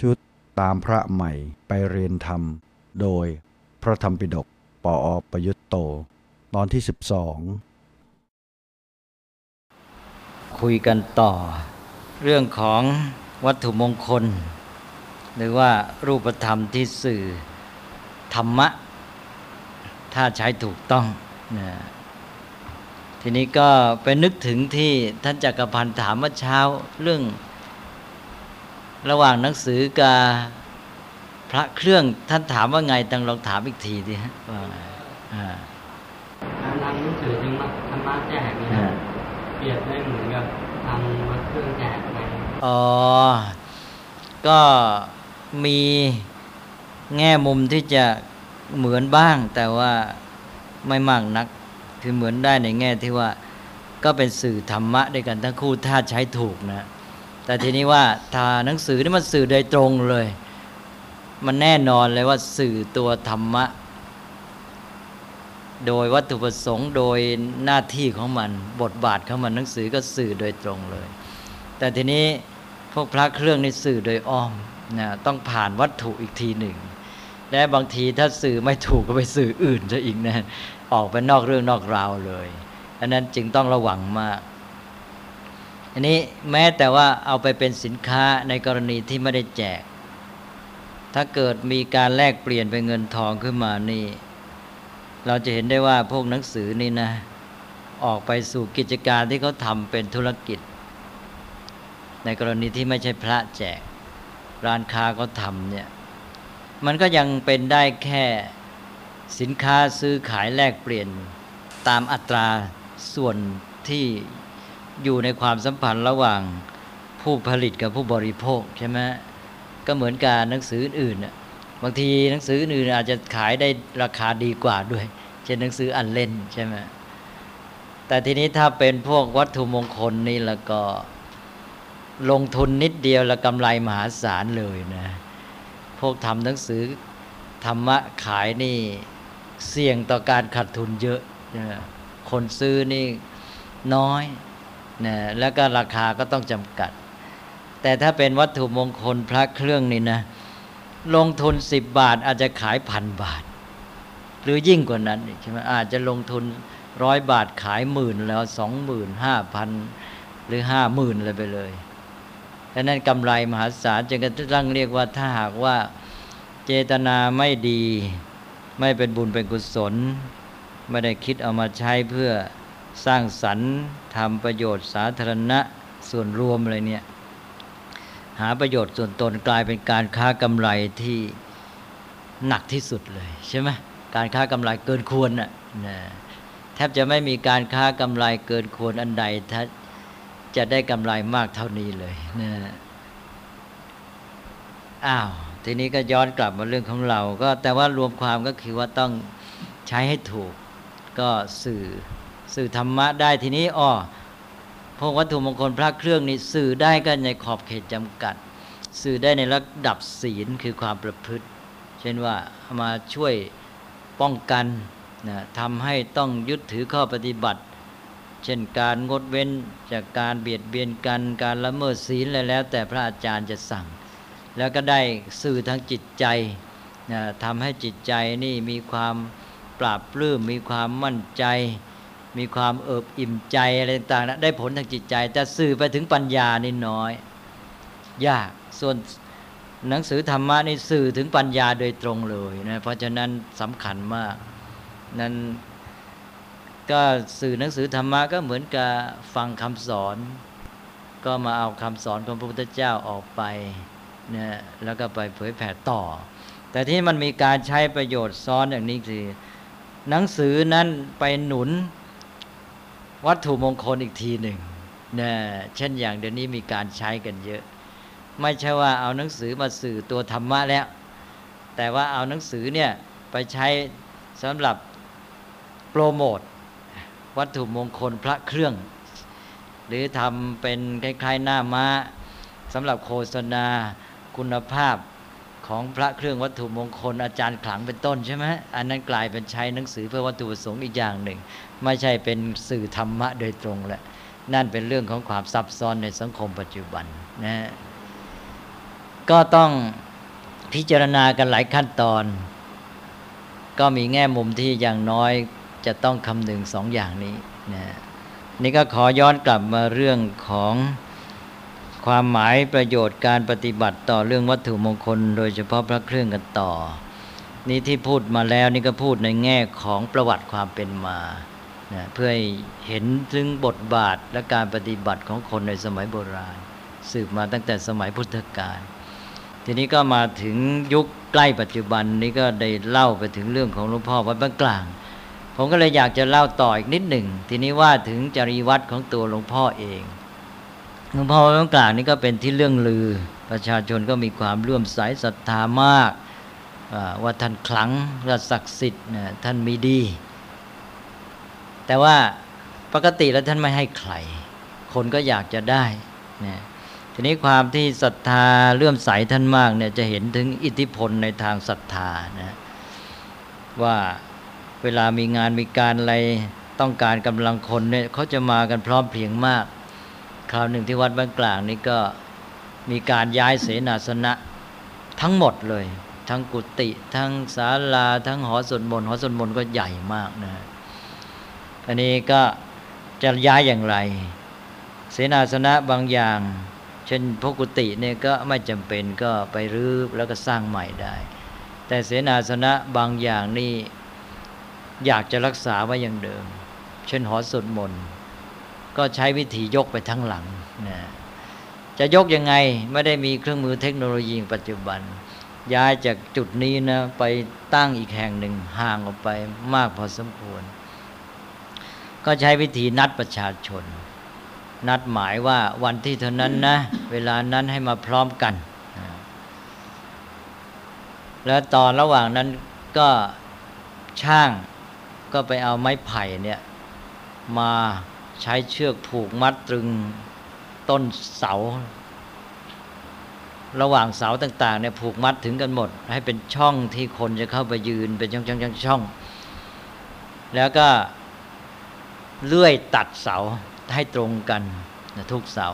ชุดตามพระใหม่ไปเรียนธรรม โดยพระธรรมปิฎกปออประยุตโต ตอนที่ 12 คุยกันต่อ เรื่องของวัตถุมงคล หรือว่ารูปธรรมที่สื่อธรรมะ ถ้าใช้ถูกต้องนะทีนี้ก็ไปนึกถึงที่ท่านจักรพันธ์ถามเมื่อเช้าเรื่อง ระหว่างหนังสือกับพระเครื่องท่านถามว่าไงตังลองถามอีกทีดิฮะว่าไงอ่าการนำหนังสือธรรมะธรรมะแจกเนี่ยครับเปรียบได้เหมือนกับทำวัดเครื่องแจกไหมอ๋อก็มีแง่มุมที่จะเหมือนบ้าง แต่ว่าไม่มากนักคือเหมือนได้ในแง่ที่ว่าก็เป็นสื่อธรรมะด้วยกันทั้งคู่ถ้าใช้ถูกนะ แต่ทีนี้ว่าถ้าหนังสือนี่มันสื่อโดยตรงเลย มันแน่นอนเลยว่าสื่อตัวธรรมะ โดยวัตถุประสงค์โดยหน้าที่ของมัน บทบาทของมันหนังสือก็สื่อโดยตรงเลย แต่ทีนี้พวกพระเครื่องนี่สื่อโดยอ้อมนะต้องผ่านวัตถุอีกทีหนึ่งและบางทีถ้าสื่อไม่ถูกก็ไปสื่ออื่นซะอีกนะออกไปนอกเรื่องนอกราวเลยอันนั้นจึงต้องระวังมาก อันนี้แม้แต่ว่าเอาไปเป็นสินค้าในกรณีที่ไม่ได้แจก ถ้าเกิดมีการแลกเปลี่ยนเป็นเงินทองขึ้นมานี่ เราจะเห็นได้ว่าพวกหนังสือนี่นะ ออกไปสู่กิจการที่เขาทำเป็นธุรกิจ ในกรณีที่ไม่ใช่พระแจก ร้านค้าเขาทำเนี่ย มันก็ยังเป็นได้แค่สินค้าซื้อขายแลกเปลี่ยนตามอัตราส่วนที่ อยู่ในความสัมพันธ์ระหว่างผู้ผลิตกับผู้บริโภคใช่ไหมก็เหมือนกับหนังสืออื่นน่ะบางทีหนังสืออื่นอาจจะขายได้ราคาดีกว่าด้วย เช่นหนังสืออันเล่นใช่ไหมแต่ทีนี้ถ้าเป็นพวกวัตถุมงคลนี่แล้วก็ลงทุนนิดเดียวแล้วกำไรมหาศาลเลยนะพวกทำหนังสือธรรมะขายนี่เสี่ยงต่อการขาดทุนเยอะ คนซื้อนี่น้อย นะแล้วก็ราคาก็ต้องจำกัด แต่ถ้าเป็นวัตถุมงคลพระเครื่องนี่นะ ลงทุนสิบบาทอาจจะขายพันบาท หรือยิ่งกว่านั้นใช่ไหมอาจจะลงทุนร้อยบาทขายหมื่นแล้วสองหมื่นห้าพันหรือห้าหมื่นเลยไปเลยดังนั้นกำไรมหาศาลจึงกระทั่งเรียกว่าถ้าหากว่าเจตนาไม่ดี ไม่เป็นบุญเป็นกุศล ไม่ได้คิดเอามาใช้เพื่อสร้างสรรค์ ทำประโยชน์สาธารณะส่วนรวมอะไรเนี่ยหาประโยชน์ส่วนตนกลายเป็นการค้ากำไรที่หนักที่สุดเลยใช่ไหมการค้ากำไรเกินควรน่ะนะแทบจะไม่มีการค้ากำไรเกินควรอันใดถ้าจะได้กำไรมากเท่านี้เลยนะอ้าวทีนี้ก็ย้อนกลับมาเรื่องของเรา ก็แต่ว่ารวมความก็คือว่าต้องใช้ให้ถูกก็สื่อ สื่อธรรมะได้ทีนี้อ้อพวกวัตถุมงคลพระเครื่องนี่สื่อได้ก็ในขอบเขตจำกัด สื่อได้ในระดับศีลคือความประพฤติ เช่นว่าเอามาช่วยป้องกันนะทำให้ต้องยึดถือข้อปฏิบัติ เช่นการงดเว้นจากการเบียดเบียนกันการละเมิดศีลอะไรแล้ว แต่พระอาจารย์จะสั่ง แล้วก็ได้สื่อทางจิตใจนะทำให้จิตใจนี่มีความปราบปลื้มมีความมั่นใจ มีความเอิบอิ่มใจอะไรต่างๆนะได้ผลทางจิตใจ แต่สื่อไปถึงปัญญานี่น้อย ยากส่วนหนังสือธรรมะนี่สื่อถึงปัญญาโดยตรงเลยนะเพราะฉะนั้นสำคัญมากนั้นก็สื่อหนังสือธรรมะก็เหมือนกับฟังคำสอน ก็มาเอาคำสอนของพระพุทธเจ้าออกไปนะแล้วก็ไปเผยแผ่ต่อ แต่ที่มันมีการใช้ประโยชน์ซ้อนอย่างนี้คือหนังสือนั้นไปหนุน วัตถุมงคลอีกทีหนึ่งนะเช่นอย่างเดี๋ยวนี้มีการใช้กันเยอะ ไม่ใช่ว่าเอาหนังสือมาสื่อตัวธรรมะแล้ว แต่ว่าเอาหนังสือเนี่ยไปใช้สำหรับโปรโมทวัตถุมงคลพระเครื่อง หรือทำเป็นคล้ายๆหน้าม้าสำหรับโฆษณาคุณภาพของพระเครื่องวัตถุมงคลอาจารย์ขลังเป็นต้นใช่ไหมอันนั้นกลายเป็นใช้หนังสือเพื่อวัตถุประสงค์อีกอย่างหนึ่ง ไม่ใช่เป็นสื่อธรรมะโดยตรงแหละนั่นเป็นเรื่องของความซับซ้อนในสังคมปัจจุบันนะก็ต้องพิจารณากันหลายขั้นตอน ก็มีแง่มุมที่อย่างน้อยจะต้องคำนึงสองอย่างนี้นะนี่ก็ขอย้อนกลับมาเรื่องของความหมายประโยชน์การปฏิบัติต่อเรื่องวัตถุมงคล โดยเฉพาะพระเครื่องกันต่อ นี่ที่พูดมาแล้วนี่ก็พูดในแง่ของประวัติความเป็นมา นะเพื่อให้เห็นถึงบทบาทและการปฏิบัติของคนในสมัยโบราณ สืบมาตั้งแต่สมัยพุทธกาลทีนี้ก็มาถึงยุคใกล้ปัจจุบันนี้ก็ได้เล่าไปถึงเรื่องของหลวงพ่อวัดบ้านกลาง ผมก็เลยอยากจะเล่าต่ออีกนิดหนึ่ง ทีนี้ว่าถึงจริวัตรของตัวหลวงพ่อเองหลวงพ่อวัดบ้านกลางนี่ก็เป็นที่เรื่องลือ ประชาชนก็มีความร่วมใสศรัทธามากว่าท่านขลังและศักดิ์สิทธิ์ท่านมีดี แต่ว่าปกติแล้วท่านไม่ให้ใคร คนก็อยากจะได้นะทีนี้ความที่ศรัทธาเลื่อมใสท่านมากเนี่ยจะเห็นถึงอิทธิพลในทางศรัทธานะว่าเวลามีงานมีการอะไรต้องการกำลังคนเนี่ยเขาจะมากันพร้อมเพียงมาก คราวหนึ่งที่วัดบ้านกลางนี่ก็มีการย้ายเสนาสนะทั้งหมดเลย ทั้งกุฏิทั้งศาลา ทั้งหอสวดมนต์หอสวดมนต์ก็ใหญ่มากนะ อันนี้ก็จะย้ายอย่างไร เสนาสนะบางอย่าง เช่นพกุติเนี่ยก็ไม่จำเป็นก็ไปรื้อแล้วก็สร้างใหม่ได้ แต่เสนาสนะบางอย่างนี่อยากจะรักษาไว้อย่างเดิม เช่นหอสวดมนต์ก็ใช้วิธียกไปทั้งหลังนะจะยกยังไงไม่ได้มีเครื่องมือเทคโนโลยีปัจจุบัน ย้ายจากจุดนี้นะไปตั้งอีกแห่งหนึ่งห่างออกไปมากพอสมควร ก็ใช้วิธีนัดประชาชน นัดหมายว่าวันที่เท่านั้นนะ เวลานั้นให้มาพร้อมกัน แล้วตอนระหว่างนั้นก็ช่างก็ไปเอาไม้ไผ่เนี่ยมาใช้เชือกผูกมัดตรึงต้นเสา ระหว่างเสาต่างๆเนี่ยผูกมัดถึงกันหมด ให้เป็นช่องที่คนจะเข้าไปยืนเป็นช่องๆๆช่องแล้วก็ เลื่อยตัดเสาให้ตรงกันนะทุกเสา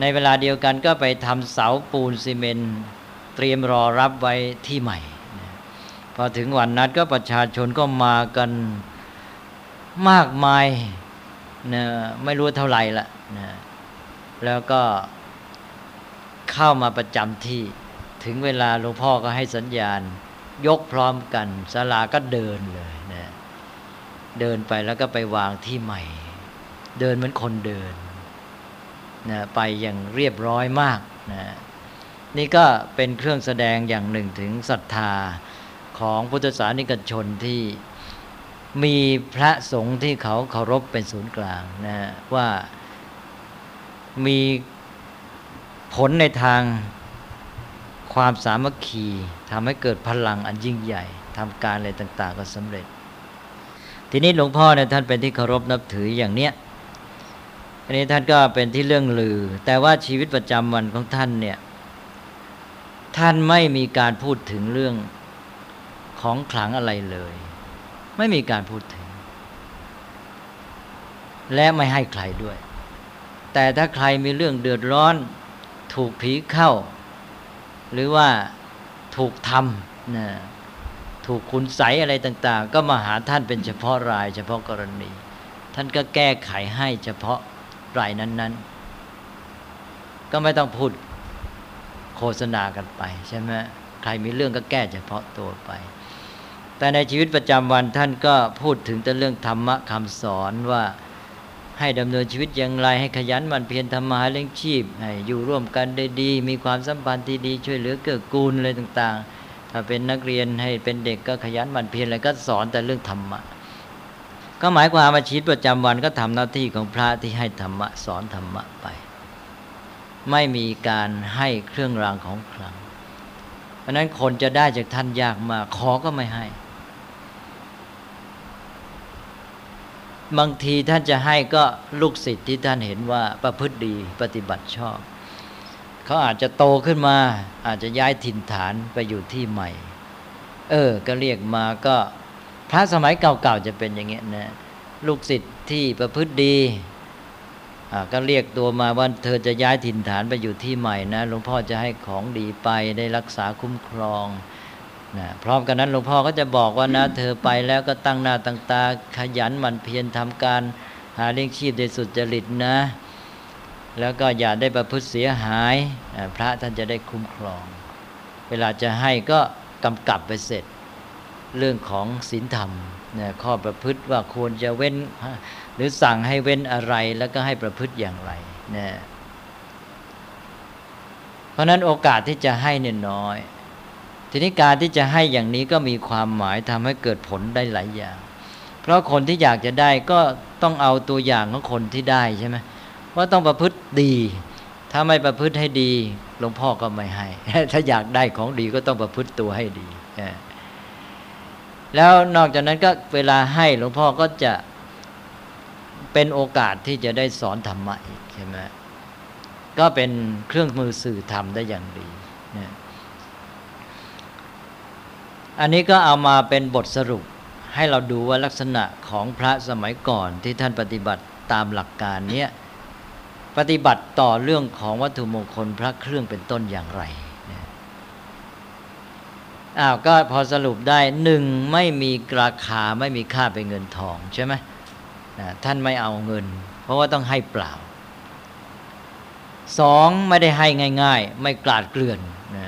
ในเวลาเดียวกันก็ไปทำเสาปูนซีเมนเตรียมรอรับไว้ที่ใหม่ พอถึงวันนัดก็ประชาชนก็มากันมากมายนะไม่รู้เท่าไหร่ละนะแล้วก็เข้ามาประจำที่ ถึงเวลาหลวงพ่อก็ให้สัญญาณ ยกพร้อมกันสลาก็เดินเลย เดินไปแล้วก็ไปวางที่ใหม่ เดินเหมือนคนเดินนะไปอย่างเรียบร้อยมากนะนี่ก็เป็นเครื่องแสดงอย่างหนึ่งถึงศรัทธาของพุทธศาสนิกชนที่มีพระสงฆ์ที่เขาเคารพเป็นศูนย์กลางนะว่ามีผลในทางความสามัคคีทำให้เกิดพลังอันยิ่งใหญ่ทำการอะไรต่าง ๆ ก็สำเร็จ ทีนี้หลวงพ่อเนี่ยท่านเป็นที่เคารพนับถืออย่างเนี้ยอันนี้ท่านก็เป็นที่เรื่องลือ แต่ว่าชีวิตประจำวันของท่านเนี่ยท่านไม่มีการพูดถึงเรื่องของขลังอะไรเลย ไม่มีการพูดถึง และไม่ให้ใครด้วย แต่ถ้าใครมีเรื่องเดือดร้อน ถูกผีเข้า หรือว่าถูกทำนะ ถูกคุณใสอะไรต่างๆ ก็มาหาท่านเป็นเฉพาะราย เฉพาะกรณี ท่านก็แก้ไขให้เฉพาะรายนั้นๆ ก็ไม่ต้องพูดโฆษณากันไปใช่ไหมใครมีเรื่องก็แก้เฉพาะตัวไป แต่ในชีวิตประจำวันท่านก็พูดถึงแต่เรื่องธรรมะคำสอนว่าให้ดำเนินชีวิตอย่างไรให้ขยันมันเพียรทำมาหาเลี้ยงชีพให้อยู่ร่วมกันได้ดี มีความสัมพันธ์ที่ดีช่วยเหลือเกื้อกูลอะไรต่างๆ ถ้าเป็นนักเรียนให้เป็นเด็กก็ขยันมันเพียรอะไรก็สอนแต่เรื่องธรรมะ ก็หมายความว่าชีวิตประจำวันก็ทำหน้าที่ของพระที่ให้ธรรมะสอนธรรมะไป ไม่มีการให้เครื่องรางของขลัง เพราะนั้นคนจะได้จากท่านยากมากขอก็ไม่ให้ บางทีท่านจะให้ก็ลูกศิษย์ที่ท่านเห็นว่าประพฤติดีปฏิบัติชอบ เขาอาจจะโตขึ้นมา อาจจะย้ายถิ่นฐานไปอยู่ที่ใหม่ เออ ก็เรียกมาก็พระสมัยเก่าๆจะเป็นอย่างเงี้ยนะลูกศิษย์ที่ประพฤติดีอ่าก็เรียกตัวมาว่าเธอจะย้ายถิ่นฐานไปอยู่ที่ใหม่นะหลวงพ่อจะให้ของดีไปได้รักษาคุ้มครองนะพร้อมกันนั้นหลวงพ่อก็จะบอกว่านะ เธอไปแล้วก็ตั้งหน้าตั้งตาขยันหมั่นเพียรทำการหาเลี้ยงชีพในสุดจริตนะ แล้วก็อย่าได้ประพฤติเสียหาย พระท่านจะได้คุ้มครอง เวลาจะให้ก็กำกับไปเสร็จ เรื่องของศีลธรรมนะข้อประพฤติว่าควรจะเว้น หรือสั่งให้เว้นอะไรแล้วก็ให้ประพฤติอย่างไรเนะเพราะนั้นโอกาสที่จะให้เนี่ยน้อย ทีนี้การที่จะให้อย่างนี้ก็มีความหมายทำให้เกิดผลได้หลายอย่าง เพราะคนที่อยากจะได้ก็ต้องเอาตัวอย่างของคนที่ได้ใช่ไหม ว่าต้องประพฤติดี ถ้าไม่ประพฤติให้ดีหลวงพ่อก็ไม่ให้ ถ้าอยากได้ของดีก็ต้องประพฤติตัวให้ดี แล้วนอกจากนั้นก็เวลาให้หลวงพ่อก็จะเป็นโอกาสที่จะได้สอนธรรมะอีกใช่ไหมก็เป็นเครื่องมือสื่อธรรมได้อย่างดีนะอันนี้ก็เอามาเป็นบทสรุปให้เราดูว่าลักษณะของพระสมัยก่อนที่ท่านปฏิบัติตามหลักการเนี้ย ปฏิบัติต่อเรื่องของวัตถุมงคลพระเครื่องเป็นต้นอย่างไรอ้าวก็พอสรุปได้หนึ่งไม่มีราคาไม่มีค่าเป็นเงินทองใช่ไหมท่านไม่เอาเงิน เพราะว่าต้องให้เปล่าสองไม่ได้ให้ง่าย ๆ ไม่กลาดเกลื่อนนะ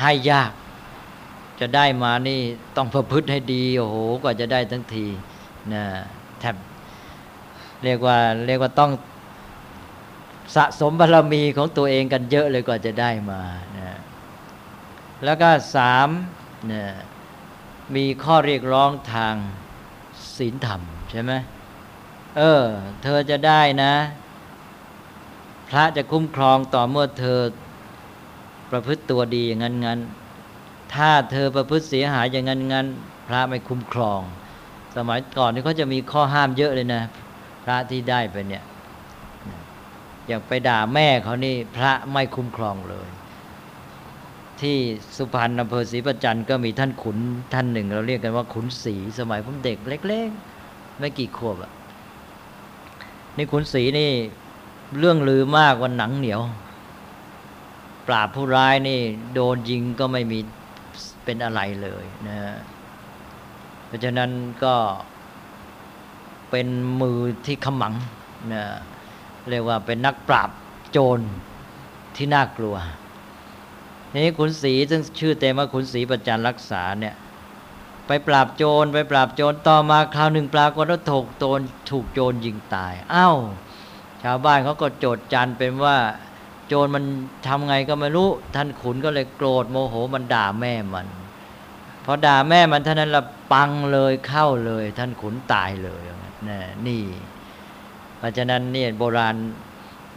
ให้ยาก จะได้มานี่ต้องประพฤติให้ดี โอ้โหกว่าจะได้ทั้งทีนะแทบ เรียกว่าเรียกว่าต้องสะสมบารมีของตัวเองกันเยอะเลยกว่าจะได้มานะแล้วก็สามนะมีข้อเรียกร้องทางศีลธรรมใช่ไหมเออ เธอจะได้นะ พระจะคุ้มครองต่อเมื่อเธอประพฤติตัวดีอย่างนั้นงั้นถ้าเธอประพฤติเสียหายอย่างนั้นงั้นพระไม่คุ้มครอง สมัยก่อนนี่เขาจะมีข้อห้ามเยอะเลยนะ พระที่ได้ไปเนี่ยอย่างไปด่าแม่เขานี่พระไม่คุ้มครองเลย ที่สุพรรณอำเภอศรีประจันก็มีท่านขุนท่านหนึ่ง เราเรียกกันว่าขุนศรีสมัยผมเด็กเล็กๆ ไม่กี่ขวบอะนี่ขุนศรีนี่เรื่องลือมากว่าหนังเหนียว ปราบผู้ร้ายนี่โดนยิงก็ไม่มีเป็นอะไรเลยนะฮะเพราะฉะนั้นก็ เป็นมือที่ขมังนะเรียกว่าเป็นนักปราบโจรที่น่ากลัวนี้ขุนศรีซึ่งชื่อเต็มว่าขุนศรีประจันรักษาเนี่ยไปปราบโจรไปปราบโจรต่อมาคราวหนึ่งปรากฏว่าถูกโจรถูกโจรยิงตายอ้าวชาวบ้านเขาก็โจดจันเป็นว่า โจรมันทำไงก็ไม่รู้ท่านขุนก็เลยโกรธโมโหมันด่าแม่มันพอด่าแม่มันท่านั้นละปังเลยเข้าเลย ท่านขุนตายเลย นะนี่ เพราะฉะนั้นเนี่ยโบราณ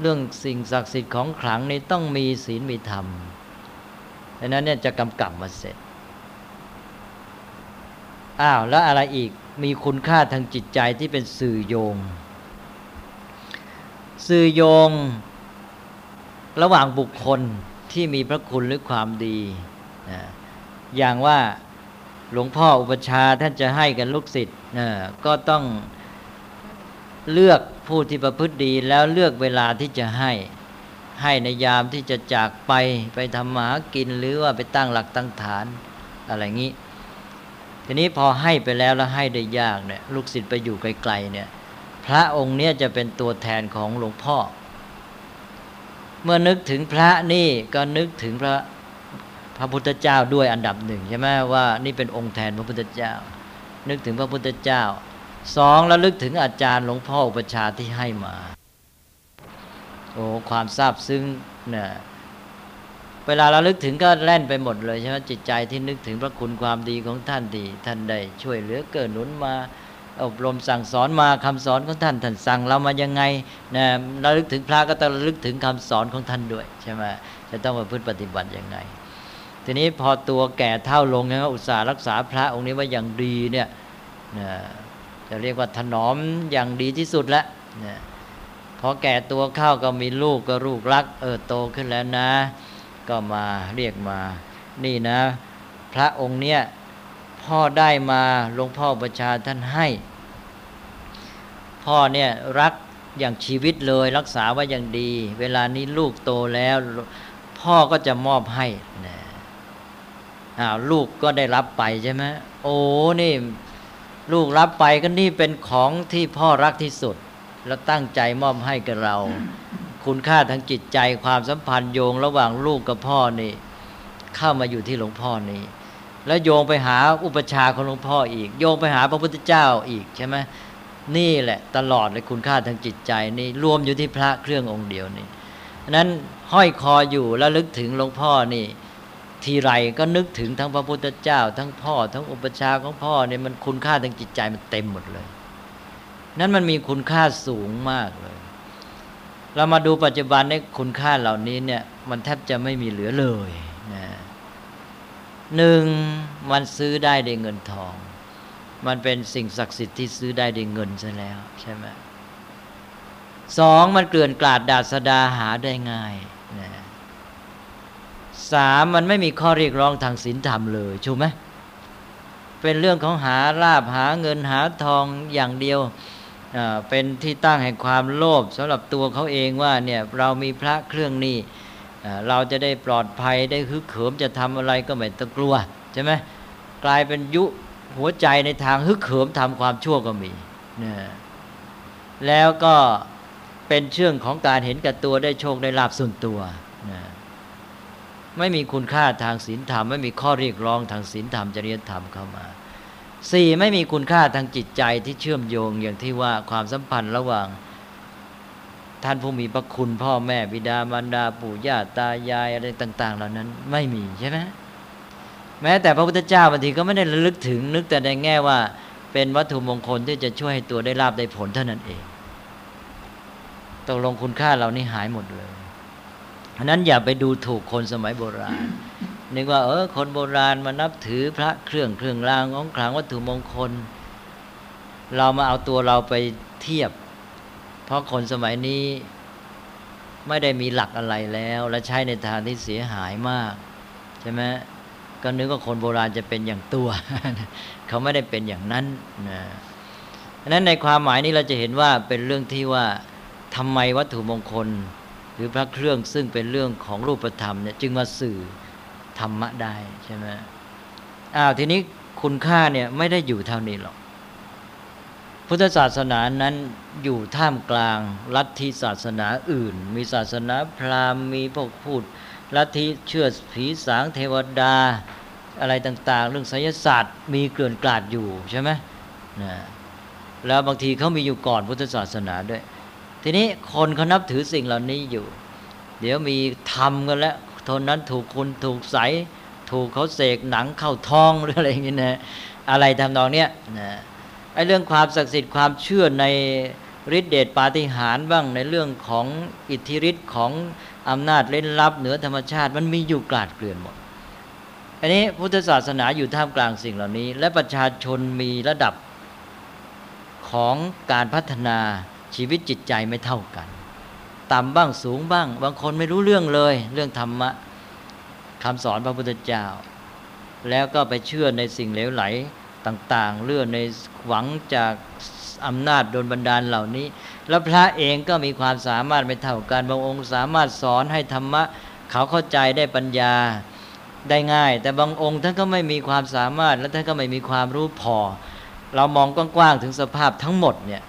เรื่องสิ่งศักดิ์สิทธิ์ของขลังนี่ต้องมีศีลมีธรรมดังนั้นเนี่ยจะกำกับมาเสร็จ อ้าว แล้วอะไรอีกมีคุณค่าทางจิตใจที่เป็นสื่อโยง สื่อโยง ระหว่างบุคคลที่มีพระคุณหรือความดีนะอย่างว่าหลวงพ่ออุปชาท่านจะให้กันลูกศิษย์นะก็ต้อง เลือกผู้ที่ประพฤติดีแล้วเลือกเวลาที่จะให้ ให้ในยามที่จะจากไปไปทำหมากินหรือว่าไปตั้งหลักตั้งฐานอะไรงี้ ทีนี้พอให้ไปแล้วแล้วให้ได้ยากเนี่ยลูกศิษย์ไปอยู่ไกลๆเนี่ย พระองค์เนี่ยจะเป็นตัวแทนของหลวงพ่อ เมื่อนึกถึงพระนี่ก็นึกถึงพระพระพุทธเจ้าด้วยอันดับหนึ่งใช่ไหมว่านี่เป็นองค์แทนพระพุทธเจ้า นึกถึงพระพุทธเจ้า สองแล้วลึกถึงอาจารย์หลวงพ่ออุปชาที่ให้มา โอ้ความซาบซึ้งเนี่ยเวลาเราลึกถึงก็แล่นไปหมดเลยใช่ไหมจิตใจที่นึกถึงพระคุณความดีของท่านที่ท่านได้ช่วยเหลือเกิดหนุนมาอบรมสั่งสอนมาคำสอนของท่านท่านสั่งเรามายังไงนะเราลึกถึงพระก็ต้องลึกถึงคำสอนของท่านด้วยใช่ไหมจะต้องมาพึ่งปฏิบัติยังไง ทีนี้พอตัวแก่เท่าลงนะอุตส่าห์รักษาพระองค์นี้ไว้อย่างดีเนี่ยนะ จะเรียกว่าถนอมอย่างดีที่สุดแล้วนะพอแก่ตัวเข้าก็มีลูกก็ลูกรัก เออโตขึ้นแล้วนะ ก็มาเรียกมา นี่นะ พระองค์เนี้ยพ่อได้มาหลวงพ่อประชาท่านให้พพ่อเนี่ยรักอย่างชีวิตเลยรักษาไว้อย่างดี เวลานี้ลูกโตแล้ว พ่อก็จะมอบให้นะอ้าวลูกก็ได้รับไปใช่ไหมโอ้นี่ ลูกรับไปก็นี่เป็นของที่พ่อรักที่สุด แล้วตั้งใจมอบให้กับเรา คุณค่าทางจิตใจความสัมพันธ์โยงระหว่างลูกกับพ่อนี่ เข้ามาอยู่ที่หลวงพ่อนี่แล้วโยงไปหาอุปชาของหลวงพ่ออีก โยงไปหาพระพุทธเจ้าอีกใช่ไหมนี่แหละตลอดเลยคุณค่าทางจิตใจนี่รวมอยู่ที่พระเครื่ององค์เดียวนี่นั้นห้อยคออยู่แล้วลึกถึงหลวงพ่อนี่ ทีไรก็นึกถึงทั้งพระพุทธเจ้า ทั้งพ่อ ทั้งอุปชาของพ่อเนี่ยมันคุณค่าทางจิตใจมันเต็มหมดเลย นั้นมันมีคุณค่าสูงมากเลย เรามาดูปัจจุบันในคุณค่าเหล่านี้เนี่ยมันแทบจะไม่มีเหลือเลยนะหนึ่งมันซื้อได้ด้วยเงินทอง มันเป็นสิ่งศักดิ์สิทธิ์ที่ซื้อได้ด้วยเงินซะแล้วใช่ไหมสองมันเกลื่อนกลาดดาษดาหาได้ง่าย สามมันไม่มีข้อเรียกร้องทางศีลธรรมเลยชูไหมเป็นเรื่องของหาลาบหาเงินหาทองอย่างเดียวเป็นที่ตั้งแห่งความโลภสำหรับตัวเขาเองว่าเนี่ยเรามีพระเครื่องนี้เราจะได้ปลอดภัยได้ฮึกเหิมจะทำอะไรก็ไม่ต้องกลัวใช่ไหมกลายเป็นยุหัวใจในทางฮึกเหิมทำความชั่วก็มีนะแล้วก็เป็นเชื่องของการเห็นกับตัวได้โชคได้ลาบส่วนตัวนะ ไม่มีคุณค่าทางศีลธรรม ไม่มีข้อเรียกร้องทางศีลธรรมจริยธรรมเข้ามาสี่ไม่มีคุณค่าทางจิตใจที่เชื่อมโยงอย่างที่ว่าความสัมพันธ์ระหว่าง ท่านผู้มีพระคุณพ่อแม่บิดามารดาปู่ย่าตายายอะไรต่าง ๆ เหล่านั้นไม่มีใช่ไหมแม้แต่พระพุทธเจ้าบางทีก็ไม่ได้ระลึกถึงนึกแต่ในแง่ว่า เป็นวัตถุมงคลที่จะช่วยให้ตัวได้ลาบได้ผลเท่านั้นเองตกลงคุณค่าเรานี่หายหมดเลย นั้นอย่าไปดูถูกคนสมัยโบราณนึกว่าเออคนโบราณมานับถือพระเครื่องเครื่องรางของขลังวัตถุมงคล เรามาเอาตัวเราไปเทียบ เพราะคนสมัยนี้ไม่ได้มีหลักอะไรแล้ว และใช้ในทางที่เสียหายมากใช่ไหมก็นึกว่าคนโบราณจะเป็นอย่างตัว เขาไม่ได้เป็นอย่างนั้นนะฉะนั้นในความหมายนี้เราจะเห็นว่าเป็นเรื่องที่ว่าทำไมวัตถุมงคล หรือพระเครื่องซึ่งเป็นเรื่องของรูปธรรมเนี่ยจึงมาสื่อธรรมะได้ใช่ไหมอ้าวทีนี้คุณค่าเนี่ยไม่ได้อยู่เท่านี้หรอก พุทธศาสนานั้นอยู่ท่ามกลางลัทธิศาสนาอื่น มีศาสนาพราหมณ์มีพวกพูดลัทธิเชื่อผีสางเทวดาอะไรต่าง ๆ เรื่องไสยศาสตร์มีเกลื่อนกลาดอยู่ใช่ไหมนะแล้วบางทีเขามีอยู่ก่อนพุทธศาสนาด้วย ทีนี้คนเขานับถือสิ่งเหล่านี้อยู่ เดี๋ยวมีทำกันแล้วทนนั้นถูกคุณถูกใส ถูกเขาเสกหนังเข้าท้องหรืออะไรอย่างนี้นะอะไรทำนองเนี้ยนะไอ้เรื่องความศักดิ์สิทธิ์ความเชื่อในฤทธิเดชปาฏิหาริย์บ้างในเรื่องของอิทธิฤทธิ์ของอำนาจเล่นลับเหนือธรรมชาติมันมีอยู่กลาดเกลื่อนหมดอันนี้พุทธศาสนาอยู่ท่ามกลางสิ่งเหล่านี้ และประชาชนมีระดับของการพัฒนา ชีวิตจิตใจไม่เท่ากัน ต่ำบ้างสูงบ้าง บางคนไม่รู้เรื่องเลย เรื่องธรรมะคำสอนพระพุทธเจ้า แล้วก็ไปเชื่อในสิ่งเหลวไหลต่างๆเลื่อในหวังจากอำนาจโดนบันดาลเหล่านี้ แล้วพระเองก็มีความสามารถไม่เท่ากันบางองค์สามารถสอนให้ธรรมะ เขาเข้าใจได้ปัญญาได้ง่าย แต่บางองค์ท่านก็ไม่มีความสามารถและท่านก็ไม่มีความรู้พอ เรามองกว้างๆถึงสภาพทั้งหมดเนี่ย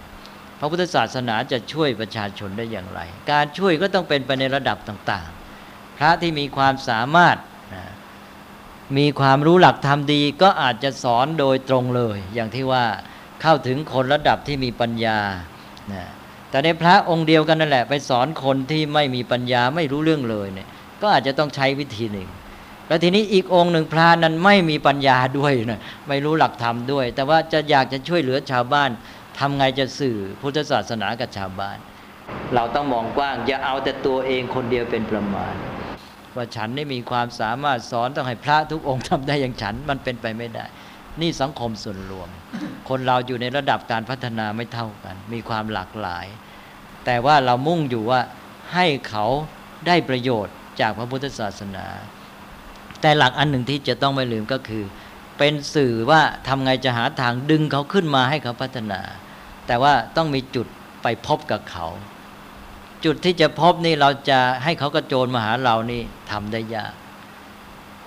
ระพุทธศาสนาจะช่วยประชาชนได้อย่างไร การช่วยก็ต้องเป็นไปในระดับต่างๆ พระที่มีความสามารถมีความรู้หลักธรรมดีก็อาจจะสอนโดยตรงเลย อย่างที่ว่าเข้าถึงคนระดับที่มีปัญญา แต่ในพระองค์เดียวกันนั่นแหละ ไปสอนคนที่ไม่มีปัญญาไม่รู้เรื่องเลยเนี่ยก็อาจจะต้องใช้วิธีหนึ่ง แล้วทีนี้อีกองค์หนึ่งพระนั้นไม่มีปัญญาด้วยนะไม่รู้หลักธรรมด้วย แต่ว่าจะอยากจะช่วยเหลือชาวบ้าน ทำไงจะสื่อพุทธศาสนากับชาวบ้าน เราต้องมองกว้าง อย่าเอาแต่ตัวเองคนเดียวเป็นประมาณ ว่าฉันได้มีความสามารถสอนต้องให้พระทุกองค์ทำได้อย่างฉันมันเป็นไปไม่ได้ นี่สังคมส่วนรวม คนเราอยู่ในระดับการพัฒนาไม่เท่ากัน มีความหลากหลาย แต่ว่าเรามุ่งอยู่ว่าให้เขาได้ประโยชน์จากพระพุทธศาสนา แต่หลักอันหนึ่งที่จะต้องไม่ลืมก็คือ เป็นสื่อว่าทำไงจะหาทางดึงเขาขึ้นมาให้เขาพัฒนา แต่ว่าต้องมีจุดไปพบกับเขา จุดที่จะพบนี่เราจะให้เขากระโจนมาหาเรานี่ทำได้ยาก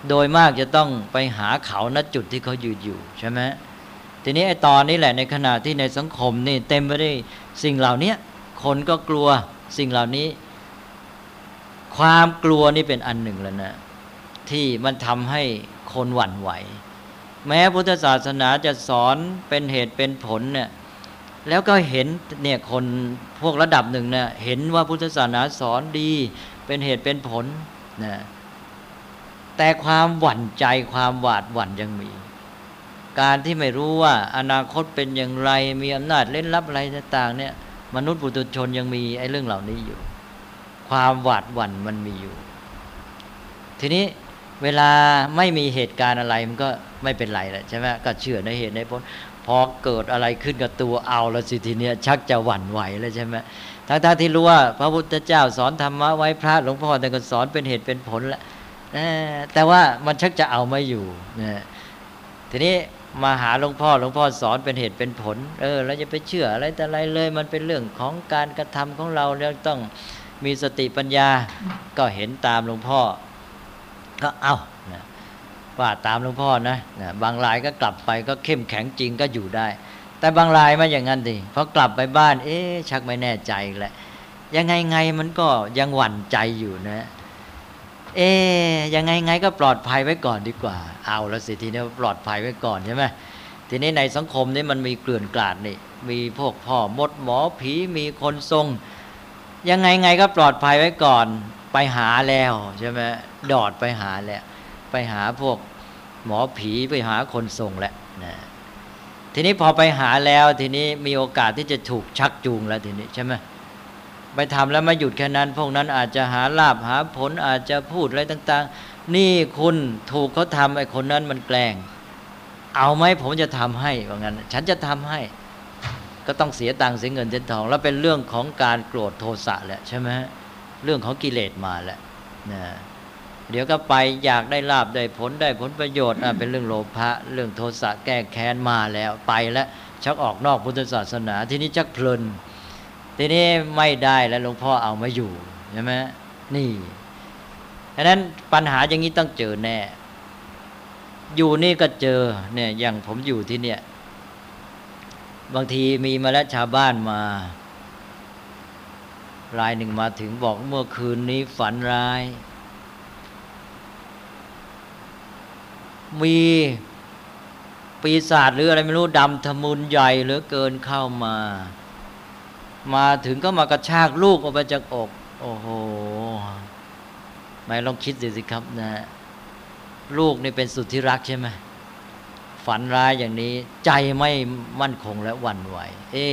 โดยมากจะต้องไปหาเขาณจุดที่เขาอยู่อยู่ใช่ไหมทีนี้ไอ้ตอนนี้แหละในขณะที่ในสังคมนี่เต็มไปด้วยสิ่งเหล่านี้คนก็กลัวสิ่งเหล่านี้ ความกลัวนี่เป็นอันหนึ่งแล้วนะ ที่มันทำให้คนหวั่นไหว แม้พุทธศาสนาจะสอนเป็นเหตุเป็นผลเนี่ย แล้วก็เห็นเนี่ยคนพวกระดับหนึ่งเนี่ยเห็นว่าพุทธศาสนาสอนดีเป็นเหตุเป็นผลนะแต่ความหวั่นใจความหวาดหวั่นยังมี การที่ไม่รู้ว่าอนาคตเป็นอย่างไรมีอำนาจเล่นลับอะไรต่างๆเนี่ยมนุษย์ปุถุชนยังมีไอ้เรื่องเหล่านี้อยู่ ความหวาดหวั่นมันมีอยู่ ทีนี้เวลาไม่มีเหตุการณ์อะไรมันก็ไม่เป็นไรแหละใช่ไหมก็เชื่อในเหตุในผล พอเกิดอะไรขึ้นกับตัวเอาแล้วสิทีเนี้ยชักจะหวั่นไหวแล้วใช่ไหมทั้งๆที่รู้ว่าพระพุทธเจ้าสอนธรรมะไว้พระหลวงพ่อแต่ก็สอนเป็นเหตุเป็นผลแล้วแต่ว่ามันชักจะเอาไม่อยู่นะทีนี้มาหาหลวงพ่อหลวงพ่อสอนเป็นเหตุเป็นผล เออเราจะไปเชื่ออะไรแต่อะไรเลย มันเป็นเรื่องของการกระทำของเราเราต้องมีสติปัญญาก็เห็นตามหลวงพ่อ ก็เอานะ ว่าตามหลวงพ่อนะนะบางรายก็กลับไปก็เข้มแข็งจริงก็อยู่ได้ แต่บางรายไม่อย่างนั้นดิพอกลับไปบ้าน เอ๊ชักไม่แน่ใจแหละยังไงไงมันก็ยังหวั่นใจอยู่นะ เอ๊ยังไงไงก็ปลอดภัยไว้ก่อนดีกว่า เอาล้วสิทีนี้ปลอดภัยไว้ก่อนใช่ไหมทีนี้ในสังคมนี้มันมีเกลื่อนกลาดนี่มีพวกพ่อมดหมอผีมีคนทรง ยังไงไงก็ปลอดภัยไว้ก่อนไปหาแล้วใช่ไหมดอดไปหาแล้ว ไปหาพวกหมอผีไปหาคนทรงแล้วนะทีนี้พอไปหาแล้วทีนี้มีโอกาสที่จะถูกชักจูงแล้วทีนี้ใช่ไหมไปทำแล้วมาหยุดแค่นั้น พวกนั้นอาจจะหาลาบหาผลอาจจะพูดอะไรต่าง ๆ นี่คุณถูกเขาทำไอ้คนนั้นมันแกล้ง เอาไหมผมจะทำให้ว่างั้น ฉันจะทำให้ ก็ต้องเสียตังค์เสียเงินเสียทอง แล้วเป็นเรื่องของการโกรธโทสะแหละใช่ไหมเรื่องของกิเลสมาแหละนะ เดี๋ยวก็ไปอยากได้ลาบได้ผลได้ผลประโยชน์เป็นเรื่องโลภะเรื่องโทสะแก้แค้นมาแล้วไปแล้วชักออกนอกพุทธศาสนา ทีนี้ชักเพลิน ทีนี้ไม่ได้แล้วหลวงพ่อเอามาอยู่ใช่ไหมนี่ดังนั้นปัญหาอย่างนี้ต้องเจอแน่ อยู่นี่ก็เจอเนี่ยอย่างผมอยู่ที่เนี่ย บางทีมีมาแล้วชาวบ้านมารายหนึ่งมาถึงบอกเมื่อคืนนี้ฝันร้าย มีปีศาจหรืออะไรไม่รู้ดำทะมุนใหญ่เหลือเกินเข้ามา มาถึงก็มากระชากลูกออกไปจากอก โอ้โหไม่ลองคิดดูสิครับนะ ลูกนี่เป็นสุดที่รักใช่ไหมฝันร้ายอย่างนี้ ใจไม่มั่นคงและหวั่นไหว เอ๊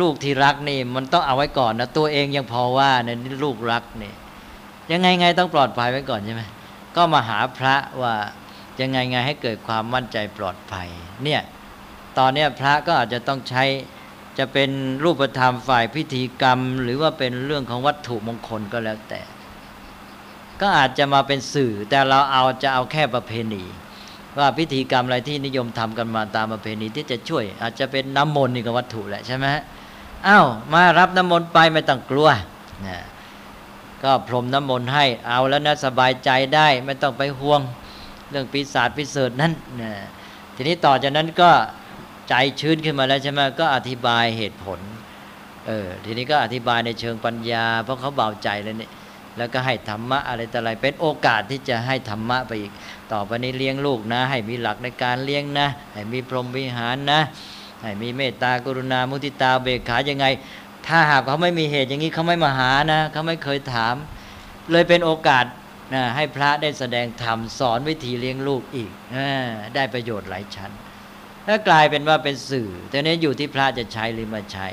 ลูกที่รักนี่ มันต้องเอาไว้ก่อนนะ ตัวเองยังพอว่าเนี่ยลูกรักนี่ยังไงไงต้องปลอดภัยไว้ก่อนใช่ไหม ก็มาหาพระว่ายังไงไงให้เกิดความมั่นใจปลอดภัย เนี่ยตอนนี้พระก็อาจจะต้องใช้จะเป็นรูปธรรมฝ่ายพิธีกรรม หรือว่าเป็นเรื่องของวัตถุมงคลก็แล้วแต่ ก็อาจจะมาเป็นสื่อ แต่เราเอาจะเอาแค่ประเพณี ว่าพิธีกรรมอะไรที่นิยมทำกันมาตามประเพณีที่จะช่วย อาจจะเป็นน้ำมนต์นี่ก็วัตถุแหละใช่ไหมอ้าวมารับน้ำมนต์ไปไม่ต้องกลัวนะ ก็พรมน้ำมนต์ให้เอาแล้วนะสบายใจได้ไม่ต้องไปห่วงเรื่องปีศาจพิเศษนั้นนะทีนี้ต่อจากนั้นก็ใจชื้นขึ้นมาแล้วใช่ไหมก็อธิบายเหตุผลเออทีนี้ก็อธิบายในเชิงปัญญา เพราะเขาเบาใจแล้วนี่แล้วก็ให้ธรรมะอะไรแต่อะไรเป็นโอกาสที่จะให้ธรรมะไปอีก ต่อไปนี้เลี้ยงลูกนะ ให้มีหลักในการเลี้ยงนะ ให้มีพรหมวิหารนะ ให้มีเมตตากรุณามุทิตาเบกขายังไง ถ้าหากเขาไม่มีเหตุอย่างนี้เขาไม่มาหานะเขาไม่เคยถาม เลยเป็นโอกาสนะให้พระได้แสดงธรรมสอนวิธีเลี้ยงลูกอีกอได้ประโยชน์หลายชั้นถ้ากลายเป็นว่าเป็นสื่อแต่นี้อยู่ที่พระจะใช้หรือไม่ใช้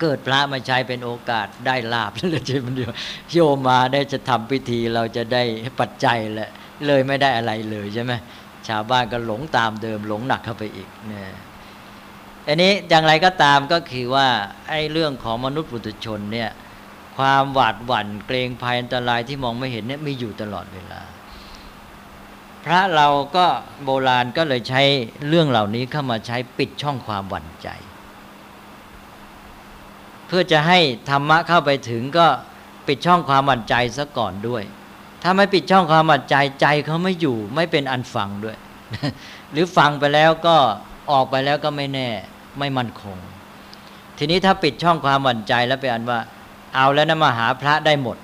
เกิดพระมาใช้เป็นโอกาสได้ลาบเลยใช่ไหมเดียวโยมมาได้จะทำพิธีเราจะได้ปัจจัยแหละเลยไม่ได้อะไรเลยใช่ไหมชาวบ้านก็หลงตามเดิมหลงหนักเข้าไปอีกเนี่ย อันนี้อย่างไรก็ตามก็คือว่าไอ้เรื่องของมนุษย์ปุถุชนเนี่ยความหวาดหวั่นเกรงภัยอันตรายที่มองไม่เห็นเนี่ยมีอยู่ตลอดเวลา พระเราก็โบราณก็เลยใช้เรื่องเหล่านี้เข้ามาใช้ปิดช่องความหวั่นใจ เพื่อจะให้ธรรมะเข้าไปถึงก็ปิดช่องความหวั่นใจซะก่อนด้วย ถ้าไม่ปิดช่องความหวั่นใจใจเขาไม่อยู่ไม่เป็นอันฟังด้วย หรือฟังไปแล้วก็ออกไปแล้วก็ไม่แน่ ไม่มั่นคง ทีนี้ถ้าปิดช่องความหวั่นใจแล้วไปอันว่า เอาแล้วนะมาหาพระได้หมด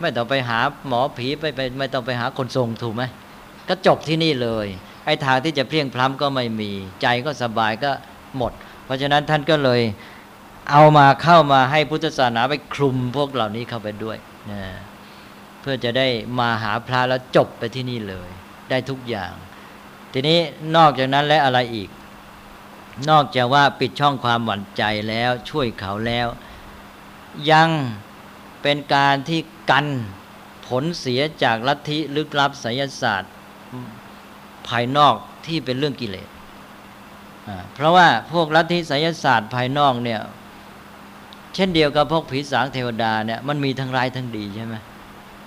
ไม่ต้องไปหาหมอผีไปไปไม่ต้องไปหาคนทรงถูกไหมก็จบที่นี่เลย ไอ้ทางที่จะเพียงพล้ำก็ไม่มี ใจก็สบายก็หมด เพราะฉะนั้นท่านก็เลยเอามาเข้ามาให้พุทธศาสนาไปคลุมพวกเหล่านี้เข้าไปด้วยนะเพื่อจะได้มาหาพระแล้วจบไปที่นี่เลย ได้ทุกอย่าง ทีนี้นอกจากนั้นและอะไรอีก นอกจากว่าปิดช่องความหวั่นใจแล้วช่วยเขาแล้ว ยังเป็นการที่กันผลเสียจากลัทธิลึกลับไสยศาสตร์ภายนอกที่เป็นเรื่องกิเลสเพราะว่าพวกลัทธิไสยศาสตร์ภายนอกเนี่ย เช่นเดียวกับพวกผีสางเทวดาเนี่ยมันมีทั้งร้ายทั้งดีใช่ไหม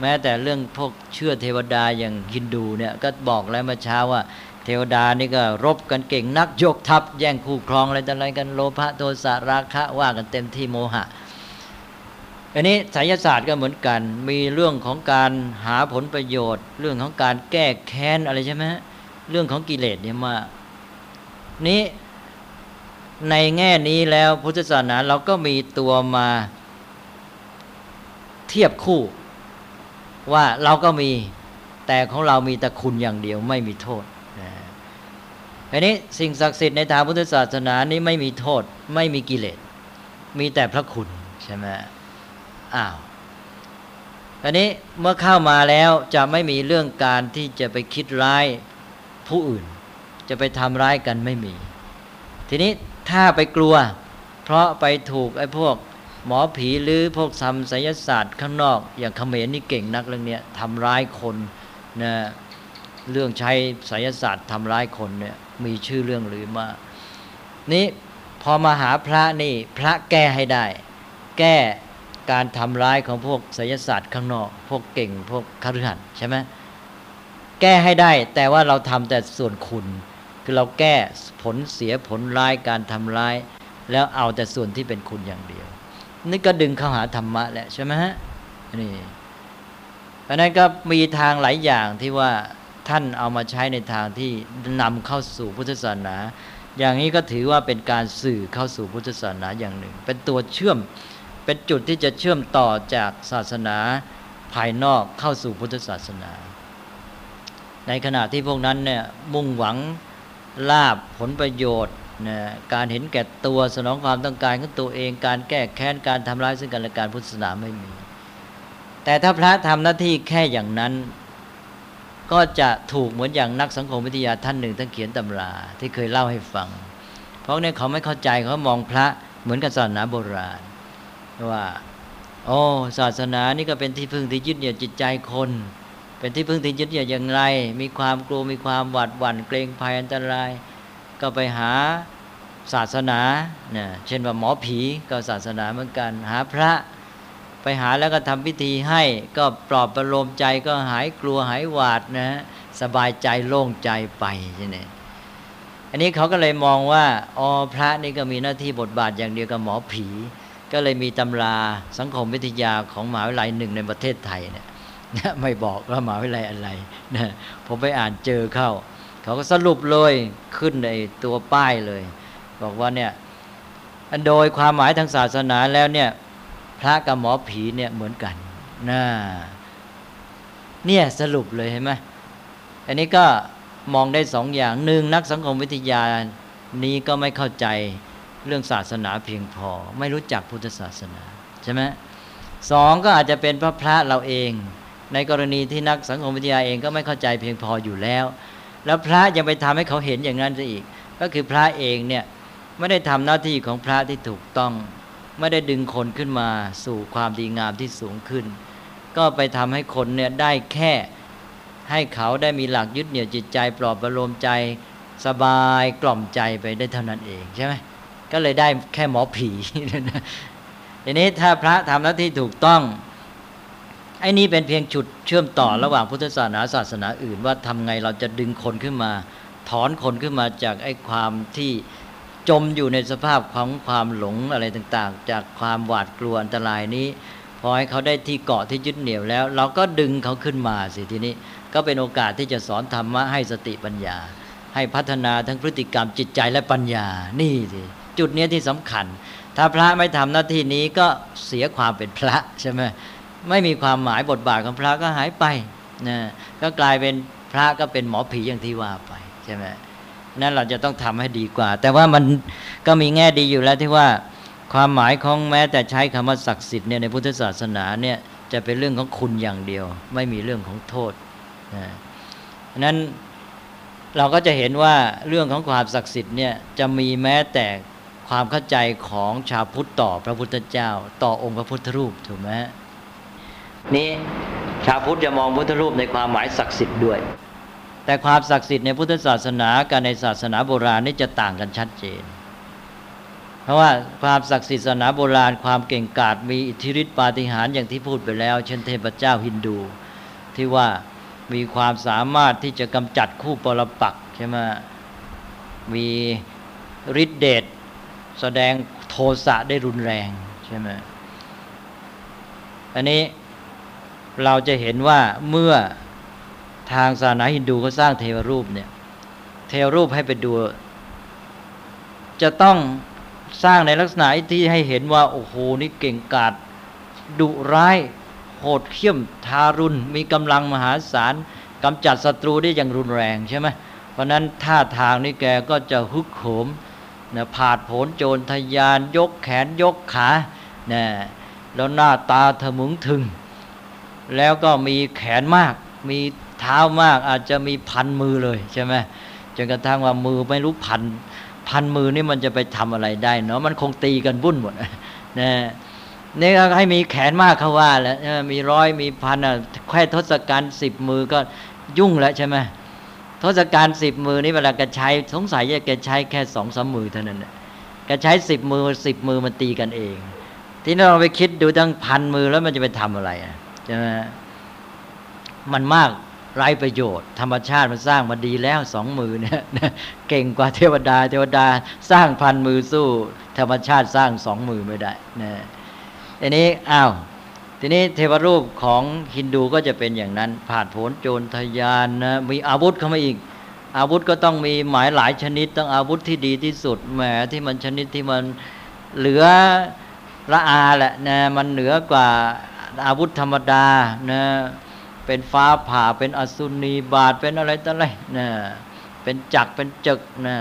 แม้แต่เรื่องพวกเชื่อเทวดาอย่างฮินดูเนี่ยก็บอกแล้วเมื่อเช้าว่า เทวดานี่ก็รบกันเก่งนักยกทัพ แย่งคู่ครองอะไรต่ออะไรกันโลภะโทสะราคะว่ากันเต็มที่โมหะอันนี้ไสยศาสตร์ก็เหมือนกัน มีเรื่องของการหาผลประโยชน์ เรื่องของการแก้แค้นอะไรใช่ไหมเรื่องของกิเลสเนี่ยมานี้ในแง่นี้แล้วพุทธศาสนาเราก็มีตัวมาเทียบคู่ ว่าเราก็มีแต่ของเรามีแต่คุณอย่างเดียวไม่มีโทษ อันนี้สิ่งศักดิ์สิทธิ์ในทางพุทธศาสนานี้ไม่มีโทษ ไม่มีกิเลส มีแต่พระคุณใช่ไหมอ้าวอันนี้เมื่อเข้ามาแล้วจะไม่มีเรื่องการที่จะไปคิดร้ายผู้อื่น จะไปทำร้ายกันไม่มี ทีนี้ถ้าไปกลัว เพราะไปถูกไอ้พวกหมอผีหรือพวกทำไสยศาสตร์ข้างนอก อย่างเขมรนี่เก่งนักเรื่องนี้ทำร้ายคนนะเรื่องใช้ไสยศาสตร์ทำร้ายคนเนี่ย มีชื่อเรื่องหรือมานี้พอมาหาพระนี่พระแก้ให้ได้ แก้การทำร้ายของพวกไสยศาสตร์ข้างนอก พวกเก่งพวกคฤหัสถ์ใช่ไหมแก้ให้ได้ แต่ว่าเราทำแต่ส่วนคุณ คือเราแก้ผลเสียผลร้ายการทำร้าย แล้วเอาแต่ส่วนที่เป็นคุณอย่างเดียว นี่ก็ดึงเข้าหาธรรมะแหละใช่ไหมฮะนี่เพราะนั้นก็มีทางหลายอย่างที่ว่า ท่านเอามาใช้ในทางที่นำเข้าสู่พุทธศาสนา อย่างนี้ก็ถือว่าเป็นการสื่อเข้าสู่พุทธศาสนาอย่างหนึ่ง เป็นตัวเชื่อมเป็นจุดที่จะเชื่อมต่อจากศาสนาภายนอกเข้าสู่พุทธศาสนา ในขณะที่พวกนั้นเนี่ยมุ่งหวังลาบผลประโยชน์นะการเห็นแก่ตัวสนองความต้องการของตัวเอง การแก้แค้นการทำร้ายซึ่งกันและการพุทธศาสนาไม่มี แต่ถ้าพระทำหน้าที่แค่อย่างนั้น ก็จะถูกเหมือนอย่างนักสังคมวิทยาท่านหนึ่งท่านเขียนตำราที่เคยเล่าให้ฟัง เพราะเนี่ยเขาไม่เข้าใจเขามองพระเหมือนกับศาสนาโบราณ ว่าโอ้ศาสนานี่ก็เป็นที่พึ่งที่ยึดเหนี่ยวจิตใจคน เป็นที่พึ่งที่ยึดเหนี่ยวอย่างไร มีความกลัวมีความหวาดหวั่นเกรงภัยอันตราย ก็ไปหาศาสนาเนี่ยเช่นว่าหมอผีก็ศาสนาเหมือนกัน หาพระ ไปหาแล้วก็ทำพิธีให้ก็ปลอบประโลมใจก็หายกลัวหายหวาดนะสบายใจโล่งใจไปใช่ไหมอันนี้เขาก็เลยมองว่าอ๋อพระนี่ก็มีหน้าที่บทบาทอย่างเดียวกับหมอผี ก็เลยมีตำราสังคมวิทยาของมหาวิทยาลัยหนึ่งในประเทศไทยเนี่ยไม่บอกว่ามหาวิทยาลัยอะไรนะผมไปอ่านเจอเข้า เขาก็สรุปเลยขึ้นในตัวป้ายเลย บอกว่าเนี่ยโดยความหมายทางศาสนาแล้วเนี่ย พระกับหมอผีเนี่ยเหมือนกันนะเนี่ยสรุปเลยเห็นไหมอันนี้ก็มองได้สองอย่างหนึ่งนักสังคมวิทยานี้ก็ไม่เข้าใจเรื่องศาสนาเพียงพอ ไม่รู้จักพุทธศาสนาใช่ไหมสองก็อาจจะเป็นพระพระเราเอง ในกรณีที่นักสังคมวิทยาเองก็ไม่เข้าใจเพียงพออยู่แล้ว แล้วพระยังไปทำให้เขาเห็นอย่างนั้นซะอีก ก็คือพระเองเนี่ยไม่ได้ทำหน้าที่ของพระที่ถูกต้อง ไม่ได้ดึงคนขึ้นมาสู่ความดีงามที่สูงขึ้น ก็ไปทำให้คนเนี่ยได้แค่ให้เขาได้มีหลักยึดเหนี่ยวจิตใจ ปลอบประโลมใจสบายกล่อมใจไปได้เท่านั้นเองใช่ไหมก็เลยได้แค่หมอผีทีนี้ถ้าพระทำหน้าที่ถูกต้องไอ้นี้เป็นเพียงจุดเชื่อมต่อระหว่างพุทธศาสนาศาสนาอื่น ว่าทำไงเราจะดึงคนขึ้นมา ถอนคนขึ้นมาจากไอ้ความที่ จมอยู่ในสภาพของความหลงอะไรต่างๆ จากความหวาดกลัวอันตรายนี้พอให้เขาได้ที่เกาะที่ยึดเหนี่ยวแล้ว เราก็ดึงเขาขึ้นมาสิทีนี้ ก็เป็นโอกาสที่จะสอนธรรมะให้สติปัญญา ให้พัฒนาทั้งพฤติกรรมจิตใจและปัญญานี่สิจุดนี้ที่สำคัญ ถ้าพระไม่ทำหน้าที่นี้ก็เสียความเป็นพระใช่ไหมไม่มีความหมายบทบาทของพระก็หายไปนะก็กลายเป็นพระก็เป็นหมอผีอย่างที่ว่าไปใช่ไหม นั่นเราจะต้องทำให้ดีกว่า แต่ว่ามันก็มีแง่ดีอยู่แล้วที่ว่าความหมายของแม้แต่ใช้คำว่าศักดิ์สิทธิ์เนี่ยในพุทธศาสนาเนี่ยจะเป็นเรื่องของคุณอย่างเดียว ไม่มีเรื่องของโทษนะนั้นเราก็จะเห็นว่าเรื่องของความศักดิ์สิทธิ์เนี่ยจะมีแม้แต่ความเข้าใจของชาวพุทธต่อพระพุทธเจ้า ต่อองค์พระพุทธรูปถูกไหมนี่ชาวพุทธจะมองพุทธรูปในความหมายศักดิ์สิทธิ์ด้วย แต่ความศักดิ์สิทธิ์ในพุทธศาสนากับในศาสนาโบราณนี่จะต่างกันชัดเจน เพราะว่าความศักดิ์สิทธิ์ศาสนาโบราณ ความเก่งกาจมีอิทธิฤทธิปาฏิหาริย์อย่างที่พูดไปแล้ว เช่นเทพเจ้าฮินดู ที่ว่ามีความสามารถที่จะกำจัดคู่ปรปักใช่ไหมมีฤทธิเดชแสดงโทสะได้รุนแรงใช่ไหมอันนี้เราจะเห็นว่าเมื่อ ทางศาสนาฮินดูเขาสร้างเทวรูปเนี่ย เทวรูปให้ไปดู จะต้องสร้างในลักษณะที่ให้เห็นว่า โอ้โหนี่เก่งกาจดุร้าย โหดเขี้ยมทารุณ มีกำลังมหาศาลกำจัดศัตรูได้อย่างรุนแรงใช่ไหมเพราะนั้นท่าทางนี่แกก็จะฮึกโหมนะผาดโผนโจรทยานยกแขนยกขานะแล้วหน้าตาทะมึงถึง แล้วก็มีแขนมาก มี เท้ามากอาจจะมีพันมือเลยใช่ไหมจนกระทั่งว่ามือไม่รู้พันพันมือนี่มันจะไปทำอะไรได้เนาะมันคงตีกันวุ่นหมดนะนี่ให้มีแขนมากเขาว่าแล้วมีร้อยมีพันอะแค่ทศกัณฐ์สิบมือก็ยุ่งแล้วใช่ไหมทศกัณฐ์สิบมือนี่เวลาแกใช้สงสัยจะแกใช้แค่สองสามมือเท่านั้นแหละแกใช้สิบมือสิบมือมันตีกันเอง ที่เราไปคิดดูตั้งพันมือแล้วมันจะไปทำอะไรอะใช่ไหมมันมาก ไร้ประโยชน์ ธรรมชาติมันสร้างมาดีแล้วสองมือเนี่ยเก่งกว่าเทวดา เทวดาสร้างพันมือสู้ ธรรมชาติสร้างสองมือไม่ได้นะทีนี้อ้าวทีนี้เทวรูปของฮินดูก็จะเป็นอย่างนั้น ผ่าดโผนโจรทยานนะมีอาวุธเข้ามาอีก อาวุธก็ต้องมีหมายหลายชนิด ต้องอาวุธที่ดีที่สุดแหมที่มันชนิดที่มันเหลือละอาแหละนะมันเหนือกว่าอาวุธธรรมดานะ เป็นฟ้าผ่าเป็นอสุนีบาทเป็นอะไรต่ออะไรนะเป็นจักเป็นจึกนะ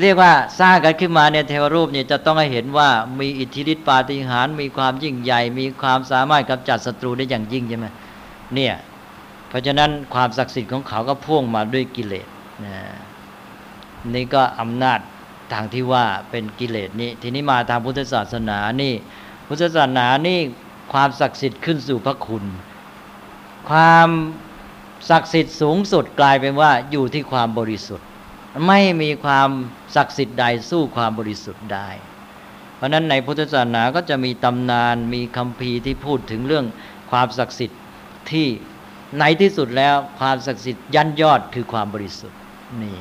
เรียกว่าสร้างกันขึ้นมาเนี่ยเทวรูปเนี่ยจะต้องให้เห็นว่ามีอิทธิฤทธิปาฏิหาริย์มีความยิ่งใหญ่ มีความสามารถกำจัดศัตรูได้อย่างยิ่งใช่ไหมเนี่ยเพราะฉะนั้นความศักดิ์สิทธิ์ของเขาก็พ่วงมาด้วยกิเลสนะนี่ก็อำนาจทางที่ว่าเป็นกิเลสนี่ทีนี้มาทางพุทธศาสนานี่ พุทธศาสนานี่ความศักดิ์สิทธิ์ขึ้นสู่พระคุณ ความศักดิ์สิทธิ์สูงสุดกลายเป็นว่าอยู่ที่ความบริสุทธิ์ ไม่มีความศักดิ์สิทธิ์ใดสู้ความบริสุทธิ์ได้ เพราะนั้นในพุทธศาสนาก็จะมีตำนานมีคำพีที่พูดถึงเรื่องความศักดิ์สิทธิ์ที่ในที่สุดแล้วความศักดิ์สิทธิ์ยันยอดคือความบริสุทธิ์นี่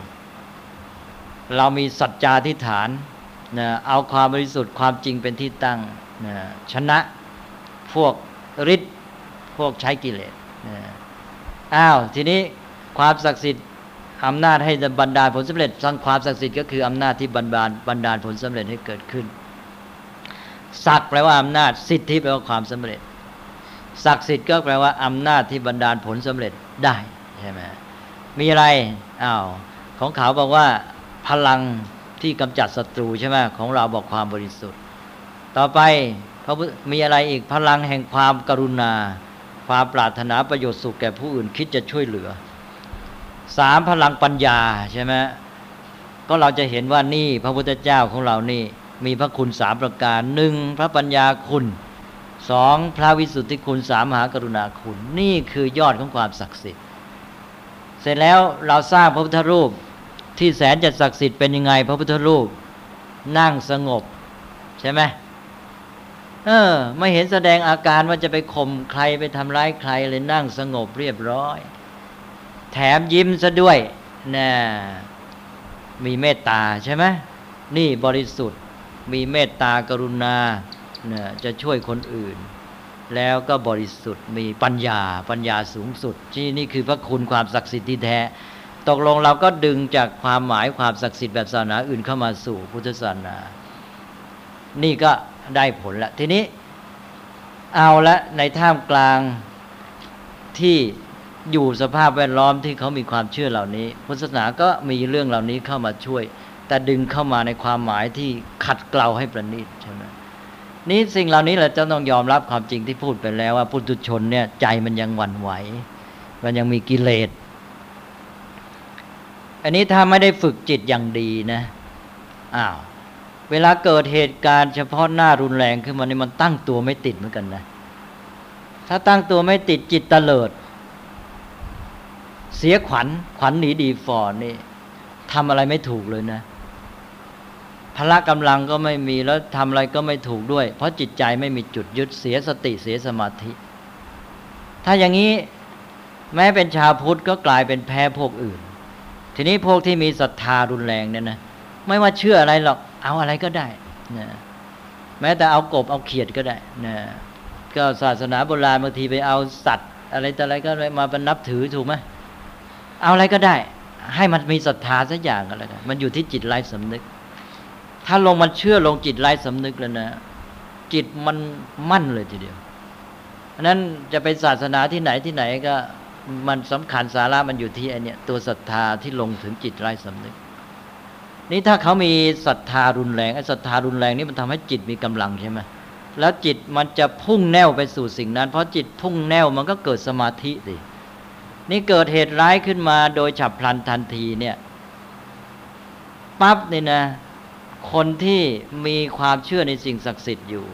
เรามีสัจจาธิฐานนะเอาความบริสุทธิ์ความจริงเป็นที่ตั้งนะชนะพวกฤทธิ์พวกใช้กิเลส อ้าวทีนี้ความศักดิ์สิทธิ์อำนาจให้บรรดาผลสำเร็จสร้างความศักดิ์สิทธิ์ก็คืออำนาจที่บรรดาบรรดาผลสำเร็จให้เกิดขึ้นศักแปลว่าอำนาจสิทธิแปลว่าความสำเร็จศักดิ์สิทธิ์ก็แปลว่าอำนาจที่บรรดาผลสำเร็จได้ใช่ไหมมีอะไรอ้าวของเขาบอกว่าพลังที่กำจัดศัตรูใช่ไหมของเราบอกความบริสุทธิ์ ต่อไปเขามีอะไรอีกพลังแห่งความกรุณา ความปรารถนาประโยชน์สุขแก่ผู้อื่นคิดจะช่วยเหลือสามพลังปัญญาใช่ไหมก็เราจะเห็นว่านี่พระพุทธเจ้าของเรานี่ มีพระคุณสามประการหนึ่งพระปัญญาคุณสองพระวิสุทธิคุณสามมหากรุณาคุณ นี่คือยอดของความศักดิ์สิทธิ์ เสร็จแล้วเราสร้างพระพุทธรูปที่แสนจะศักดิ์สิทธิ์เป็นยังไง พระพุทธรูปนั่งสงบใช่ไหม เออ ไม่เห็นแสดงอาการว่าจะไปข่มใครไปทำร้ายใครเลยนั่งสงบเรียบร้อย แถมยิ้มซะด้วยนะมีเมตตาใช่ไหมนี่บริสุทธิ์ มีเมตตากรุณาเนี่ยจะช่วยคนอื่น แล้วก็บริสุทธิ์มีปัญญาปัญญาสูงสุด ที่นี่คือพระคุณความศักดิ์สิทธิ์ที่แท้ ตกลงเราก็ดึงจากความหมายความศักดิ์สิทธิ์แบบศาสนาอื่นเข้ามาสู่พุทธศาสนา นี่ก็ ได้ผลละทีนี้ เอาละในท่ามกลางที่อยู่สภาพแวดล้อมที่เขามีความเชื่อเหล่านี้ พุทธศาสนาก็มีเรื่องเหล่านี้เข้ามาช่วย แต่ดึงเข้ามาในความหมายที่ขัดเกลาให้ประณีตใช่ไหมนี่สิ่งเหล่านี้เราจะต้องยอมรับความจริงที่พูดไปแล้วว่า ปุถุชนเนี่ยใจมันยังหวั่นไหว มันยังมีกิเลส อันนี้ถ้าไม่ได้ฝึกจิตอย่างดีนะ อ้าว เวลาเกิดเหตุการณ์เฉพาะหน้ารุนแรงขึ้นมานี่มันตั้งตัวไม่ติดเหมือนกันนะ ถ้าตั้งตัวไม่ติดจิตเตลิด เสียขวัญขวัญหนีดีฟอร์นี่ทำอะไรไม่ถูกเลยนะพละกำลังก็ไม่มีแล้วทำอะไรก็ไม่ถูกด้วย เพราะจิตใจไม่มีจุดยึดเสียสติเสียสมาธิ ถ้าอย่างนี้แม้เป็นชาวพุทธก็กลายเป็นแพ้พวกอื่น ทีนี้พวกที่มีศรัทธารุนแรงเนี่ยนะไม่ว่าเชื่ออะไรหรอก เอาอะไรก็ได้นะแม้แต่เอากบเอาเขียดก็ได้นะก็ศาสนาโบราณบางทีไปเอาสัตว์ อะไรแต่อะไรก็มาเป็นนับถือถูกไหมเอาอะไรก็ได้ ให้มันมีศรัทธาสักอย่างก็แล้วกันมันอยู่ที่จิตไร้สำนึก ถ้าลงมันเชื่อลงจิตไร้สำนึกแล้วนะจิตมันมั่นเลยทีเดียวนั้นจะเป็นศาสนาที่ไหนที่ไหนก็มันสำคัญสาระมันอยู่ที่ไอเนี้ยตัวศรัทธาที่ลงถึงจิตไร้สำนึก นี่ถ้าเขามีศรัทธารุนแรงไอ้ศรัทธารุนแรงนี่มันทำให้จิตมีกำลังใช่ไหมแล้วจิตมันจะพุ่งแนวไปสู่สิ่งนั้น เพราะจิตพุ่งแนวมันก็เกิดสมาธิสินี่เกิดเหตุร้ายขึ้นมาโดยฉับพลันทันทีเนี่ยปั๊บนี่นะ คนที่มีความเชื่อในสิ่งศักดิ์สิทธิ์อยู่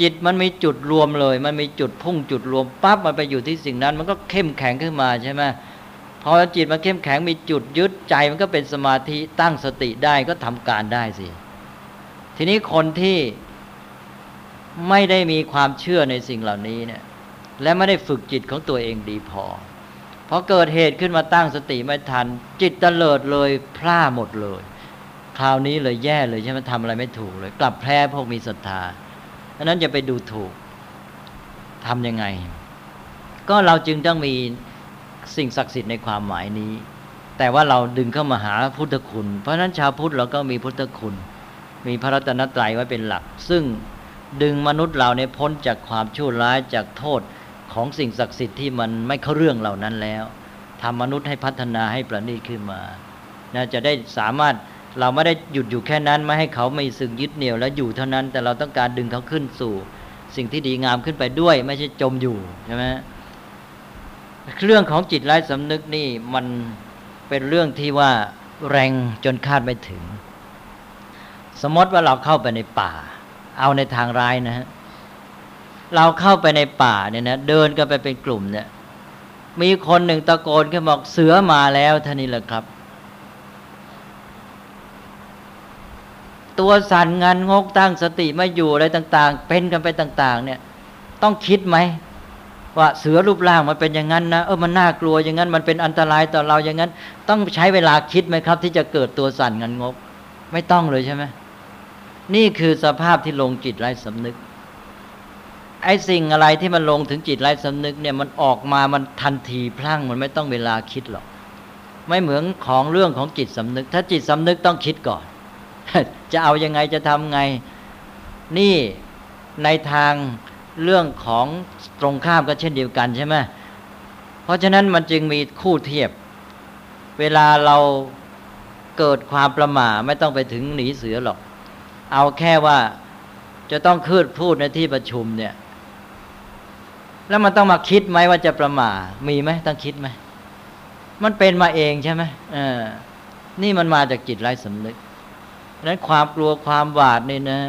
จิตมันมีจุดรวมเลย มันมีจุดพุ่งจุดรวมปั๊บมันไปอยู่ที่สิ่งนั้น มันก็เข้มแข็งขึ้นมาใช่ไหม พอจิตมันเข้มแข็งมีจุดยึดใจมันก็เป็นสมาธิตั้งสติได้ก็ทำการได้สิ ทีนี้คนที่ไม่ได้มีความเชื่อในสิ่งเหล่านี้เนี่ย และไม่ได้ฝึกจิตของตัวเองดีพอพอเกิดเหตุขึ้นมาตั้งสติไม่ทัน จิตตะเลิดเลยพลาดหมดเลย คราวนี้เลยแย่เลยใช่ไหมทำอะไรไม่ถูกเลย กลับแพ้พวกมีศรัทธาดังนั้นจะไปดูถูกทำยังไง ก็เราจึงต้องมี สิ่งศักดิ์สิทธิ์ในความหมายนี้ แต่ว่าเราดึงเข้ามาหาพุทธคุณ เพราะฉะนั้นชาวพุทธเราก็มีพุทธคุณ มีพระรัตนตรัยไว้เป็นหลัก ซึ่งดึงมนุษย์เราในพ้นจากความชั่วร้ายจากโทษของสิ่งศักดิ์สิทธิ์ที่มันไม่เข้าเรื่องเหล่านั้นแล้วทำมนุษย์ให้พัฒนาให้ประณีตขึ้นมานะจะได้สามารถเราไม่ได้หยุดอยู่แค่นั้น ไม่ให้เขาไม่สึงยึดเหนี่ยวแล้วอยู่เท่านั้น แต่เราต้องการดึงเขาขึ้นสู่ สิ่งที่ดีงามขึ้นไปด้วย ไม่ใช่จมอยู่ใช่ไหม เรื่องของจิตไร้สำนึกนี่มันเป็นเรื่องที่ว่าแรงจนคาดไม่ถึง สมมติว่าเราเข้าไปในป่า เอาในทางร้ายนะฮะเราเข้าไปในป่าเนี่ยนะเดินกันไปเป็นกลุ่มเนี่ย มีคนหนึ่งตะโกนขึ้นบอกเสือมาแล้วท่านี้แหละครับ ตัวสั่นงานงกตั้งสติไม่อยู่อะไรต่าง ๆ เป็นกันไปต่าง ๆ เนี่ย ต้องคิดไหม ว่าเสือรูปร่างมันเป็นอย่างนั้นนะเออมันน่ากลัวอย่างนั้นมันเป็นอันตรายต่อเราอย่างนั้น ต้องใช้เวลาคิดไหมครับ ที่จะเกิดตัวสั่นงันงก ไม่ต้องเลยใช่ไหมนี่คือสภาพที่ลงจิตไร้สำนึก ไอ้สิ่งอะไรที่มันลงถึงจิตไร้สำนึกเนี่ยมันออกมามันทันทีพลั่งมันไม่ต้องเวลาคิดหรอกไม่เหมือนของเรื่องของจิตสำนึก ถ้าจิตสำนึกต้องคิดก่อน จะเอายังไงจะทำไง นี่ในทางเรื่องของ ตรงข้ามก็เช่นเดียวกันใช่ไหมเพราะฉะนั้นมันจึงมีคู่เทียบ เวลาเราเกิดความประมาไม่ต้องไปถึงหนีเสือหรอก เอาแค่ว่าจะต้องคืดพูดในที่ประชุมเนี่ย แล้วมันต้องมาคิดไหมว่าจะประมามีไหมต้องคิดไหมมันเป็นมาเองใช่ไหมเออ นี่มันมาจากจิตไร้สำนึกนั้นความกลัวความหวาดนี่นะ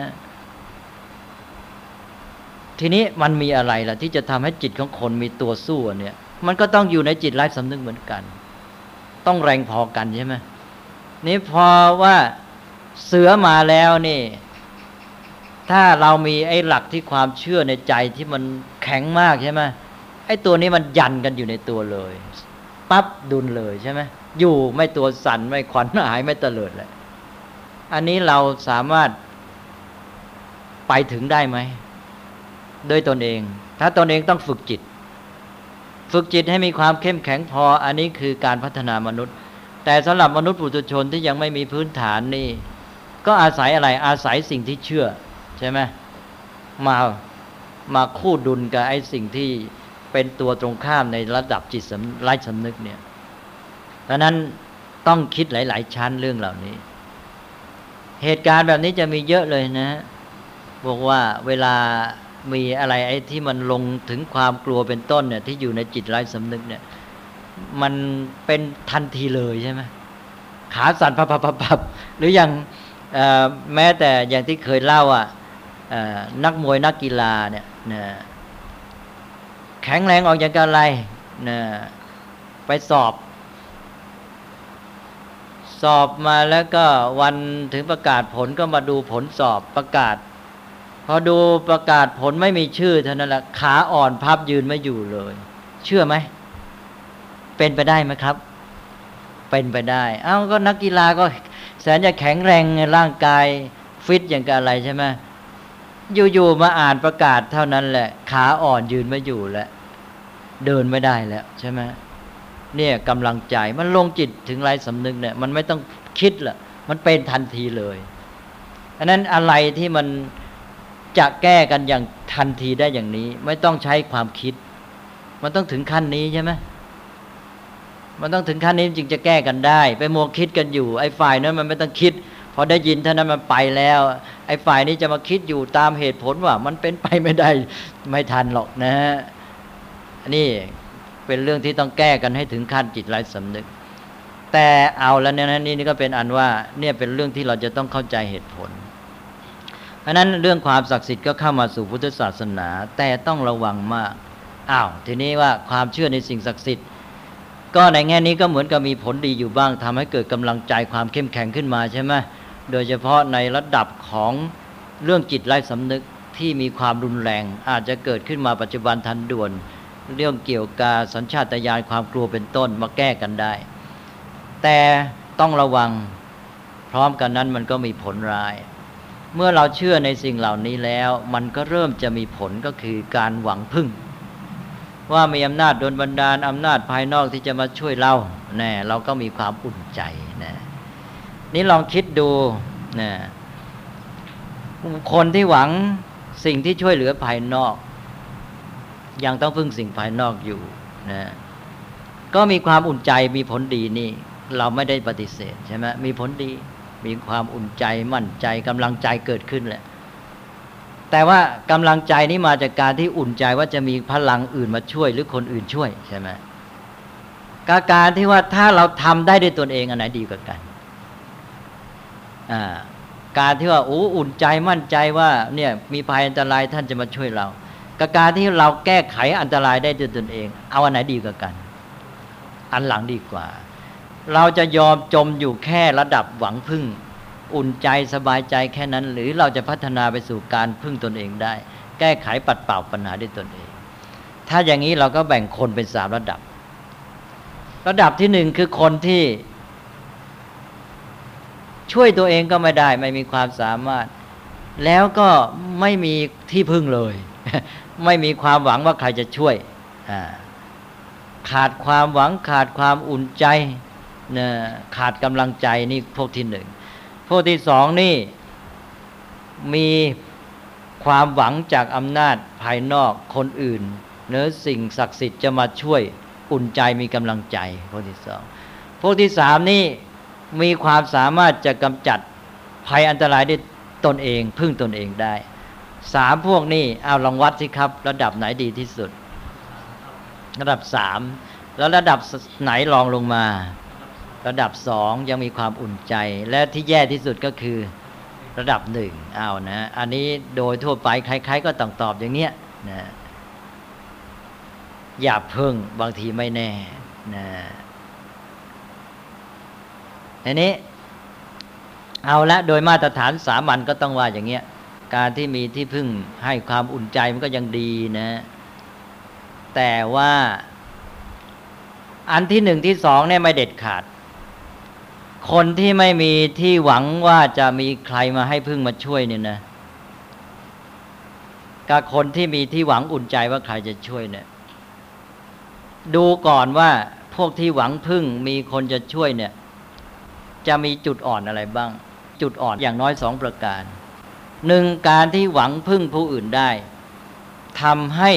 ทีนี้มันมีอะไรล่ะ ที่จะทำให้จิตของคนมีตัวสู้เนี่ย มันก็ต้องอยู่ในจิตไร้สำนึกเหมือนกัน ต้องแรงพอกันใช่ไหมนี่พอว่าเสือมาแล้วนี่ ถ้าเรามีไอ้หลักที่ความเชื่อในใจที่มันแข็งมากใช่ไหมไอ้ตัวนี้มันยันกันอยู่ในตัวเลยปั๊บดุลเลยใช่ไหมอยู่ไม่ตัวสั่นไม่ขวัญหายไม่เตลิดเลยอันนี้เราสามารถไปถึงได้ไหม ด้วยตนเอง ถ้าตนเองต้องฝึกจิต ฝึกจิตให้มีความเข้มแข็งพอ อันนี้คือการพัฒนามนุษย์ แต่สำหรับมนุษย์ปุถุชนที่ยังไม่มีพื้นฐานนี่ ก็อาศัยอะไรอาศัยสิ่งที่เชื่อ ใช่ไหมมามาคู่ดุลกับไอ้สิ่งที่เป็นตัวตรงข้ามในระดับจิตสำไร้สำนึกเนี่ยเพราะนั้นต้องคิดหลาย ๆ ชั้นเรื่องเหล่านี้ เหตุการณ์แบบนี้จะมีเยอะเลยนะบอกว่าเวลา มีอะไรไอ้ที่มันลงถึงความกลัวเป็นต้นเนี่ย ที่อยู่ในจิตไร้สำนึกเนี่ย มันเป็นทันทีเลยใช่ไหมขาสั่นพับพับพับหรืออย่างแม้แต่อย่างที่เคยเล่าอะนักมวยนักกีฬาเนี่ยนะแข็งแรงออกอย่างไรนะไปสอบ สอบมาแล้วก็วันถึงประกาศผลก็มาดูผลสอบประกาศ พอดูประกาศผลไม่มีชื่อเท่านั้นแหละขาอ่อนพับยืนไม่อยู่เลย เชื่อไหม เป็นไปได้ไหมครับ เป็นไปได้ เอ้าก็นักกีฬาก็แสนจะแข็งแรงร่างกายฟิตอย่างกับอะไรใช่ไหมอยู่ๆมาอ่านประกาศเท่านั้นแหละ ขาอ่อนยืนไม่อยู่แล้วเดินไม่ได้แล้วใช่ไหมเนี่ยกำลังใจมันลงจิตถึงไรสำนึกเนี่ย มันไม่ต้องคิดละมันเป็นทันทีเลยอันนั้นอะไรที่มัน จะแก้กันอย่างทันทีได้อย่างนี้ ไม่ต้องใช้ความคิด มันต้องถึงขั้นนี้ใช่ไหมมันต้องถึงขั้นนี้จึงจะแก้กันได้ ไปมัวคิดกันอยู่ ไอ้ฝ่ายนั้นมันไม่ต้องคิดพอได้ยินเท่านั้นมันไปแล้ว ไอ้ฝ่ายนี้จะมาคิดอยู่ตามเหตุผลว่า มันเป็นไปไม่ได้ไม่ทันหรอกนะฮะนี่เป็นเรื่องที่ต้องแก้กันให้ถึงขั้นจิตไร้สำนึก แต่เอาแล้วเนี่ยนี่นี่ก็เป็นอันว่าเนี่ยเป็นเรื่องที่เราจะต้องเข้าใจเหตุผล ราะนั้นเรื่องความศักดิ์สิทธิ์ก็เข้ามาสู่พุทธศาสนา แต่ต้องระวังมากอ้าวทีนี้ว่าความเชื่อในสิ่งศักดิ์สิทธิ์ก็ในแง่นี้ก็เหมือนกับมีผลดีอยู่บ้างทำให้เกิดกำลังใจความเข้มแข็งขึ้นมาใช่ไหมโดยเฉพาะในระดับของเรื่องจิตไร้สำนึกที่มีความรุนแรง อาจจะเกิดขึ้นมาปัจจุบันทันด่วน เรื่องเกี่ยวกับสัญชาตญาณความกลัวเป็นต้นมาแก้กันได้ แต่ต้องระวังพร้อมกันนั้นมันก็มีผลร้าย เมื่อเราเชื่อในสิ่งเหล่านี้แล้ว มันก็เริ่มจะมีผลก็คือการหวังพึ่ง ว่ามีอำนาจโดนบันดาลอำนาจภายนอกที่จะมาช่วยเราแน่เราก็มีความอุ่นใจนะนี่ลองคิดดูนะคนที่หวังสิ่งที่ช่วยเหลือภายนอก ยังต้องพึ่งสิ่งภายนอกอยู่นะก็มีความอุ่นใจมีผลดีนี่ เราไม่ได้ปฏิเสธใช่ไหมมีผลดี มีความอุ่นใจมั่นใจกำลังใจเกิดขึ้นแหละ แต่ว่ากำลังใจนี้มาจากการที่อุ่นใจว่าจะมีพลังอื่นมาช่วย หรือคนอื่นช่วยใช่ไหมการที่ว่าถ้าเราทำได้ด้วยตนเองอันไหนดีกว่ากันการที่ว่าโอ้อุ่นใจมั่นใจว่าเนี่ยมีภัยอันตรายท่านจะมาช่วยเรากับการที่เราแก้ไขอันตรายได้ด้วยตนเอง เอาอันไหนดีกว่ากัน อันหลังดีกว่า เราจะยอมจมอยู่แค่ระดับหวังพึ่ง อุ่นใจสบายใจแค่นั้น หรือเราจะพัฒนาไปสู่การพึ่งตนเองได้ แก้ไขปัดเป่าปัญหาด้วยตนเอง ถ้าอย่างนี้เราก็แบ่งคนเป็นสามระดับ ระดับที่หนึ่งคือคนที่ ช่วยตัวเองก็ไม่ได้ ไม่มีความสามารถ แล้วก็ไม่มีที่พึ่งเลย ไม่มีความหวังว่าใครจะช่วย ขาดความหวังขาดความอุ่นใจ นะขาดกำลังใจนี่พวกที่หนึ่ง พวกที่สองนี่มีความหวังจากอำนาจภายนอกคนอื่นเนื้อสิ่งศักดิ์สิทธิ์จะมาช่วยอุ่นใจมีกำลังใจพวกที่สองพวกที่สามนี่มีความสามารถจะกำจัดภัยอันตรายได้ตนเอง พึ่งตนเองได้สามพวกนี้เอาลองวัดสิครับ ระดับไหนดีที่สุด ระดับสามแล้วระดับไหนรองลงมา ระดับสองยังมีความอุ่นใจ และที่แย่ที่สุดก็คือระดับหนึ่งเอานะอันนี้โดยทั่วไปใครๆก็ต้องตอบอย่างเนี้ยนะอย่าเพิ่งบางทีไม่แน่นะทีนี้ เอาละโดยมาตรฐานสามัญก็ต้องว่าอย่างเงี้ย การที่มีที่พึ่งให้ความอุ่นใจมันก็ยังดีนะ แต่ว่า อันที่หนึ่งที่สองเนี่ยไม่เด็ดขาด คนที่ไม่มีที่หวังว่าจะมีใครมาให้พึ่งมาช่วยเนี่ยนะกับคนที่มีที่หวังอุ่นใจว่าใครจะช่วยเนี่ย ดูก่อนว่าพวกที่หวังพึ่งมีคนจะช่วยเนี่ย จะมีจุดอ่อนอะไรบ้าง จุดอ่อนอย่างน้อยสองประการหนึ่งการที่หวังพึ่งผู้อื่นได้ทำให้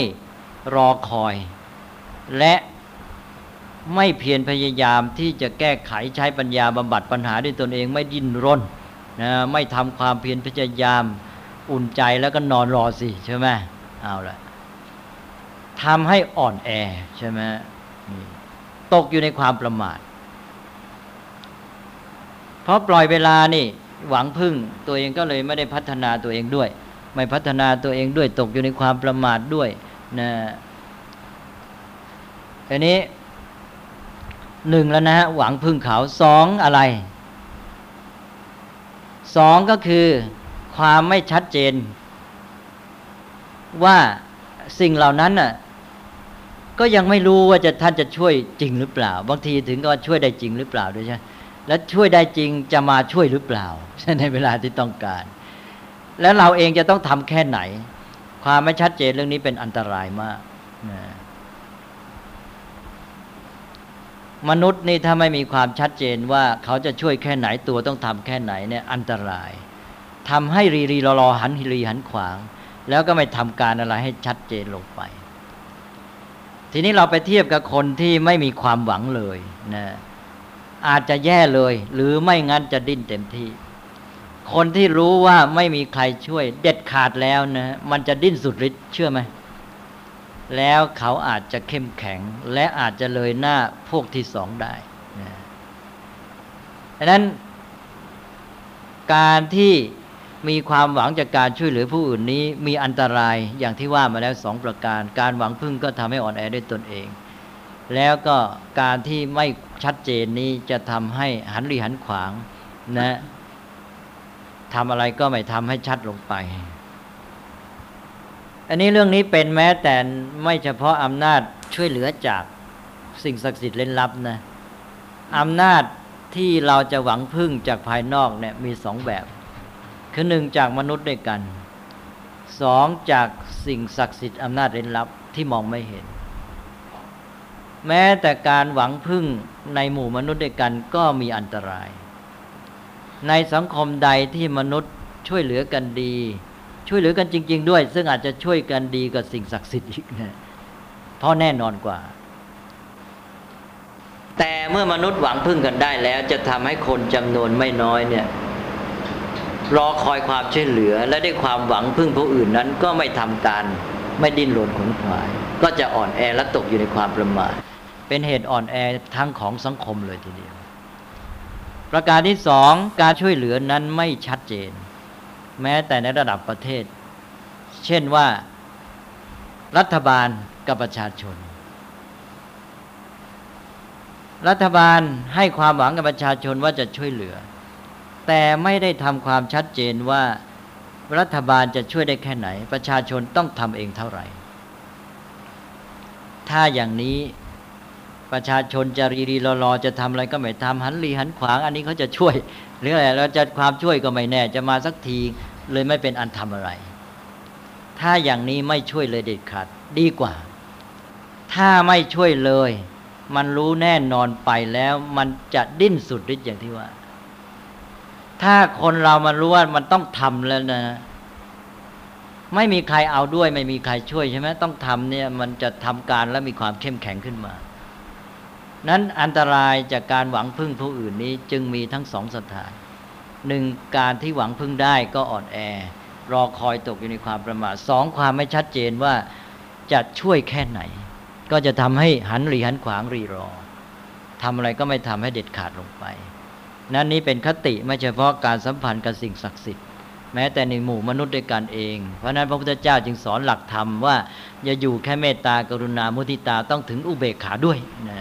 รอคอย และ ไม่เพียรพยายามที่จะแก้ไขใช้ปัญญาบำบัดปัญหาด้วยตนเองไม่ดิ้นรนนะไม่ทำความเพียรพยายามอุ่นใจแล้วก็นอนรอสิใช่ไหมเอาละทำให้อ่อนแอใช่ไหมตกอยู่ในความประมาทเพราะปล่อยเวลานี่ หวังพึ่งตัวเองก็เลยไม่ได้พัฒนาตัวเองด้วย ไม่พัฒนาตัวเองด้วย ตกอยู่ในความประมาทด้วยนะอันนี้ หนึ่งแล้วนะฮะหวังพึ่งเขาสองอะไรสองก็คือความไม่ชัดเจน ว่าสิ่งเหล่านั้นน่ะก็ยังไม่รู้ว่าจะท่านจะช่วยจริงหรือเปล่า บางทีถึงก็ช่วยได้จริงหรือเปล่าด้วยใช่และช่วยได้จริงจะมาช่วยหรือเปล่าในเวลาที่ต้องการ แล้วเราเองจะต้องทำแค่ไหน ความไม่ชัดเจนเรื่องนี้เป็นอันตรายมากนะ มนุษย์นี่ถ้าไม่มีความชัดเจนว่าเขาจะช่วยแค่ไหนตัวต้องทำแค่ไหนเนี่ยอันตรายทำให้รีรีรอรอหันรีหันขวาง แล้วก็ไม่ทำการอะไรให้ชัดเจนลงไป ทีนี้เราไปเทียบกับคนที่ไม่มีความหวังเลยนะอาจจะแย่เลย หรือไม่งั้นจะดิ้นเต็มที่ คนที่รู้ว่าไม่มีใครช่วยเด็ดขาดแล้วนะมันจะดิ้นสุดฤทธิ์เชื่อไหม แล้วเขาอาจจะเข้มแข็ง และอาจจะเลยหน้าพวกที่สองได้นะดังนั้น การที่มีความหวังจากการช่วยเหลือผู้อื่นนี้ มีอันตรายอย่างที่ว่ามาแล้วสองประการ การหวังพึ่งก็ทำให้อ่อนแอด้วยตนเอง แล้วก็การที่ไม่ชัดเจนนี้จะทำให้หันรีหันขวางนะทำอะไรก็ไม่ทำให้ชัดลงไป อันนี้เรื่องนี้เป็นแม้แต่ไม่เฉพาะอำนาจช่วยเหลือจากสิ่งศักดิ์สิทธิ์เล่นลับนะอำนาจที่เราจะหวังพึ่งจากภายนอกเนี่ยมีสองแบบ คือหนึ่งจากมนุษย์ด้วยกันสองจากสิ่งศักดิ์สิทธิ์อำนาจเล่นลับที่มองไม่เห็น แม้แต่การหวังพึ่งในหมู่มนุษย์ด้วยกันก็มีอันตราย ในสังคมใดที่มนุษย์ช่วยเหลือกันดี ช่วยเหลือกันจริง ๆ ด้วย ซึ่งอาจจะช่วยกันดีกับสิ่งศักดิ์สิทธิ์อีกนะเพราะแน่นอนกว่า แต่เมื่อมนุษย์หวังพึ่งกันได้แล้ว จะทำให้คนจำนวนไม่น้อยเนี่ย รอคอยความช่วยเหลือ และได้ความหวังพึ่งผู้อื่นนั้น ก็ไม่ทำการไม่ดิ้นรนขนขวาย ก็จะอ่อนแอและตกอยู่ในความประมาทเป็นเหตุอ่อนแอทั้งของสังคมเลยทีเดียว ประการที่สองการช่วยเหลือนั้นไม่ชัดเจน แม้แต่ในระดับประเทศ เช่นว่ารัฐบาลกับประชาชน รัฐบาลให้ความหวังกับประชาชนว่าจะช่วยเหลือ แต่ไม่ได้ทำความชัดเจนว่ารัฐบาลจะช่วยได้แค่ไหน ประชาชนต้องทำเองเท่าไหร่ ถ้าอย่างนี้ประชาชนจะรีรีรอรอจะทำอะไรก็ไม่ทำหันรีหันขวาง อันนี้เขาจะช่วยหรืออะไรเราจะความช่วยก็ไม่แน่ จะมาสักที เลยไม่เป็นอันทำอะไร ถ้าอย่างนี้ไม่ช่วยเลยเด็ดขาดดีกว่า ถ้าไม่ช่วยเลย มันรู้แน่นอนไปแล้วมันจะดิ้นสุดฤทธิ์อย่างที่ว่า ถ้าคนเรามันรู้ว่ามันต้องทำแล้วนะไม่มีใครเอาด้วย ไม่มีใครช่วยใช่ไหมต้องทำเนี่ย มันจะทำการแล้วมีความเข้มแข็งขึ้นมา นั้นอันตรายจากการหวังพึ่งผู้อื่นนี้จึงมีทั้งสองสถาน หนึ่งการที่หวังพึ่งได้ก็อ่อนแอ รอคอยตกอยู่ในความประมาทสองความไม่ชัดเจนว่าจะช่วยแค่ไหน ก็จะทำให้หันหรีหันขวางรีรอทำอะไรก็ไม่ทำให้เด็ดขาดลงไป นั่นนี้เป็นคติไม่เฉพาะการสัมพันธ์กับสิ่งศักดิ์สิทธิ์แม้แต่ในหมู่มนุษย์ด้วยกันเอง เพราะนั้นพระพุทธเจ้าจึงสอนหลักธรรมว่า อย่าอยู่แค่เมตตากรุณามุทิตาต้องถึงอุเบกขาด้วยนะ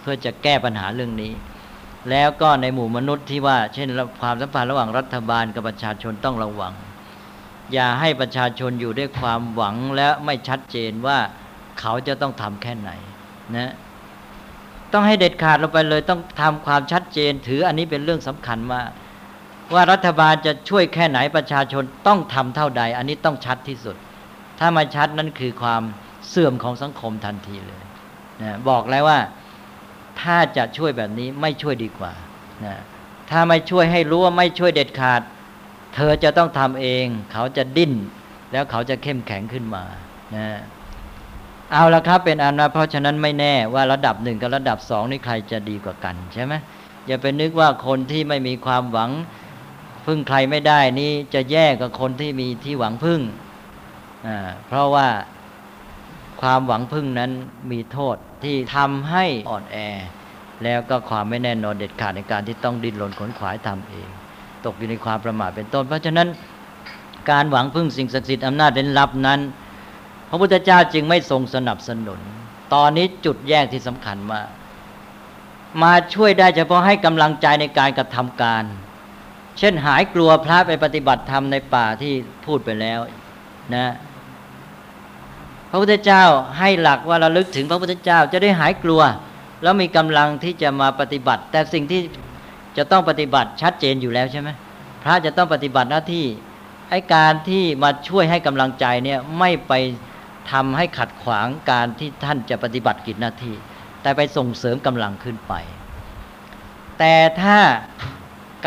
เพื่อจะแก้ปัญหาเรื่องนี้ แล้วก็ในหมู่มนุษย์ที่ว่า เช่นความสัมพันธ์ระหว่างรัฐบาลกับประชาชนต้องระวัง อย่าให้ประชาชนอยู่ด้วยความหวังและไม่ชัดเจนว่าเขาจะต้องทำแค่ไหนนะต้องให้เด็ดขาดลงไปเลย ต้องทำความชัดเจน ถืออันนี้เป็นเรื่องสำคัญมากว่ารัฐบาลจะช่วยแค่ไหนประชาชนต้องทำเท่าใด อันนี้ต้องชัดที่สุด ถ้ามาชัดนั่นคือความเสื่อมของสังคมทันทีเลยนะบอกแล้วว่า ถ้าจะช่วยแบบนี้ไม่ช่วยดีกว่านะถ้าไม่ช่วยให้รู้ว่าไม่ช่วยเด็ดขาด เธอจะต้องทำเอง เขาจะดิ้น แล้วเขาจะเข้มแข็งขึ้นมานะเอาละครับเป็นอันว่าเพราะฉะนั้นไม่แน่ว่าระดับหนึ่งกับระดับสองนี่ใครจะดีกว่ากันใช่ไหมอย่าไปนึกว่าคนที่ไม่มีความหวังพึ่งใครไม่ได้นี่จะแย่กับคนที่มีที่หวังพึ่งอ่าเพราะว่า ความหวังพึ่งนั้นมีโทษที่ทำให้อ่อนแอ แล้วก็ความไม่แน่นอนเด็ดขาดในการที่ต้องดิ้นรนขนขวายทำเอง ตกอยู่ในความประมาทเป็นต้น เพราะฉะนั้นการหวังพึ่งสิ่งศักดิ์สิทธิ์อำนาจเร้นลับนั้น พระพุทธเจ้าจึงไม่ทรงสนับสนุน ตอนนี้จุดแยกที่สำคัญมากมาช่วยได้เฉพาะให้กำลังใจในการกระทำการ เช่นหายกลัวพระไปปฏิบัติธรรมในป่าที่พูดไปแล้วนะ พระพุทธเจ้าให้หลักว่าเระลึกถึงพระพุทธเจ้าจะได้หายกลัว แล้วมีกำลังที่จะมาปฏิบัติ แต่สิ่งที่จะต้องปฏิบัติชัดเจนอยู่แล้วใช่ไหมพระจะต้องปฏิบัติหน้าที่ไอ้การที่มาช่วยให้กำลังใจเนี่ยไม่ไปทำให้ขัดขวางการที่ท่านจะปฏิบัติกิจหน้าที่ แต่ไปส่งเสริมกำลังขึ้นไป แต่ถ้า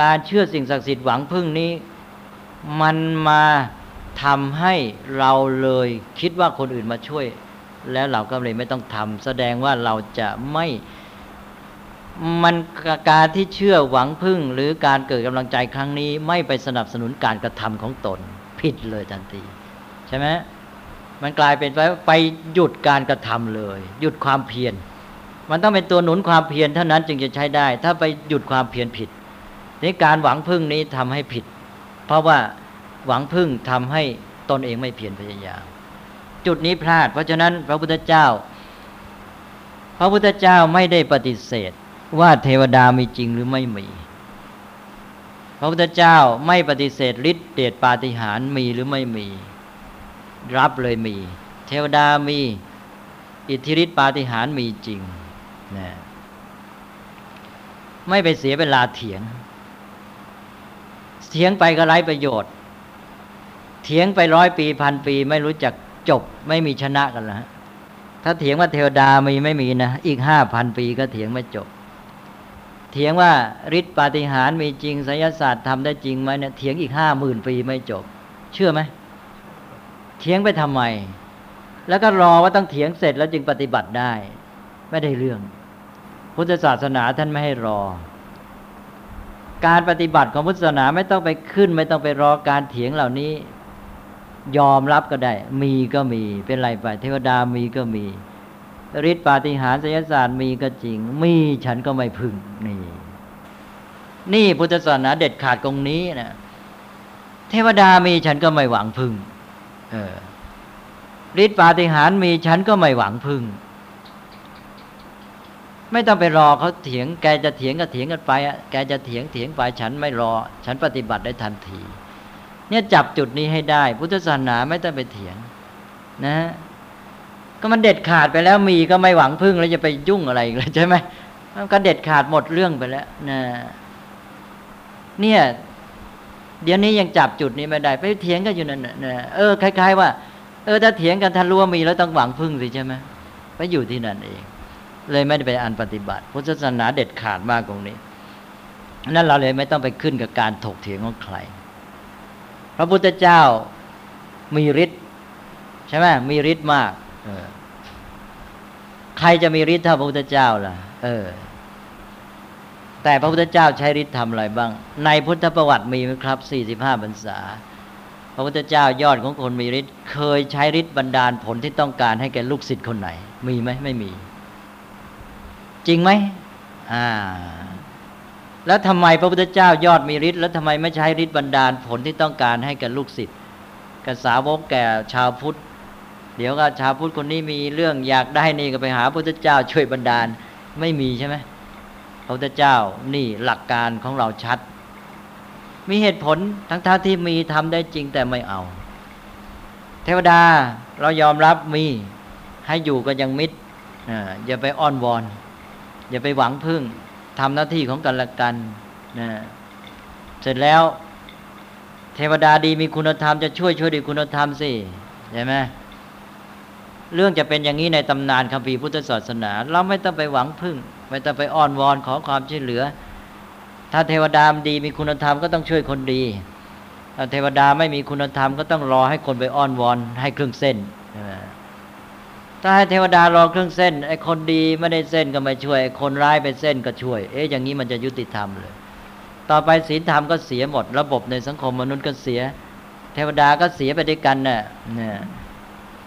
การเชื่อสิ่งศักดิ์สิทธิ์หวังพึ่งนี้ มันมา ทำให้เราเลยคิดว่าคนอื่นมาช่วย แล้วเราก็เลยไม่ต้องทำแสดงว่าเราจะไม่มันการที่เชื่อหวังพึ่ง หรือการเกิดกำลังใจครั้งนี้ ไม่ไปสนับสนุนการกระทำของตน ผิดเลยทันที ใช่ไหมมันกลายเป็นไปไปหยุดการกระทำเลย หยุดความเพียรมันต้องเป็นตัวหนุนความเพียรเท่านั้นจึงจะใช้ได้ ถ้าไปหยุดความเพียรผิดนี่การหวังพึ่งนี้ทำให้ผิด เพราะว่า หวังพึ่งทำให้ตนเองไม่เพียรพยายาม จุดนี้พลาด เพราะฉะนั้นพระพุทธเจ้า พระพุทธเจ้าไม่ได้ปฏิเสธว่าเทวดามีจริงหรือไม่มี พระพุทธเจ้าไม่ปฏิเสธฤทธิเดชปาฏิหาริย์มีหรือไม่มี รับเลยมี เทวดามีอิทธิฤทธิปาฏิหาริย์มีจริงนะไม่ไปเสียเวลาเถียง เถียงไปก็ไร้ประโยชน์ เถียงไปร้อยปีพันปีไม่รู้จักจบไม่มีชนะกันแล้วถ้าเถียงว่าเทวดามีไม่มีนะ อีกห้าพันปีก็เถียงไม่จบ เถียงว่าฤทธิปาฏิหาริย์มีจริงไสยศาสตร์ทำได้จริงไหมเนี่ยเถียงอีกห้าหมื่นปีไม่จบ เชื่อไหมเถียงไปทำไม แล้วก็รอว่าต้องเถียงเสร็จแล้วจึงปฏิบัติได้ ไม่ได้เรื่อง พุทธศาสนาท่านไม่ให้รอ การปฏิบัติของพุทธศาสนาไม่ต้องไปขึ้น ไม่ต้องไปรอการเถียงเหล่านี้ ยอมรับก็ได้ มีก็มีเป็นไรไป เทวดามีก็มีฤทธิปาฏิหาริย์ศยศาสตร์มีก็จริง มีฉันก็ไม่พึงนี่ นี่พุทธศาสนาเด็ดขาดตรงนี้นะเทวดามีฉันก็ไม่หวังพึงเออฤทธิปาฏิหาริย์มีฉันก็ไม่หวังพึงไม่ต้องไปรอเขาเถียง แกจะเถียงก็เถียงกันไปแกจะเถียงเถียงไปฉันไม่รอ ฉันปฏิบัติได้ทันที เนี่ยจับจุดนี้ให้ได้ พุทธศาสนาไม่ต้องไปเถียง นะก็มันเด็ดขาดไปแล้วมีก็ไม่หวังพึ่งแล้วจะไปยุ่งอะไรเลยใช่ไหมมันก็เด็ดขาดหมดเรื่องไปแล้วนะเนี่ย เดี๋ยวนี้ยังจับจุดนี้ไม่ได้ ไปเถียงกันอยู่นั่นนะเออคล้ายๆว่าเออถ้าเถียงกันท่านรู้ว่ามีแล้วต้องหวังพึ่งสิใช่ไหมไปอยู่ที่นั่นเอง เลยไม่ได้ไปอันปฏิบัติ พุทธศาสนาเด็ดขาดมากตรงนี้นั่นเราเลยไม่ต้องไปขึ้นกับการถกเถียงของใคร พระพุทธเจ้ามีฤทธิ์ใช่ไหมมีฤทธิ์มากใครจะมีฤทธิ์เท่าพระพุทธเจ้าล่ะ เออ แต่พระพุทธเจ้าใช้ฤทธิ์ทำอะไรบ้าง ในพุทธประวัติมีไหมครับสี่สิบห้าพรรษา พระพุทธเจ้ายอดของคนมีฤทธิ์เคยใช้ฤทธิ์บันดาลผลที่ต้องการให้แก่ลูกศิษย์คนไหน มีไหมไม่มี จริงไหมอ่า แล้วทำไมพระพุทธเจ้ายอดมีฤทธิ์แล้วทำไมไม่ใช้ฤทธิ์บันดาลผลที่ต้องการให้แก่ลูกศิษย์กับสาวกแก่ชาวพุทธ เดี๋ยวก็ชาวพุทธคนนี้มีเรื่องอยากได้นี่ก็ไปหาพระพุทธเจ้าช่วยบันดาลไม่มีใช่ไหมพระพุทธเจ้านี่หลักการของเราชัด มีเหตุผลทั้งท่าที่มีทำได้จริงแต่ไม่เอา เทวดาเรายอมรับมีให้อยู่กันยังมิตรอย่าไปอ้อนวอน อย่าไปหวังพึ่ง ทำหน้าที่ของกันและกันนะเสร็จแล้ว เทวดาดีมีคุณธรรมจะช่วยช่วยดีคุณธรรมสิใช่ไหมเรื่องจะเป็นอย่างนี้ในตำนานคัมภีร์พุทธศาสนา เราไม่ต้องไปหวังพึ่ง ไม่ต้องไปอ้อนวอนขอความช่วยเหลือ ถ้าเทวดาดีมีคุณธรรมก็ต้องช่วยคนดี ถ้าเทวดาไม่มีคุณธรรมก็ต้องรอให้คนไปอ้อนวอนให้เครื่องเส้นใช่ไหม ถ้าให้เทวดารอเครื่องเส้นไอ้คนดีไม่ได้เส้นก็ไม่ช่วย คนร้ายไปเส้นก็ช่วย เอ๊ะอย่างนี้มันจะยุติธรรมเลย ต่อไปศีลธรรมก็เสียหมด ระบบในสังคมมนุษย์ก็เสีย เทวดาก็เสียไปด้วยกันน่ะเนี่ย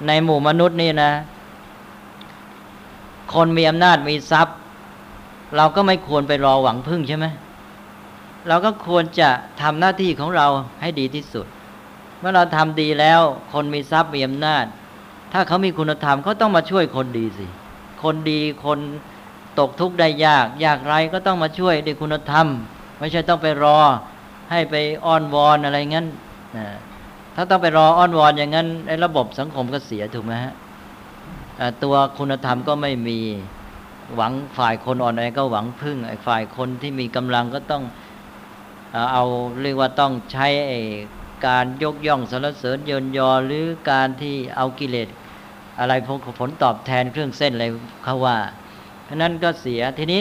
ในหมู่มนุษย์นี่นะ คนมีอำนาจมีทรัพย์ เราก็ไม่ควรไปรอหวังพึ่งใช่ไหมเราก็ควรจะทำหน้าที่ของเราให้ดีที่สุด เมื่อเราทำดีแล้ว คนมีทรัพย์มีอำนาจ ถ้าเขามีคุณธรรมเขาต้องมาช่วยคนดีสิ คนดีคนตกทุกข์ได้ยากยากไรก็ต้องมาช่วยด้วยคุณธรรม ไม่ใช่ต้องไปรอให้ไปอ้อนวอนอะไรงั้นถ้าต้องไปรออ้อนวอนอย่างนั้นไอ้ระบบสังคมก็เสียถูกไหมฮะตัวคุณธรรมก็ไม่มีหวังฝ่ายคนอ่อนแอก็หวังพึ่งไอ้ฝ่ายคนที่มีกำลังก็ต้องเอาเรียกว่าต้องใช้ การยกย่องสรรเสริญเยินยอหรือการที่เอากิเลสอะไรผลตอบแทนเครื่องเส้นอะไรเขาว่าเพราะนั้นก็เสียทีนี้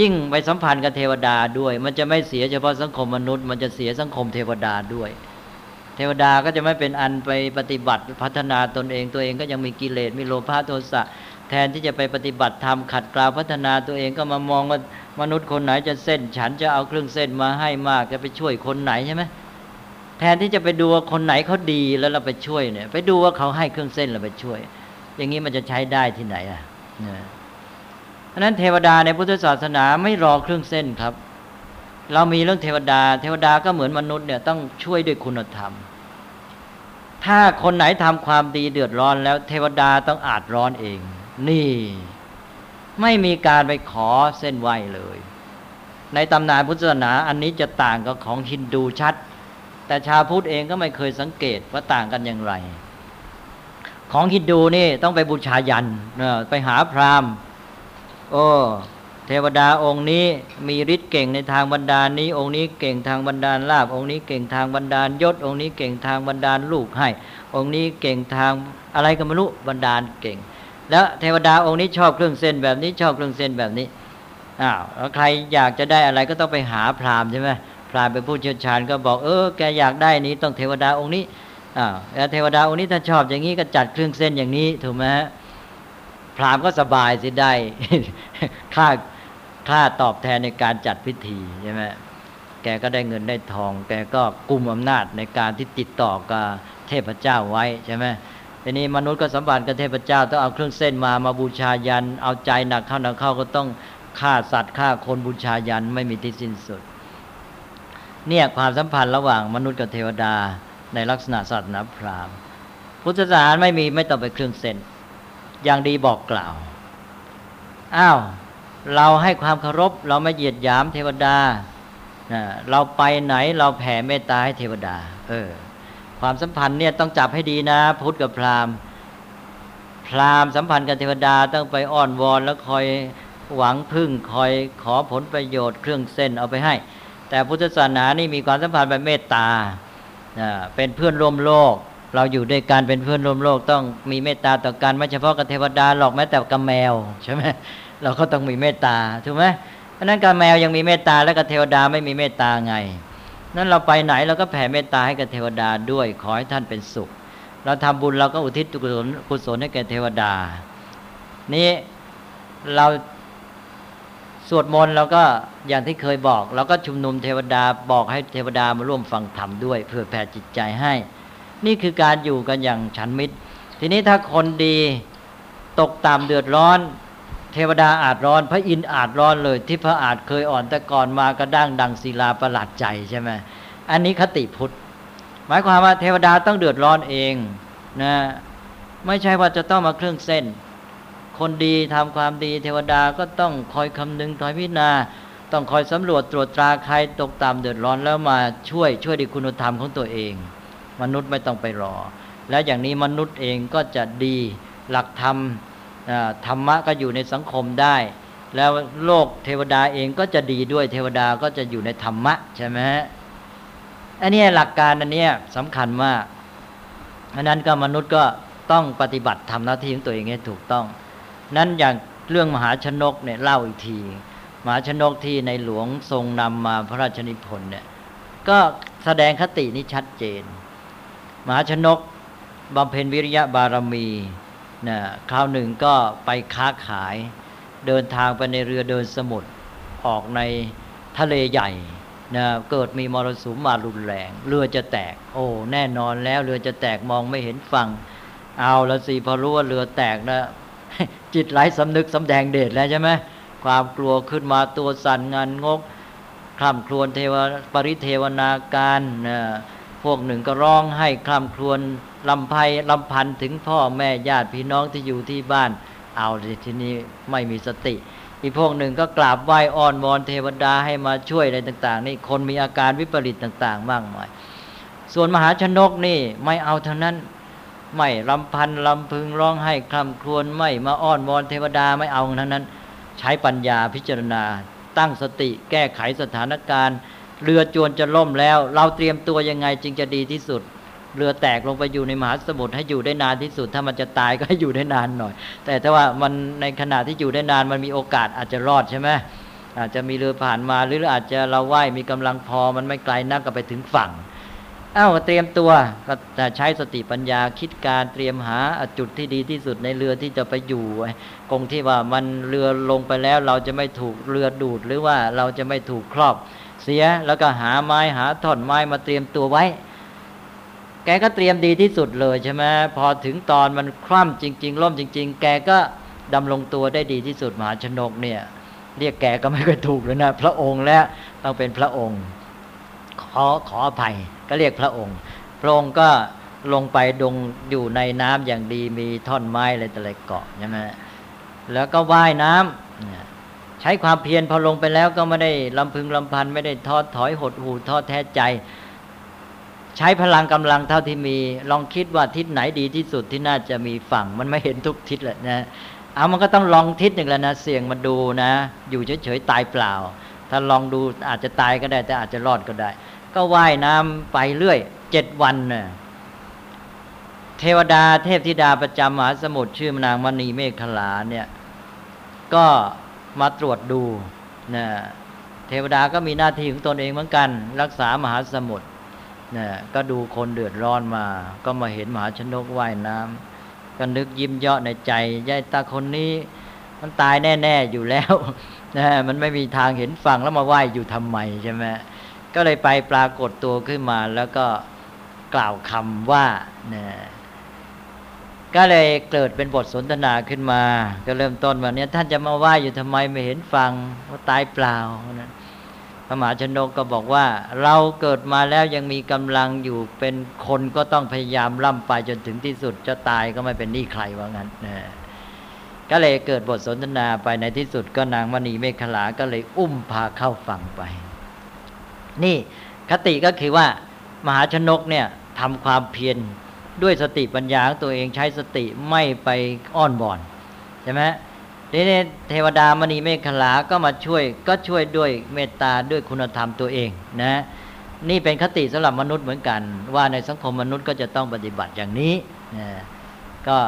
ยิ่งไปสัมพันธ์กับเทวดาด้วย มันจะไม่เสียเฉพาะสังคมมนุษย์ มันจะเสียสังคมเทวดาด้วย เทวดาก็จะไม่เป็นอันไปปฏิบัติพัฒนาตนเองตัวเองก็ยังมีกิเลสมีโลภะโทสะแทนที่จะไปปฏิบัติธรรมขัดเกลาพัฒนาตัวเองก็มามองว่ามนุษย์คนไหนจะเส้น ฉันจะเอาเครื่องเส้นมาให้มากจะไปช่วยคนไหนใช่ไหม แทนที่จะไปดูว่าคนไหนเขาดีแล้วเราไปช่วยเนี่ย ไปดูว่าเขาให้เครื่องเส้นเราไปช่วย อย่างนี้มันจะใช้ได้ที่ไหนอะเพราะนั้นเทวดาในพุทธศาสนาไม่รอเครื่องเส้นครับ เรามีเรื่องเทวดา เทวดาก็เหมือนมนุษย์เนี่ยต้องช่วยด้วยคุณธรรม ถ้าคนไหนทำความดีเดือดร้อนแล้ว เทวดาต้องอาจร้อนเอง นี่ ไม่มีการไปขอเส้นไหวเลย ในตำนานพุทธศาสนาอันนี้จะต่างกับของฮินดูชัด แต่ชาวพุทธเองก็ไม่เคยสังเกตว่าต่างกันอย่างไร ของฮินดูนี่ต้องไปบูชายันไปหาพราหมณ์ โอ้เทวดาองค์นี้มีฤทธิ์เก่งในทางบรรดาลนี้ องค์นี้เก่งทางบรรดาลลาบ องค์นี้เก่งทางบรรดาลยศ องค์นี้เก่งทางบรรดาลลูกให้ องค์นี้เก่งทางอะไรก็ไม่รู้บรรดาลเก่ง แล้วเทวดาองค์นี้ชอบเครื่องเส้นแบบนี้ชอบเครื่องเส้นแบบนี้อ้าวแล้วใครอยากจะได้อะไรก็ต้องไปหาพราหมณ์ใช่ไหม พราหมณ์เป็นผู้เชี่ยวชาญก็บอกเออแกอยากได้นี้ต้องเทวดาองค์นี้อ้าวแล้วเทวดาองค์นี้ถ้าชอบอย่างนี้ก็จัดเครื่องเส้นอย่างนี้ถูกไหมฮะพรามก็สบายสิได้ค่าค่าตอบแทนในการจัดพิธีใช่ไหมแกก็ได้เงินได้ทอง แกก็กุมอำนาจในการที่ติดต่อกับเทพเจ้าไว้ใช่ไหมทีนี้มนุษย์ก็สัมบัติกับเทพเจ้าต้องเอาเครื่องเส้นมามาบูชายัน เอาใจหนักเข้าหนักเข้าก็ต้องฆ่าสัตว์ฆ่าคนบูชายันไม่มีที่สิ้นสุด เนี่ยความสัมพันธ์ระหว่างมนุษย์กับเทวดาในลักษณะศาสนาพราหมณ์ พุทธศาสนาไม่มีไม่ต้องไปเครื่องเส้นอย่างดีบอกกล่าว อ้าว เราให้ความเคารพ เราไม่เหยียดหยามเทวดา เราไปไหนเราแผ่เมตตาให้เทวดา เออ ความสัมพันธ์เนี่ยต้องจับให้ดีนะ พุทธกับพราหมณ์ พราหมณ์สัมพันธ์กับเทวดาต้องไปอ้อนวอนแล้วคอยหวังพึ่งคอยขอผลประโยชน์เครื่องเส้นเอาไปให้ แต่พุทธศาสนานี่มีความสัมพันธ์แบบเมตตาเป็นเพื่อนร่วมโลก เราอยู่ด้วยกันเป็นเพื่อนร่วมโลก ต้องมีเมตตาต่อกันไม่เฉพาะกับเทวดาหรอกแม้แต่กับแมวใช่ไหมเราก็ต้องมีเมตตาถูกไหมเพราะนั้นกับแมวยังมีเมตตาแล้วกับเทวดาไม่มีเมตตาไง นั้นเราไปไหนเราก็แผ่เมตตาให้กับเทวดาด้วยขอให้ท่านเป็นสุข เราทำบุญเราก็อุทิศกุศลกุศลให้แก่เทวดา นี่เรา สวดมนต์เราก็อย่างที่เคยบอกเราก็ชุมนุมเทวดาบอกให้เทวดามาร่วมฟังธรรมด้วยเพื่อแผ่จิตใจให้ นี่คือการอยู่กันอย่างฉันมิตร ทีนี้ถ้าคนดีตกตามเดือดร้อน เทวดาอาจร้อน พระอินทร์อาจร้อนเลย ที่พระอาจเคยอ่อนแต่ก่อนมากระด้างดังศิลาประหลาดใจใช่ไหมอันนี้คติพุทธ หมายความว่าเทวดาต้องเดือดร้อนเองนะไม่ใช่ว่าจะต้องมาเครื่องเส้น คนดีทำความดีเทวดาก็ต้องคอยคำนึงคอยพิจารณา ต้องคอยสำรวจตรวจตราใครตกตามเดือดร้อนแล้วมาช่วยช่วยดีคุณธรรมของตัวเอง มนุษย์ไม่ต้องไปรอ แล้วอย่างนี้มนุษย์เองก็จะดีหลักธรรมธรรมะก็อยู่ในสังคมได้ แล้วโลกเทวดาเองก็จะดีด้วยเทวดาก็จะอยู่ในธรรมะใช่ไหมอันนี้หลักการอันนี้สำคัญมากอันนั้นก็มนุษย์ก็ต้องปฏิบัติทำหน้าที่ของตัวเองให้ถูกต้อง นั้นอย่างเรื่องมหาชนกเนี่ยเล่าอีกที มหาชนกที่ในหลวงทรงนำมาพระราชนิพนธ์เนี่ยก็แสดงคตินี้ชัดเจน มหาชนกบำเพ็ญวิริยะบารมีนะคราวหนึ่งก็ไปค้าขายเดินทางไปในเรือเดินสมุทรออกในทะเลใหญ่นะเกิดมีมรสุมมารุนแรง เรือจะแตก โอ้แน่นอนแล้วเรือจะแตกมองไม่เห็นฝั่ง เอาละสิพอรู้ว่าเรือแตกนะ จิตไหลสำนึกสำแดงเดชแล้วใช่ไหมความกลัวขึ้นมาตัวสั่นงานงกคร่ำครวญเทวปริเทวนาการนะพวกหนึ่งก็ร้องให้คร่ำครวญลำไพลำพันถึงพ่อแม่ญาติพี่น้องที่อยู่ที่บ้าน เอาทีนี้ไม่มีสติ อีกพวกหนึ่งก็กราบไหว้อ้อนวอนเทวดาให้มาช่วยอะไรต่าง ๆ นี่คนมีอาการวิปริตต่าง ๆ มากมายส่วนมหาชนกนี่ไม่เอาเท่านั้น ไม่ลำพันลำพึงร้องให้คลำครวญไม่มาอ้อนวอนเทวดาไม่เอาทั้งนั้น ใช้ปัญญาพิจารณา ตั้งสติแก้ไขสถานการณ์ เรือจวนจะล่มแล้ว เราเตรียมตัวยังไงจึงจะดีที่สุด เรือแตกลงไปอยู่ในมหาสมุทรให้อยู่ได้นานที่สุด ถ้ามันจะตายก็ให้อยู่ได้นานหน่อย แต่ถ้าว่ามันในขณะที่อยู่ได้นานมันมีโอกาสอาจจะรอดใช่ไหมอาจจะมีเรือผ่านมาหรืออาจจะเราไหว้มีกำลังพอมันไม่ไกลนักก็ไปถึงฝั่ง อ้าวเตรียมตัวก็จะใช้สติปัญญาคิดการเตรียมหาจุดที่ดีที่สุดในเรือที่จะไปอยู่กงที่ว่ามันเรือลงไปแล้วเราจะไม่ถูกเรือดูดหรือว่าเราจะไม่ถูกครอบเสียแล้วก็หาไม้หาท่อนไม้มาเตรียมตัวไว้ แกก็เตรียมดีที่สุดเลยใช่ไหมพอถึงตอนมันคว่ำจริง ๆ ล่มจริง ๆ แกก็ดำรงตัวได้ดีที่สุดมหาชนกเนี่ย เรียกแกก็ไม่ค่อยถูกเลยนะ พระองค์แล้วต้องเป็นพระองค์ ขอขออภัยก็เรียกพระองค์ พระองค์ก็ลงไปดงอยู่ในน้ำอย่างดีมีท่อนไม้อะไรต่ออะไรเกาะใช่ไหมแล้วก็ว่ายน้ำใช้ความเพียรพอลงไปแล้วก็ไม่ได้ลำพึงลำพันไม่ได้ทอดถอยหดหูทอดแท้ใจ ใช้พลังกำลังเท่าที่มี ลองคิดว่าทิศไหนดีที่สุดที่น่าจะมีฝั่งมันไม่เห็นทุกทิศแหละนะเอามันก็ต้องลองทิศหนึ่งแล้วนะเสี่ยงมาดูนะ อยู่เฉยๆตายเปล่า ถ้าลองดูอาจจะตายก็ได้ แต่อาจจะรอดก็ได้ ก็ว่ายน้ำไปเรื่อยเจ็ดวันเน่ะเทวดาเทพธิดาประจำมหาสมุทรชื่อมนางมณีเมฆขลาเนี่ยก็มาตรวจดูนะเทวดาก็มีหน้าที่ของตนเองเหมือนกัน รักษามหาสมุทรนะก็ดูคนเดือดร้อนมา ก็มาเห็นมหาชนกว่ายน้ำก็นึกยิ้มเยาะในใจยายตาคนนี้มันตายแน่ ๆ อยู่แล้ว นะมันไม่มีทางเห็นฝั่งแล้วมาไหว้อยู่ทำไมใช่ไหมก็เลยไปปรากฏตัวขึ้นมาแล้วก็กล่าวคำว่านี่ยก็เลยเกิดเป็นบทสนทนาขึ้นมา ก็เริ่มต้นวันนี้ท่านจะมาไหว่าอยู่ทำไมไม่เห็นฟังว่าตายเปล่านะพระมหาชนกก็บอกว่า เราเกิดมาแล้วยังมีกำลังอยู่เป็นคนก็ต้องพยายามล่ำไปจนถึงที่สุดจะตายก็ไม่เป็นหนี่ใครว่างั้นนะ ก็เลยเกิดบทสนทนาไปในที่สุดก็นางมณีเมฆลาก็เลยอุ้มพาเข้าฝั่งไป นี่คติก็คือว่ามหาชนกเนี่ยทำความเพียรด้วยสติปัญญาของตัวเองใช้สติไม่ไปอ้อนบอนใช่ไหมทีนี้เทวดามณีเมฆลาก็มาช่วยก็ช่วยด้วยเมตตาด้วยคุณธรรมตัวเองนะนี่เป็นคติสำหรับมนุษย์เหมือนกัน ว่าในสังคมมนุษย์ก็จะต้องปฏิบัติอย่างนี้นะก็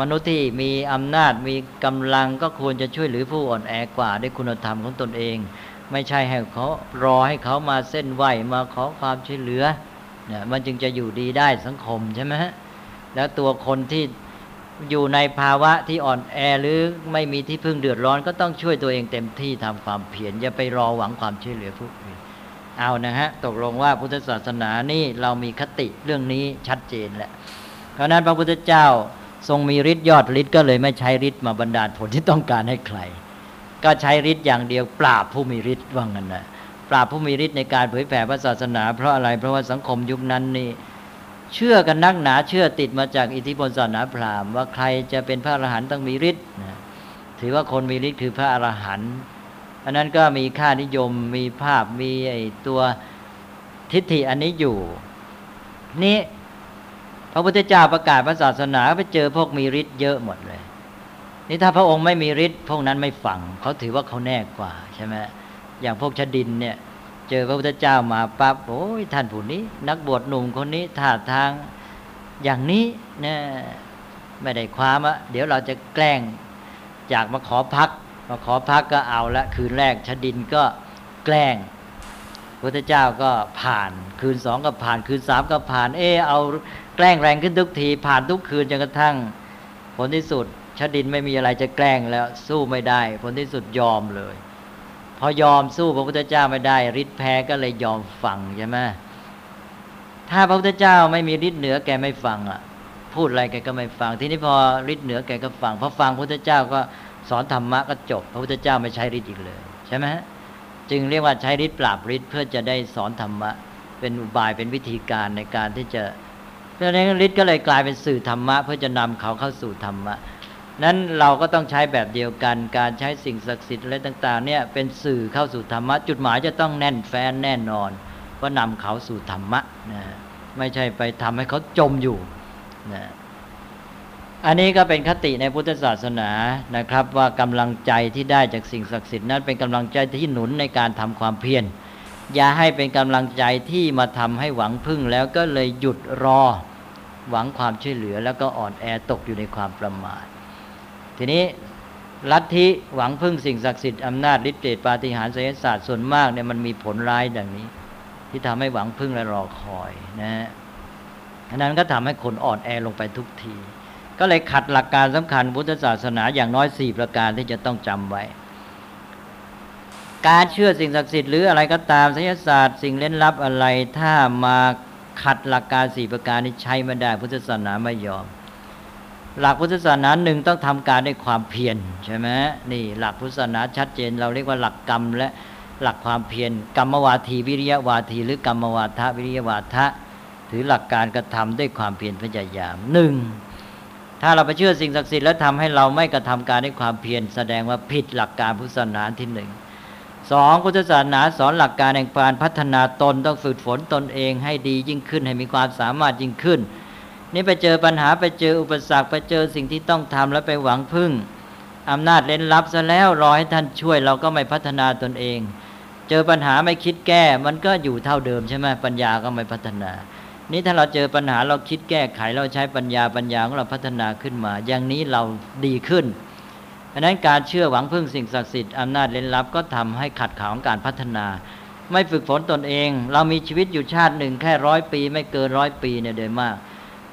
มนุษย์ที่มีอำนาจมีกำลังก็ควรจะช่วยเหลือผู้อ่อนแอกว่าด้วยคุณธรรมของตนเอง ไม่ใช่ให้เขารอให้เขามาเส้นไหวมาขอความช่วยเหลือเนี่ยมันจึงจะอยู่ดีได้สังคมใช่ไหมฮะแล้วตัวคนที่อยู่ในภาวะที่อ่อนแอหรือไม่มีที่พึ่งเดือดร้อน ก็ต้องช่วยตัวเองเต็มที่ทำความเพียรอย่าไปรอหวังความช่วยเหลือผู้อื่นเอานะฮะตกลงว่าพุทธศาสนานี่เรามีคติเรื่องนี้ชัดเจนแหละเพราะนั้นพระพุทธเจ้า ทรงมีฤทธิ์ยอดฤทธิ์ก็เลยไม่ใช้ฤทธิ์มาบรรดาลผลที่ต้องการให้ใคร ก็ใช้ฤทธิ์อย่างเดียวปราบผู้มีฤทธิ์ว่างั้นนะปราบผู้มีฤทธิ์ในการเผยแผ่พระศาสนา เพราะอะไรเพราะว่าสังคมยุคนั้นนี่เชื่อกันนักหนาเชื่อติดมาจากอิทธิพลศาสนาพราหมณ์ว่าใครจะเป็นพระอรหันต์ต้องมีฤทธิ์นะถือว่าคนมีฤทธิ์คือพระอรหันต์อันนั้นก็มีค่านิยมมีภาพมีไอตัวทิฏฐิอันนี้อยู่ นี่ ระพุทธเจ้าประกาศพระศาสนาไปเจอพวกมีฤทธิ์เยอะหมดเลย นี่ถ้าพระองค์ไม่มีฤทธิ์พวกนั้นไม่ฟังเขาถือว่าเขาแน่กว่าใช่ไหมอย่างพวกชดินเนี่ย เจอพระพุทธเจ้ามาปั๊บโอ้ยท่านผู้นี้ นักบวชหนุ่มคนนี้ท่าทางอย่างนี้เนี่ยไม่ได้ความอะเดี๋ยวเราจะแกล้งอยากมาขอพัก มาขอพักก็เอาละคืนแรกชดินก็แกล้งพุทธเจ้าก็ผ่าน คืนสองก็ผ่าน คืนสามก็ผ่าน เออเอา แกล้งแรงขึ้นทุกทีผ่านทุกคืนจนกระทั่ง ผลที่สุดชดินไม่มีอะไรจะแกล้งแล้ว สู้ไม่ได้ ผลที่สุดยอมเลย พอยอมสู้พระพุทธเจ้าไม่ได้ฤทธิ์แพ้ก็เลยยอมฟังใช่ไหมถ้าพระพุทธเจ้าไม่มีฤทธิ์เหนือแกไม่ฟังอะ พูดอะไรแกก็ไม่ฟัง ทีนี้พอฤทธิ์เหนือแกก็ฟังพอฟังพระพุทธเจ้าก็สอนธรรมะก็จบ พระพุทธเจ้าไม่ใช้ฤทธิ์อีกเลย ใช่ไหมจึงเรียกว่าใช้ฤทธิ์ปราบฤทธิ์เพื่อจะได้สอนธรรมะ เป็นอุบายเป็นวิธีการในการที่จะ เพราะฉะนั้นฤทธิ์ก็เลยกลายเป็นสื่อธรรมะ เพื่อจะนำเขาเข้าสู่ธรรมะ นั้นเราก็ต้องใช้แบบเดียวกัน การใช้สิ่งศักดิ์สิทธิ์อะไรต่างๆเนี่ยเป็นสื่อเข้าสู่ธรรมะ จุดหมายจะต้องแน่นแฟ้นแน่นอนว่านำเขาสู่ธรรมะนะไม่ใช่ไปทำให้เขาจมอยู่นะอันนี้ก็เป็นคติในพุทธศาสนานะครับ ว่ากำลังใจที่ได้จากสิ่งศักดิ์สิทธิ์นั้นเป็นกำลังใจที่หนุนในการทำความเพียร อย่าให้เป็นกำลังใจที่มาทำให้หวังพึ่งแล้วก็เลยหยุดรอ หวังความช่วยเหลือ แล้วก็อ่อนแอตกอยู่ในความประมาททีนี้ลัทธิหวังพึ่งสิ่งศักดิ์สิทธิ์อำนาจฤทธิ์เดชปาฏิหาริย์ไสยศาสตร์ส่วนมากเนี่ยมันมีผลร้ายดังนี้ ที่ทำให้หวังพึ่งและรอคอยนะฮะนั้นก็ทำให้คนอ่อนแอลงไปทุกที ก็เลยขัดหลักการสำคัญพุทธศาสนาอย่างน้อยสี่ประการที่จะต้องจำไว้ การเชื่อสิ่งศักดิ์สิทธิ์หรืออะไรก็ตามไสยศาสตร์ สิ่งเล่นลับอะไรถ้ามาขัดหลักการสี่ประการนี้ใช้ไม่ได้พุทธศาสนาไม่ยอม หลักพุทธศาสนาหนึ่งต้องทำการด้วยความเพียรใช่ไหมนี่หลักพุทธศาสนาชัดเจน เราเรียกว่าหลักกรรมและหลักความเพียรกรรมวาทีวิริยวาที หรือกรรมวาทะวิริยวาทะถือหลักการกระทำด้วยความเพียรพยายามหนึ่งถ้าเราไปเชื่อสิ่งศักดิ์สิทธิ์แล้วทำให้เราไม่กระทำการด้วยความเพียรแสดงว่าผิดหลักการพุทธศาสนาที่หนึ่ง สองพุทธศาสนาสอนหลักการแห่งการพัฒนาตนต้องฝึกฝนตนเองให้ดียิ่งขึ้นให้มีความสามารถยิ่งขึ้น นี่ไปเจอปัญหาไปเจออุปสรรคไปเจอสิ่งที่ต้องทำแล้วไปหวังพึ่งอำนาจเล่นลับซะแล้วรอให้ท่านช่วยเราก็ไม่พัฒนาตนเอง เจอปัญหาไม่คิดแก้ มันก็อยู่เท่าเดิมใช่ไหมปัญญาก็ไม่พัฒนา นี่ถ้าเราเจอปัญหาเราคิดแก้ไขเราใช้ปัญญาปัญญาของเราพัฒนาขึ้นมา อย่างนี้เราดีขึ้น ดังนั้นการเชื่อหวังพึ่งสิ่งศักดิ์สิทธิ์อำนาจเล่นลับก็ทำให้ขัดขวางการพัฒนา ไม่ฝึกฝนตนเอง เรามีชีวิตอยู่ชาติหนึ่งแค่ร้อยปี ไม่เกินร้อยปีเนี่ยโดยมาก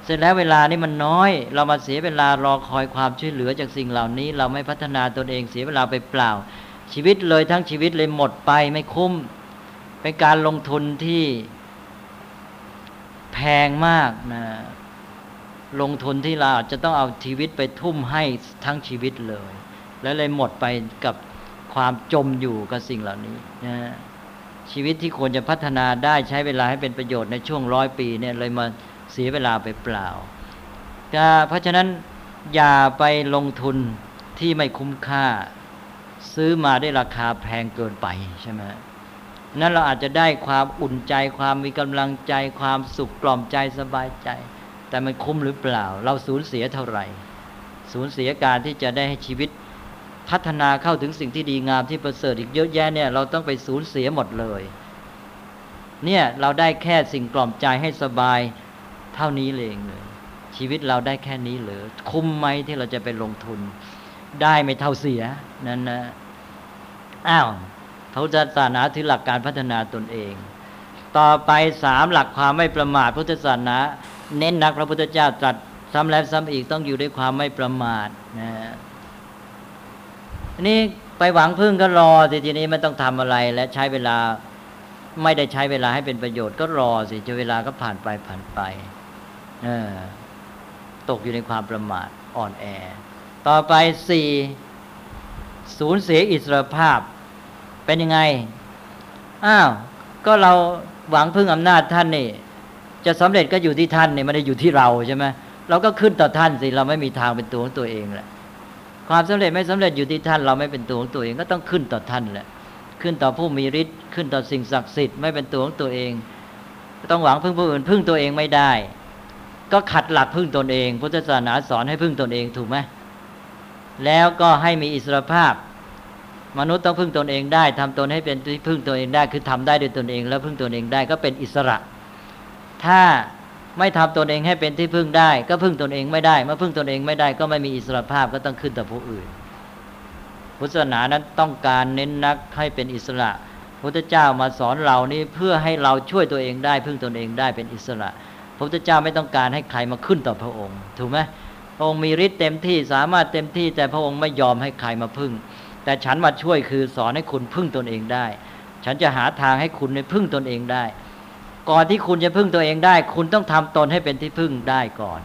เสร็จแล้วเวลานี่มันน้อย เรามาเสียเวลารอคอยความช่วยเหลือจากสิ่งเหล่านี้ เราไม่พัฒนาตนเองเสียเวลาไปเปล่า ชีวิตเลยทั้งชีวิตเลยหมดไปไม่คุ้มเป็นการลงทุนที่แพงมากนะลงทุนที่เราอาจจะต้องเอาชีวิตไปทุ่มให้ทั้งชีวิตเลย แล้วเลยหมดไปกับความจมอยู่กับสิ่งเหล่านี้นะชีวิตที่ควรจะพัฒนาได้ใช้เวลาให้เป็นประโยชน์ในช่วงร้อยปีเนี่ยเลยมาเสียเวลาไปเปล่าเพราะฉะนั้นอย่าไปลงทุนที่ไม่คุ้มค่า ซื้อมาได้ราคาแพงเกินไปใช่ไหมนั้นเราอาจจะได้ความอุ่นใจความมีกำลังใจความสุขกล่อมใจสบายใจ แต่มันคุ้มหรือเปล่า เราสูญเสียเท่าไหร่ สูญเสียการที่จะได้ให้ชีวิต พัฒนาเข้าถึงสิ่งที่ดีงามที่ประเสริฐอีกเยอะแยะเนี่ยเราต้องไปสูญเสียหมดเลย เนี่ยเราได้แค่สิ่งกล่อมใจให้สบายเท่านี้เลยเลย ชีวิตเราได้แค่นี้เหรือคุ้มไหมที่เราจะไปลงทุน ได้ไม่เท่าเสียนั่นนะอ้าวพระพุทธศาสนาถือหลักการพัฒนาตนเอง ต่อไปสามหลักความไม่ประมาทพุทธศาสนา เน้นนักพระพุทธเจ้าตรัสซ้ำแล้วซ้ำอีกต้องอยู่ด้วยความไม่ประมาทนะ นี่ไปหวังพึ่งก็รอสิทีนี้ไม่ต้องทำอะไรและใช้เวลาไม่ได้ใช้เวลาให้เป็นประโยชน์ก็รอสิจนเวลาก็ผ่านไปผ่านไปตกอยู่ในความประมาทอ่อนแอ ต่อไปสี่สูญเสียอิสรภาพ เป็นยังไง อ้าว ก็เราหวังพึ่งอำนาจท่านนี่ จะสำเร็จก็อยู่ที่ท่านนี่ไม่ได้อยู่ที่เราใช่ไหมเราก็ขึ้นต่อท่านสิ เราไม่มีทางเป็นตัวของตัวเองแหละ ความสำเร็จไม่สำเร็จอยู่ที่ท่าน เราไม่เป็นตัวของตัวเองก็ต้องขึ้นต่อท่านแหละ ขึ้นต่อผู้มีฤทธิ์ขึ้นต่อสิ่งศักดิ์สิทธิ์ไม่เป็นตัวของตัวเอง ต้องหวังพึ่งผู้อื่นพึ่งตัวเองไม่ได้ ก็ขัดหลักพึ่งตนเอง พุทธศาสนาสอนให้พึ่งตนเองถูกไหมแล้วก็ให้มีอิสรภาพ มนุษย์ต้องพึ่งตนเองได้ทำตนให้เป็นที่พึ่งตนเองได้ คือทำได้ด้วยตนเอง แล้วพึ่งตนเองได้ก็เป็นอิสระ ถ้า ทำตนเองให้เป็นที่พึ่งได้ ก็พึ่งตนเองไม่ได้ เมื่อพึ่งตนเองไม่ได้ ก็ไม่มีอิสรภาพก็ต้องขึ้นต่อผู้อื่น พุทธศาสนานั้นต้องการเน้นนักให้เป็นอิสระพุทธเจ้ามาสอนเรานี้เพื่อให้เราช่วยตัวเองได้ พึ่งตนเองได้เป็นอิสระพระพุทธเจ้าไม่ต้องการให้ใครมาขึ้นต่อพระองค์ ถูกไหมพระองค์มีฤทธิ์เต็มที่สามารถเต็มที่แต่พระองค์ไม่ยอมให้ใครมาพึ่ง แต่ฉันมาช่วยคือสอนให้คุณพึ่งตนเองได้ ฉันจะหาทางให้คุณในพึ่งตนเองได้ ก่อนที่คุณจะพึ่งตัวเองได้ คุณต้องทำตนให้เป็นที่พึ่งได้ก่อน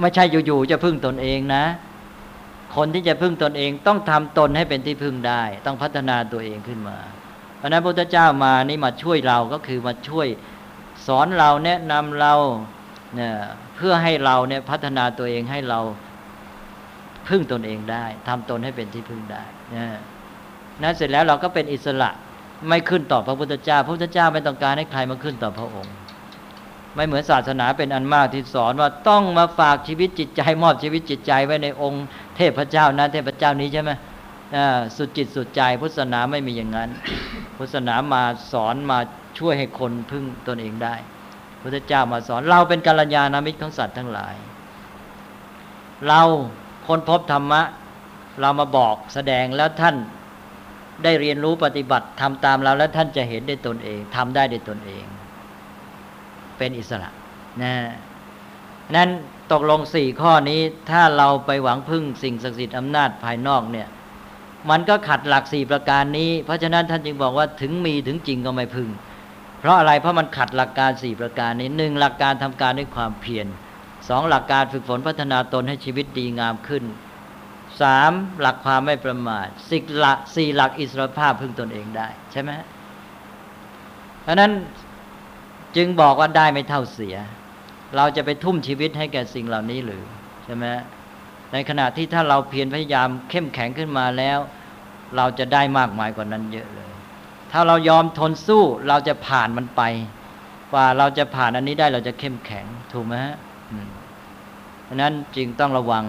ไม่ใช่อยู่ๆจะพึ่งตนเองนะ คนที่จะพึ่งตนเองต้องทำตนให้เป็นที่พึ่งได้ ต้องพัฒนาตัวเองขึ้นมา เพราะนั้นพระพุทธเจ้ามานี่มาช่วยเราก็คือมาช่วยสอนเราแนะนำเราเนี่ยเพื่อให้เราเนี่ยพัฒนาตัวเองให้เราพึ่งตนเองได้ทำตนให้เป็นที่พึ่งได้นะนั้นเสร็จแล้วเราก็เป็นอิสระ ไม่ขึ้นต่อพระพุทธเจ้า พระพุทธเจ้าไม่ต้องการให้ใครมาขึ้นต่อพระองค์ ไม่เหมือนศาสนาเป็นอันมากที่สอนว่าต้องมาฝากชีวิตจิตใจ มอบชีวิตจิตใจไว้ในองค์ เทพเจ้านั้นเทพเจ้านี้ใช่ไหมสุดจิตสุดใจพุทธศาสนาไม่มีอย่างนั้น พุทธศาสนามาสอนมาช่วยให้คนพึ่งตนเองได้พุทธเจ้ามาสอน เราเป็นกัลยาณมิตรของสัตว์ทั้งหลาย เราคนพบธรรมะ เรามาบอกแสดงแล้วท่าน ได้เรียนรู้ปฏิบัติทำตามเราแล้วท่านจะเห็นได้ตนเองทำได้ด้วยตนเอง เป็นอิสระนะนั้นตกลงสี่ข้อนี้ถ้าเราไปหวังพึ่งสิ่งศักดิ์สิทธิ์อำนาจภายนอกเนี่ย มันก็ขัดหลักสี่ประการนี้ เพราะฉะนั้นท่านจึงบอกว่าถึงมีถึงจริงก็ไม่พึ่ง เพราะอะไรเพราะมันขัดหลักการสี่ประการนี้หนึ่งหลักการทำการด้วยความเพียรสองหลักการฝึกฝนพัฒนาตนให้ชีวิตดีงามขึ้น สามหลักความไม่ประมาทสิหลักสี่หลักอิสรภาพพึ่งตนเองได้ ใช่ไหมเพราะนั้นจึงบอกว่าได้ไม่เท่าเสีย เราจะไปทุ่มชีวิตให้แก่สิ่งเหล่านี้หรือใช่ไหมในขณะที่ถ้าเราเพียรพยายามเข้มแข็งขึ้นมาแล้ว เราจะได้มากมายกว่านั้นเยอะเลย ถ้าเรายอมทนสู้เราจะผ่านมันไปกว่าเราจะผ่านอันนี้ได้เราจะเข้มแข็งถูกไหมฮะเพราะนั้นจึงต้องระวัง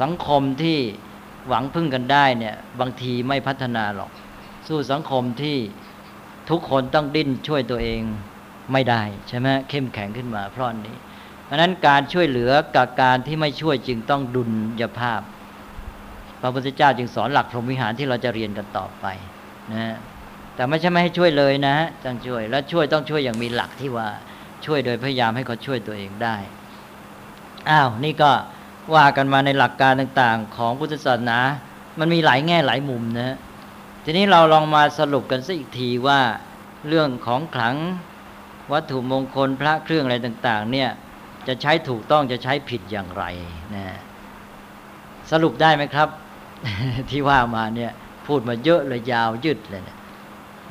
สังคมที่หวังพึ่งกันได้เนี่ย บางทีไม่พัฒนาหรอก สู้สังคมที่ทุกคนต้องดิ้นช่วยตัวเองไม่ได้ใช่ไหมเข้มแข็งขึ้นมาเพราะนี้ เพราะนั้นการช่วยเหลือกับการที่ไม่ช่วยจึงต้องดุลยภาพ พระพุทธเจ้าจึงสอนหลักพรหมวิหารที่เราจะเรียนกันต่อไปนะแต่ไม่ใช่ไม่ให้ช่วยเลยนะต้องช่วย และช่วยต้องช่วยอย่างมีหลักที่ว่าช่วยโดยพยายามให้เขาช่วยตัวเองได้อ้าวนี่ก็ ว่ากันมาในหลักการต่างๆ ของพุทธศาสนา มันมีหลายแง่หลายมุมนะ ทีนี้เราลองมาสรุปกันสักอีกทีว่าเรื่องของขลังวัตถุมงคลพระเครื่องอะไรต่าง ๆ เนี่ยจะใช้ถูกต้องจะใช้ผิดอย่างไรนะสรุปได้ไหมครับ ที่ว่ามาเนี่ยพูดมาเยอะเลยยาวยืดเลยเนี่ย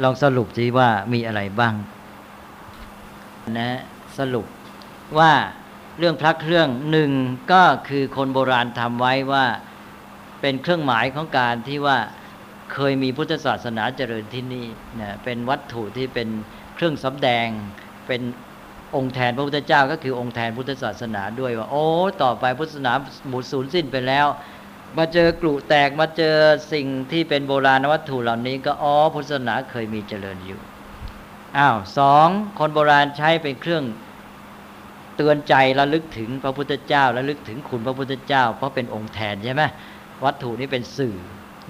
ลองสรุปสิว่ามีอะไรบ้าง นะ สรุปว่า เรื่องพระเครื่องหนึ่งก็คือคนโบราณทำไว้ว่าเป็นเครื่องหมายของการที่ว่าเคยมีพุทธศาสนาเจริญที่นี่นะเป็นวัตถุที่เป็นเครื่องสำแดง เป็นองค์แทนพระพุทธเจ้า ก็คือองค์แทนพุทธศาสนาด้วยว่า โอ้ต่อไปพุทธศาสนาหมดสูญสิ้นไปแล้ว มาเจอกลุแตกมาเจอสิ่งที่เป็นโบราณวัตถุเหล่านี้ ก็อ๋อพุทธศาสนาเคยมีเจริญอยู่อ้าวสองคนโบราณใช้เป็นเครื่อง ตือนใจระลึกถึงพระพุทธเจ้าระลึกถึงคุณพระพุทธเจ้า เพราะเป็นองค์แทนใช่ไหมวัตถุนี้เป็นสื่อ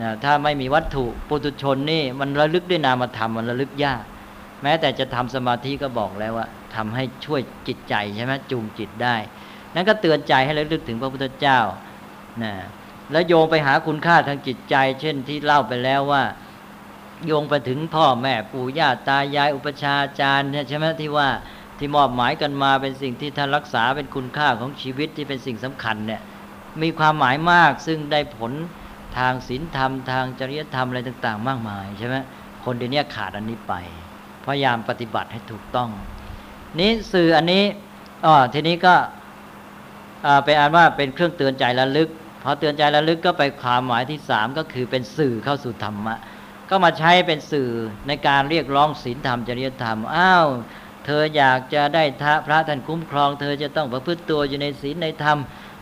นะถ้าไม่มีวัตถุปุถุชนนี่มันระลึกด้วยนามธรรมมันระลึกยาก แม้แต่จะทำสมาธิก็บอกแล้วว่าทำให้ช่วยจิตใจใช่ไหมจูงจิตได้ นั่นก็เตือนใจให้ระลึกถึงพระพุทธเจ้านะแล้วโยงไปหาคุณค่าทางจิตใจ เช่นที่เล่าไปแล้วว่า โยงไปถึงพ่อแม่ปู่ย่าตายายอุปชาจารย์ใช่ไหมที่ว่า ที่มอบหมายกันมาเป็นสิ่งที่ท่านรักษาเป็นคุณค่าของชีวิตที่เป็นสิ่งสำคัญเนี่ยมีความหมายมากซึ่งได้ผลทางศีลธรรม ทางจริยธรรมอะไรต่าง ๆ มากมายใช่ไหมคนเดี๋ยวนี้ขาดอันนี้ไป พยายามปฏิบัติให้ถูกต้อง นี้สื่ออันนี้อ๋อทีนี้ก็เป็นอันว่าเป็นเครื่องเตือนใจระลึกพอเตือนใจระลึกก็ไปความหมายที่สามก็คือเป็นสื่อเข้าสู่ธรรมะก็มาใช้เป็นสื่อในการเรียกร้องศีลธรรมจริยธรรมอ้าว เธออยากจะได้พระท่านคุ้มครอง เธอจะต้องประพฤติตัวอยู่ในศีลในธรรม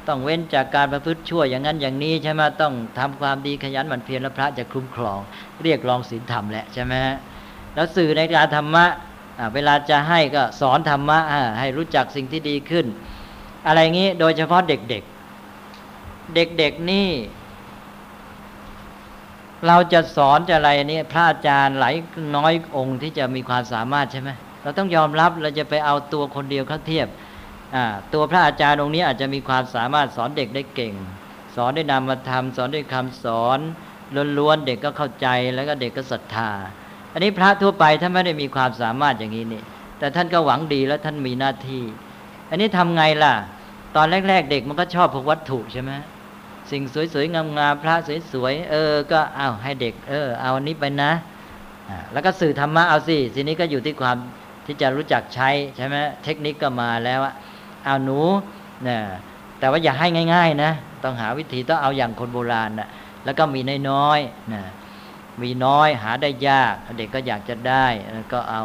ต้องเว้นจากการประพฤติชั่วอย่างนั้นอย่างนี้ใช่ไหมต้องทำความดีขยันหมั่นเพียรแล้วพระจะคุ้มครอง เรียกรองศีลธรรมแหละใช่ไหมแล้วสื่อในการธรรมะเวลาจะให้ก็สอนธรรมะให้รู้จักสิ่งที่ดีขึ้น อะไรงี้โดยเฉพาะเด็กๆ เด็กๆนี่ เราจะสอนจะอะไรนี่พระอาจารย์หลายน้อยองค์ที่จะมีความสามารถใช่ไหม เราต้องยอมรับเราจะไปเอาตัวคนเดียวเขาเทียบตัวพระอาจารย์องค์นี้อาจจะมีความสามารถสอนเด็กได้เก่ง สอนได้นามธรรมสอนด้วยคำสอนล้วนๆเด็กก็เข้าใจแล้วก็เด็กก็ศรัทธา อันนี้พระทั่วไปท่านไม่ได้มีความสามารถอย่างนี้นี่ แต่ท่านก็หวังดีแล้วท่านมีหน้าที่ อันนี้ทำไงล่ะ ตอนแรก ๆ เด็กมันก็ชอบพวกวัตถุใช่ไหมสิ่งสวยๆงามๆพระสวยๆเออ ก็เอาให้เด็ก เออ เอาอันนี้ไปนะแล้วก็สื่อธรรมะเอาสิทีนี้ก็อยู่ที่ความ ที่จะรู้จักใช้ใช่ไหมเทคนิคก็มาแล้วเอาหนูเนี่ยแต่ว่าอย่าให้ง่าย ๆ นะ ต้องหาวิธีต้องเอาอย่างคนโบราณนะแล้วก็มีน้อยๆนะมีน้อยหาได้ยาก เด็กก็อยากจะได้ก็เอา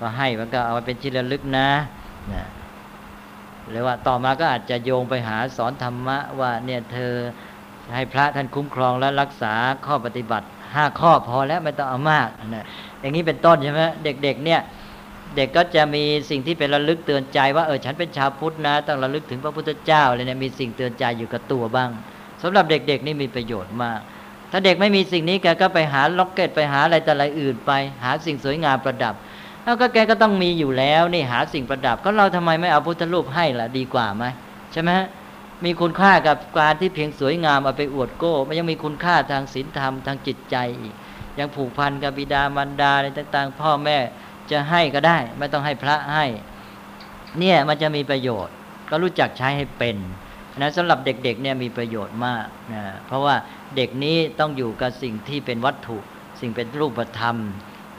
ก็ให้มันก็เอาไปเป็นชิ้นระลึกนะนะหรือว่าต่อมาก็อาจจะโยงไปหาสอนธรรมะว่าเนี่ยเธอให้พระท่านคุ้มครองและรักษาข้อปฏิบัติห้าข้อพอแล้วไม่ต้องเอามากนะอย่างนี้เป็นต้นใช่ไหมเด็กๆเนี่ย เด็กก็จะมีสิ่งที่เป็นระลึกเตือนใจว่าเออฉันเป็นชาวพุทธนะ ต้องระลึกถึงพระพุทธเจ้าอะไรเนี่ยมีสิ่งเตือนใจอยู่กับตัวบ้างสำหรับเด็กๆนี่มีประโยชน์มาก ถ้าเด็กไม่มีสิ่งนี้แกก็ไปหาล็อกเก็ตไปหาอะไรแต่อะไรอื่นไป หาสิ่งสวยงามประดับแล้วก็แกก็ต้องมีอยู่แล้วนี่หาสิ่งประดับ ก็เราทำไมไม่เอาพุทธรูปให้ล่ะดีกว่าไหมใช่ไหมมีคุณค่ากับการที่เพียงสวยงามเอาไปอวดโก้มันยังมีคุณค่าทางศีลธรรมทางจิตใจอีกยังผูกพันกับบิดามารดาอะไรต่างๆ พ่อแม่ จะให้ก็ได้ ไม่ต้องให้พระให้ เนี่ยมันจะมีประโยชน์ ก็รู้จักใช้ให้เป็นนะสำหรับเด็กๆเนี่ยมีประโยชน์มากนะเพราะว่าเด็กนี้ต้องอยู่กับสิ่งที่เป็นวัตถุ สิ่งเป็นรูปธรรม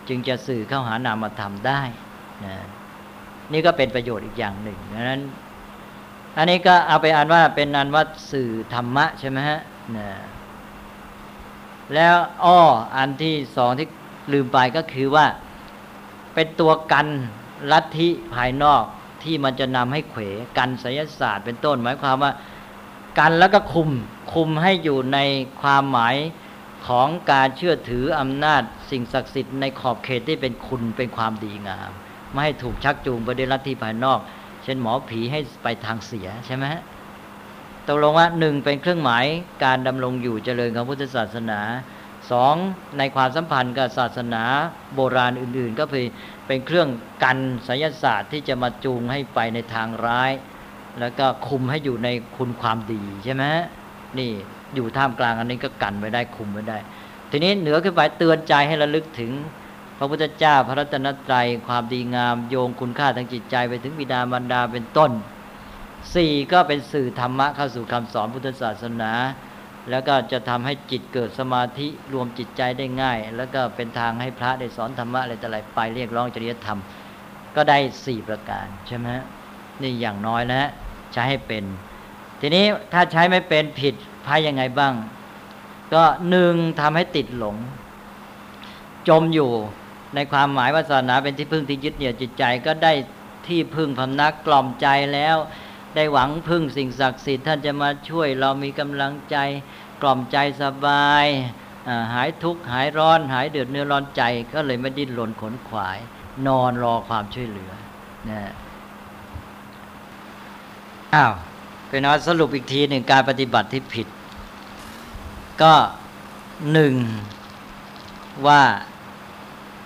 จึงจะสื่อเข้าหานามธรรมได้นะนี่ก็เป็นประโยชน์อีกอย่างหนึ่งดังนั้น อันนี้ก็เอาไปอ่านว่าเป็นอันว่าสื่อธรรมะใช่ไหมฮะนะแล้วอ้ออันที่สองที่ลืมไปก็คือว่า เป็นตัวกันลัทธิภายนอกที่มันจะนำให้เขวกันไสยศาสตร์เป็นต้นหมายความว่า กันแล้วก็คุมคุมให้อยู่ในความหมายของการเชื่อถืออำนาจ สิ่งศักดิ์สิทธิ์ในขอบเขตที่เป็นคุณเป็นความดีงาม ไม่ให้ถูกชักจูงไปด้วยลัทธิภายนอก เช่นหมอผีให้ไปทางเสียใช่ไหมตกลงว่าหนึ่งเป็นเครื่องหมายการดำรงอยู่เจริญของพุทธศาสนา สองในความสัมพันธ์กับศาสนาโบราณอื่น ๆ ก็คือเป็นเครื่องกันศยศาสตร์ที่จะมาจูงให้ไปในทางร้าย แล้วก็คุมให้อยู่ในคุณความดีใช่ไหมนี่อยู่ท่ามกลางอันนี้ก็กันไว้ได้คุมไว้ได้ ทีนี้เหนือขึ้นไปเตือนใจให้ระลึกถึง พระพุทธเจ้าพระรัตนตรัยความดีงามโยงคุณค่าทางจิตใจไปถึงบิดามารดาเป็นต้นสี่ก็เป็นสื่อธรรมะเข้าสู่คำสอนพุทธศาสนา แล้วก็จะทำให้จิตเกิดสมาธิรวมจิตใจได้ง่าย แล้วก็เป็นทางให้พระได้สอนธรรมะอะไรแต่อะไรไปเรียกร้องจริยธรรม ก็ได้สี่ประการใช่ไหมนี่อย่างน้อยนะใช้ให้เป็น ทีนี้ถ้าใช้ไม่เป็นผิดพายยังไงบ้าง ก็หนึ่งทำให้ติดหลง จมอยู่ในความหมายว่าศาสนาเป็นที่พึ่งที่ยึดเหนี่ยวจิตใจก็ได้ที่พึ่งพำนักกล่อมใจแล้ว ได้หวังพึ่งสิ่งศักดิ์สิทธิ์ท่านจะมาช่วยเรามีกำลังใจกล่อมใจสบายหายทุกข์หายร้อน หายเดือดเนื้อร้อนใจก็เลยไม่ดิ้นรนขนขวาย นอนรอความช่วยเหลือนะอ้าวเป็นว่าสรุปอีกทีหนึ่งการปฏิบัติที่ผิด ก็หนึ่งว่า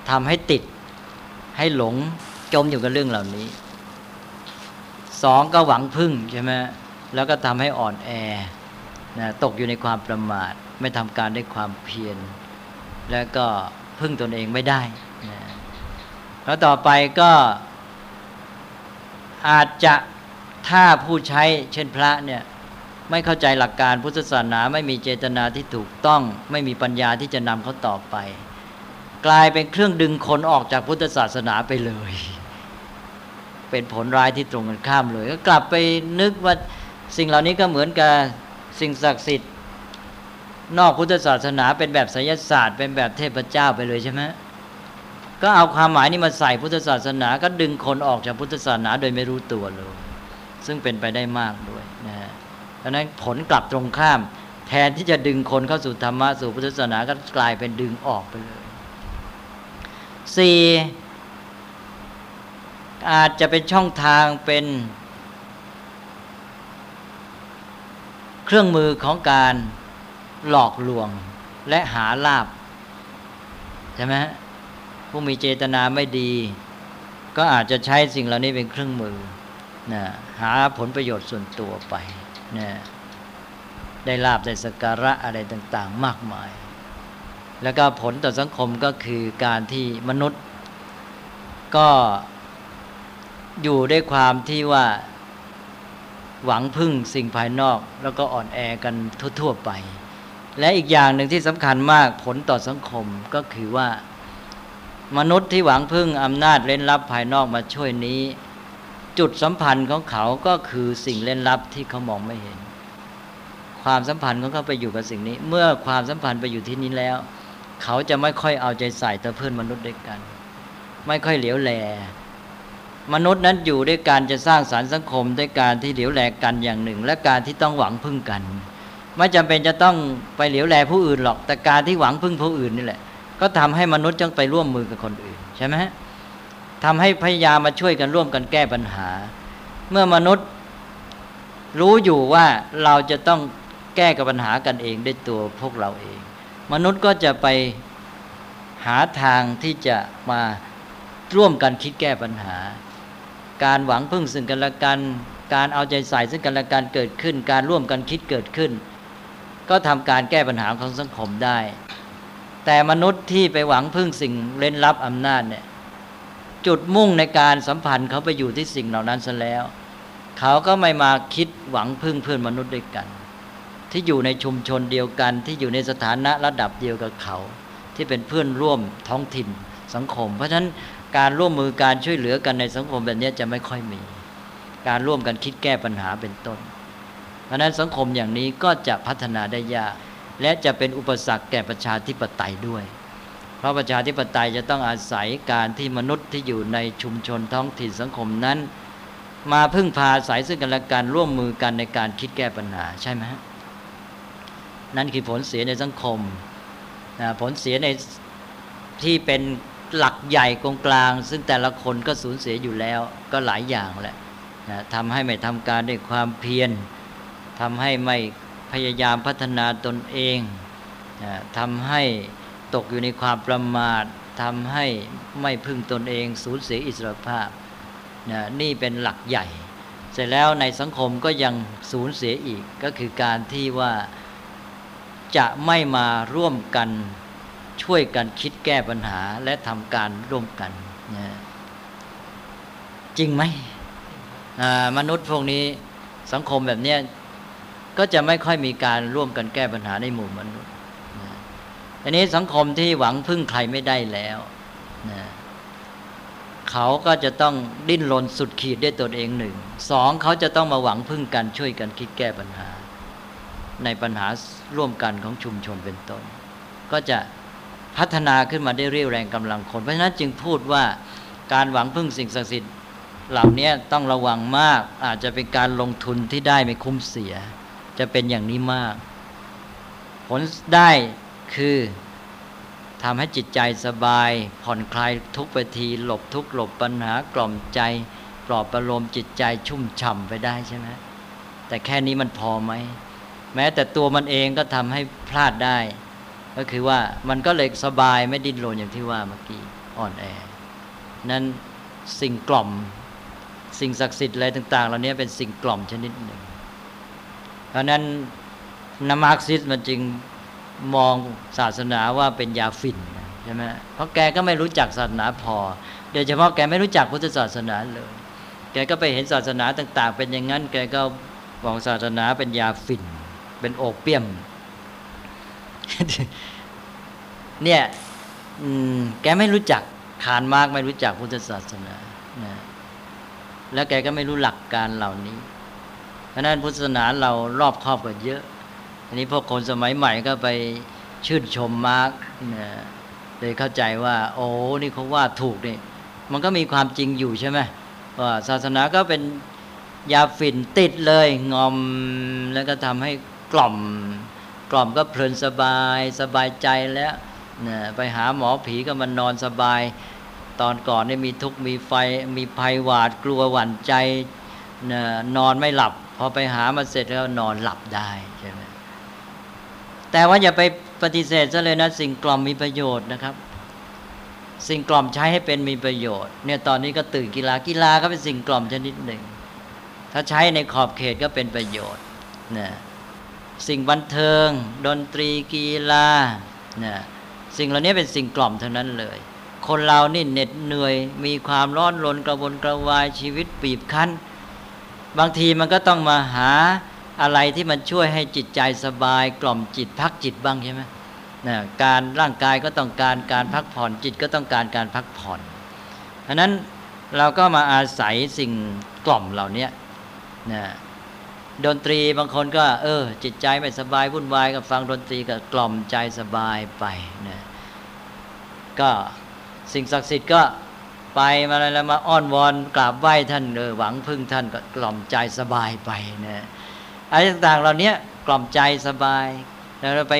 ทำให้ติดให้หลงจมอยู่กับเรื่องเหล่านี้ สองก็หวังพึ่งใช่ไหมแล้วก็ทำให้อ่อนแอนะตกอยู่ในความประมาท ไม่ทำการด้วยความเพียร แล้วก็พึ่งตนเองไม่ได้นะแล้วต่อไปก็อาจจะถ้าผู้ใช้เช่นพระเนี่ยไม่เข้าใจหลักการพุทธศาสนา ไม่มีเจตนาที่ถูกต้อง ไม่มีปัญญาที่จะนำเขาต่อไป กลายเป็นเครื่องดึงคนออกจากพุทธศาสนาไปเลย เป็นผลร้ายที่ตรงกันข้ามเลย ก็กลับไปนึกว่าสิ่งเหล่านี้ก็เหมือนกับสิ่งศักดิ์สิทธิ์ นอกพุทธศาสนาเป็นแบบไสยศาสตร์ เป็นแบบเทพเจ้าไปเลยใช่ไหมก็เอาความหมายนี้มาใส่พุทธศาสนา ก็ดึงคนออกจากพุทธศาสนาโดยไม่รู้ตัวเลย ซึ่งเป็นไปได้มากด้วยนะเพราะนั้นผลกลับตรงข้าม แทนที่จะดึงคนเข้าสู่ธรรมะสู่พุทธศาสนาก็กลายเป็นดึงออกไปเลยสี่ อาจจะเป็นช่องทางเป็นเครื่องมือของการหลอกลวงและหาลาบใช่ไหมผู้มีเจตนาไม่ดี ก็อาจจะใช้สิ่งเหล่านี้เป็นเครื่องมือนะหาผลประโยชน์ส่วนตัวไปนะได้ลาบได้สการะอะไรต่าง ๆ มากมาย แล้วก็ผลต่อสังคมก็คือการที่มนุษย์ก็ อยู่ด้วยความที่ว่าหวังพึ่งสิ่งภายนอก แล้วก็อ่อนแอกันทั่วๆไป และอีกอย่างหนึ่งที่สำคัญมากผลต่อสังคมก็คือว่า มนุษย์ที่หวังพึ่งอำนาจเล่นลับภายนอกมาช่วยนี้ จุดสัมพันธ์ของเขาก็คือสิ่งเล่นลับที่เขามองไม่เห็น ความสัมพันธ์ของเขาไปอยู่กับสิ่งนี้ เมื่อความสัมพันธ์ไปอยู่ที่นี้แล้ว เขาจะไม่ค่อยเอาใจใส่ต่อเพื่อนมนุษย์ด้วยกัน ไม่ค่อยเหลียวแล มนุษย์นั้นอยู่ด้วยการจะสร้างสารรค์สังคม ด้วยการที่เหลียวแลกันอย่างหนึ่ง และการที่ต้องหวังพึ่งกัน ไม่จำเป็นจะต้องไปเหลียวแลผู้อื่นหรอกแต่การที่หวังพึ่งผู้อื่นนี่แหละ ก็ทำให้มนุษย์จ้องไปร่วมมือกับคนอื่นใช่ไหมทำให้พยายามมาช่วยกันร่วมกันแก้ปัญหา เมื่อมนุษย์รู้อยู่ว่าเราจะต้องแก้กับปัญหากันเองด้วยตัวพวกเราเอง มนุษย์ก็จะไปหาทางที่จะมาร่วมกันคิดแก้ปัญหา การหวังพึ่งซึ่งกันและกัน การเอาใจใส่ซึ่งกันและกันเกิดขึ้น การร่วมกันคิดเกิดขึ้น ก็ทำการแก้ปัญหาของสังคมได้ แต่มนุษย์ที่ไปหวังพึ่งสิ่งเล่นลับอำนาจเนี่ยจุดมุ่งในการสัมพันธ์เขาไปอยู่ที่สิ่งเหล่านั้นซะแล้ว เขาก็ไม่มาคิดหวังพึ่งเพื่อนมนุษย์ด้วยกัน ที่อยู่ในชุมชนเดียวกัน ที่อยู่ในสถานะระดับเดียวกับเขา ที่เป็นเพื่อนร่วมท้องถิ่นสังคม เพราะฉะนั้น การร่วมมือการช่วยเหลือกันในสังคมแบบนี้จะไม่ค่อยมี การร่วมกันคิดแก้ปัญหาเป็นต้น เพราะนั้นสังคมอย่างนี้ก็จะพัฒนาได้ยาก และจะเป็นอุปสรรคแก่ประชาธิปไตยด้วย เพราะประชาธิปไตยจะต้องอาศัยการที่มนุษย์ที่อยู่ในชุมชนท้องถิ่นสังคมนั้น มาพึ่งพาอาศัยซึ่งกันและกันร่วมมือกันในการคิดแก้ปัญหาใช่ไหมนั่นคือผลเสียในสังคมผลเสียในที่เป็น หลักใหญ่กงกลาง ซึ่งแต่ละคนก็สูญเสียอยู่แล้วก็หลายอย่างแหละนะทำให้ไม่ทำการด้วยความเพียรทำให้ไม่พยายามพัฒนาตนเองนะทำให้ตกอยู่ในความประมาททำให้ไม่พึ่งตนเองสูญเสียอิสรภาพนะนี่เป็นหลักใหญ่ เสร็จแล้วในสังคมก็ยังสูญเสียอีกก็คือการที่ว่าจะไม่มาร่วมกัน ช่วยกันคิดแก้ปัญหาและทำการร่วมกันนะจริงไหมมนุษย์พวกนี้สังคมแบบนี้ก็จะไม่ค่อยมีการร่วมกันแก้ปัญหาในหมู่มนุษย์อันนี้สังคมที่หวังพึ่งใครไม่ได้แล้วนะเขาก็จะต้องดิ้นรนสุดขีดด้วยตนเองหนึ่ง สองเขาจะต้องมาหวังพึ่งกันช่วยกันคิดแก้ปัญหา ในปัญหาร่วมกันของชุมชนเป็นต้น ก็จะ พัฒนาขึ้นมาได้เรียวแรงกำลังคน เพราะฉะนั้นจึงพูดว่าการหวังพึ่งสิ่งศักดิ์สิทธิ์เหล่านี้ต้องระวังมาก อาจจะเป็นการลงทุนที่ได้ไม่คุ้มเสีย จะเป็นอย่างนี้มาก ผลได้คือทำให้จิตใจสบาย ผ่อนคลายทุกไปที หลบทุกหลบปัญหากล่อมใจ ปลอบประโลมจิตใจชุ่มฉ่ำไปได้ใช่ไหมแต่แค่นี้มันพอไหม แม้แต่ตัวมันเองก็ทำให้พลาดได้ ก็คือว่ามันก็เลยสบายไม่ดิ้นรนอย่างที่ว่าเมื่อกี้อ่อนแอ นั้นสิ่งกล่อมสิ่งศักดิ์สิทธิ์อะไรต่าง ๆ เหล่านี้เป็นสิ่งกล่อมชนิดหนึ่ง เพราะนั้นนามาร์กซิสมันจึงมองศาสนาว่าเป็นยาฝิ่นใช่ไหมเพราะแกก็ไม่รู้จักศาสนาพอโดยเฉพาะแกไม่รู้จักพุทธศาสนาเลย แกก็ไปเห็นศาสนาต่าง ๆ เป็นอย่างนั้น แกก็มองศาสนาเป็นยาฝิ่น เป็นโอเปียม เนี่ยแกไม่รู้จักขานมากไม่รู้จักพุทธศาสนานะแล้วแกก็ไม่รู้หลักการเหล่านี้ เพราะนั้นพุทธศาสนาเรารอบครอบกันเยอะ อันนี้พวกคนสมัยใหม่ก็ไปชื่นชมมาร์กนะเลยเข้าใจว่า โอ้นี่เขาว่าถูกนี่มันก็มีความจริงอยู่ใช่ไหมว่าศาสนาก็เป็นยาฝิ่นติดเลยงอมแล้วก็ทำให้กล่อม กล่อมก็เพลินสบายสบายใจแล้วนะไปหาหมอผีก็มันนอนสบาย ตอนก่อนนี่มีทุกข์มีไฟมีภัยหวาดกลัวหวั่นใจนะนอนไม่หลับ พอไปหามาเสร็จแล้วนอนหลับได้ใช่ไหมแต่ว่าอย่าไปปฏิเสธซะเลยนะสิ่งกล่อมมีประโยชน์นะครับสิ่งกล่อมใช้ให้เป็นมีประโยชน์เนี่ยตอนนี้ก็ตื่นกีฬากีฬาก็เป็นสิ่งกล่อมชนิดหนึ่ง ถ้าใช้ในขอบเขตก็เป็นประโยชน์นะ สิ่งบันเทิง ดนตรีกีฬาเนะสิ่งเหล่านี้เป็นสิ่งกล่อมเท่านั้นเลย คนเรานี่เหน็ดเหนื่อย มีความร้อนรนกระวนกระวายชีวิตปีบคั้น บางทีมันก็ต้องมาหาอะไรที่มันช่วยให้จิตใจสบาย กล่อมจิตพักจิตบ้างใช่ไหมนะการร่างกายก็ต้องการการพักผ่อนจิตก็ต้องการการพักผ่อนอันนั้นเราก็มาอาศัยสิ่งกล่อมเหล่านี้นะ ดนตรีบางคนก็ เออ จิตใจไม่สบายวุ่นวายก็ฟังดนตรีก็กล่อมใจสบายไปนะก็สิ่งศักดิ์สิทธิ์ก็ไปมาอะไรแล้วมาอ้อนวอนกราบไหว้ท่านเออหวังพึ่งท่านก็กล่อมใจสบายไปนะอะไรต่างๆเหล่านี้กล่อมใจสบาย แล้วไป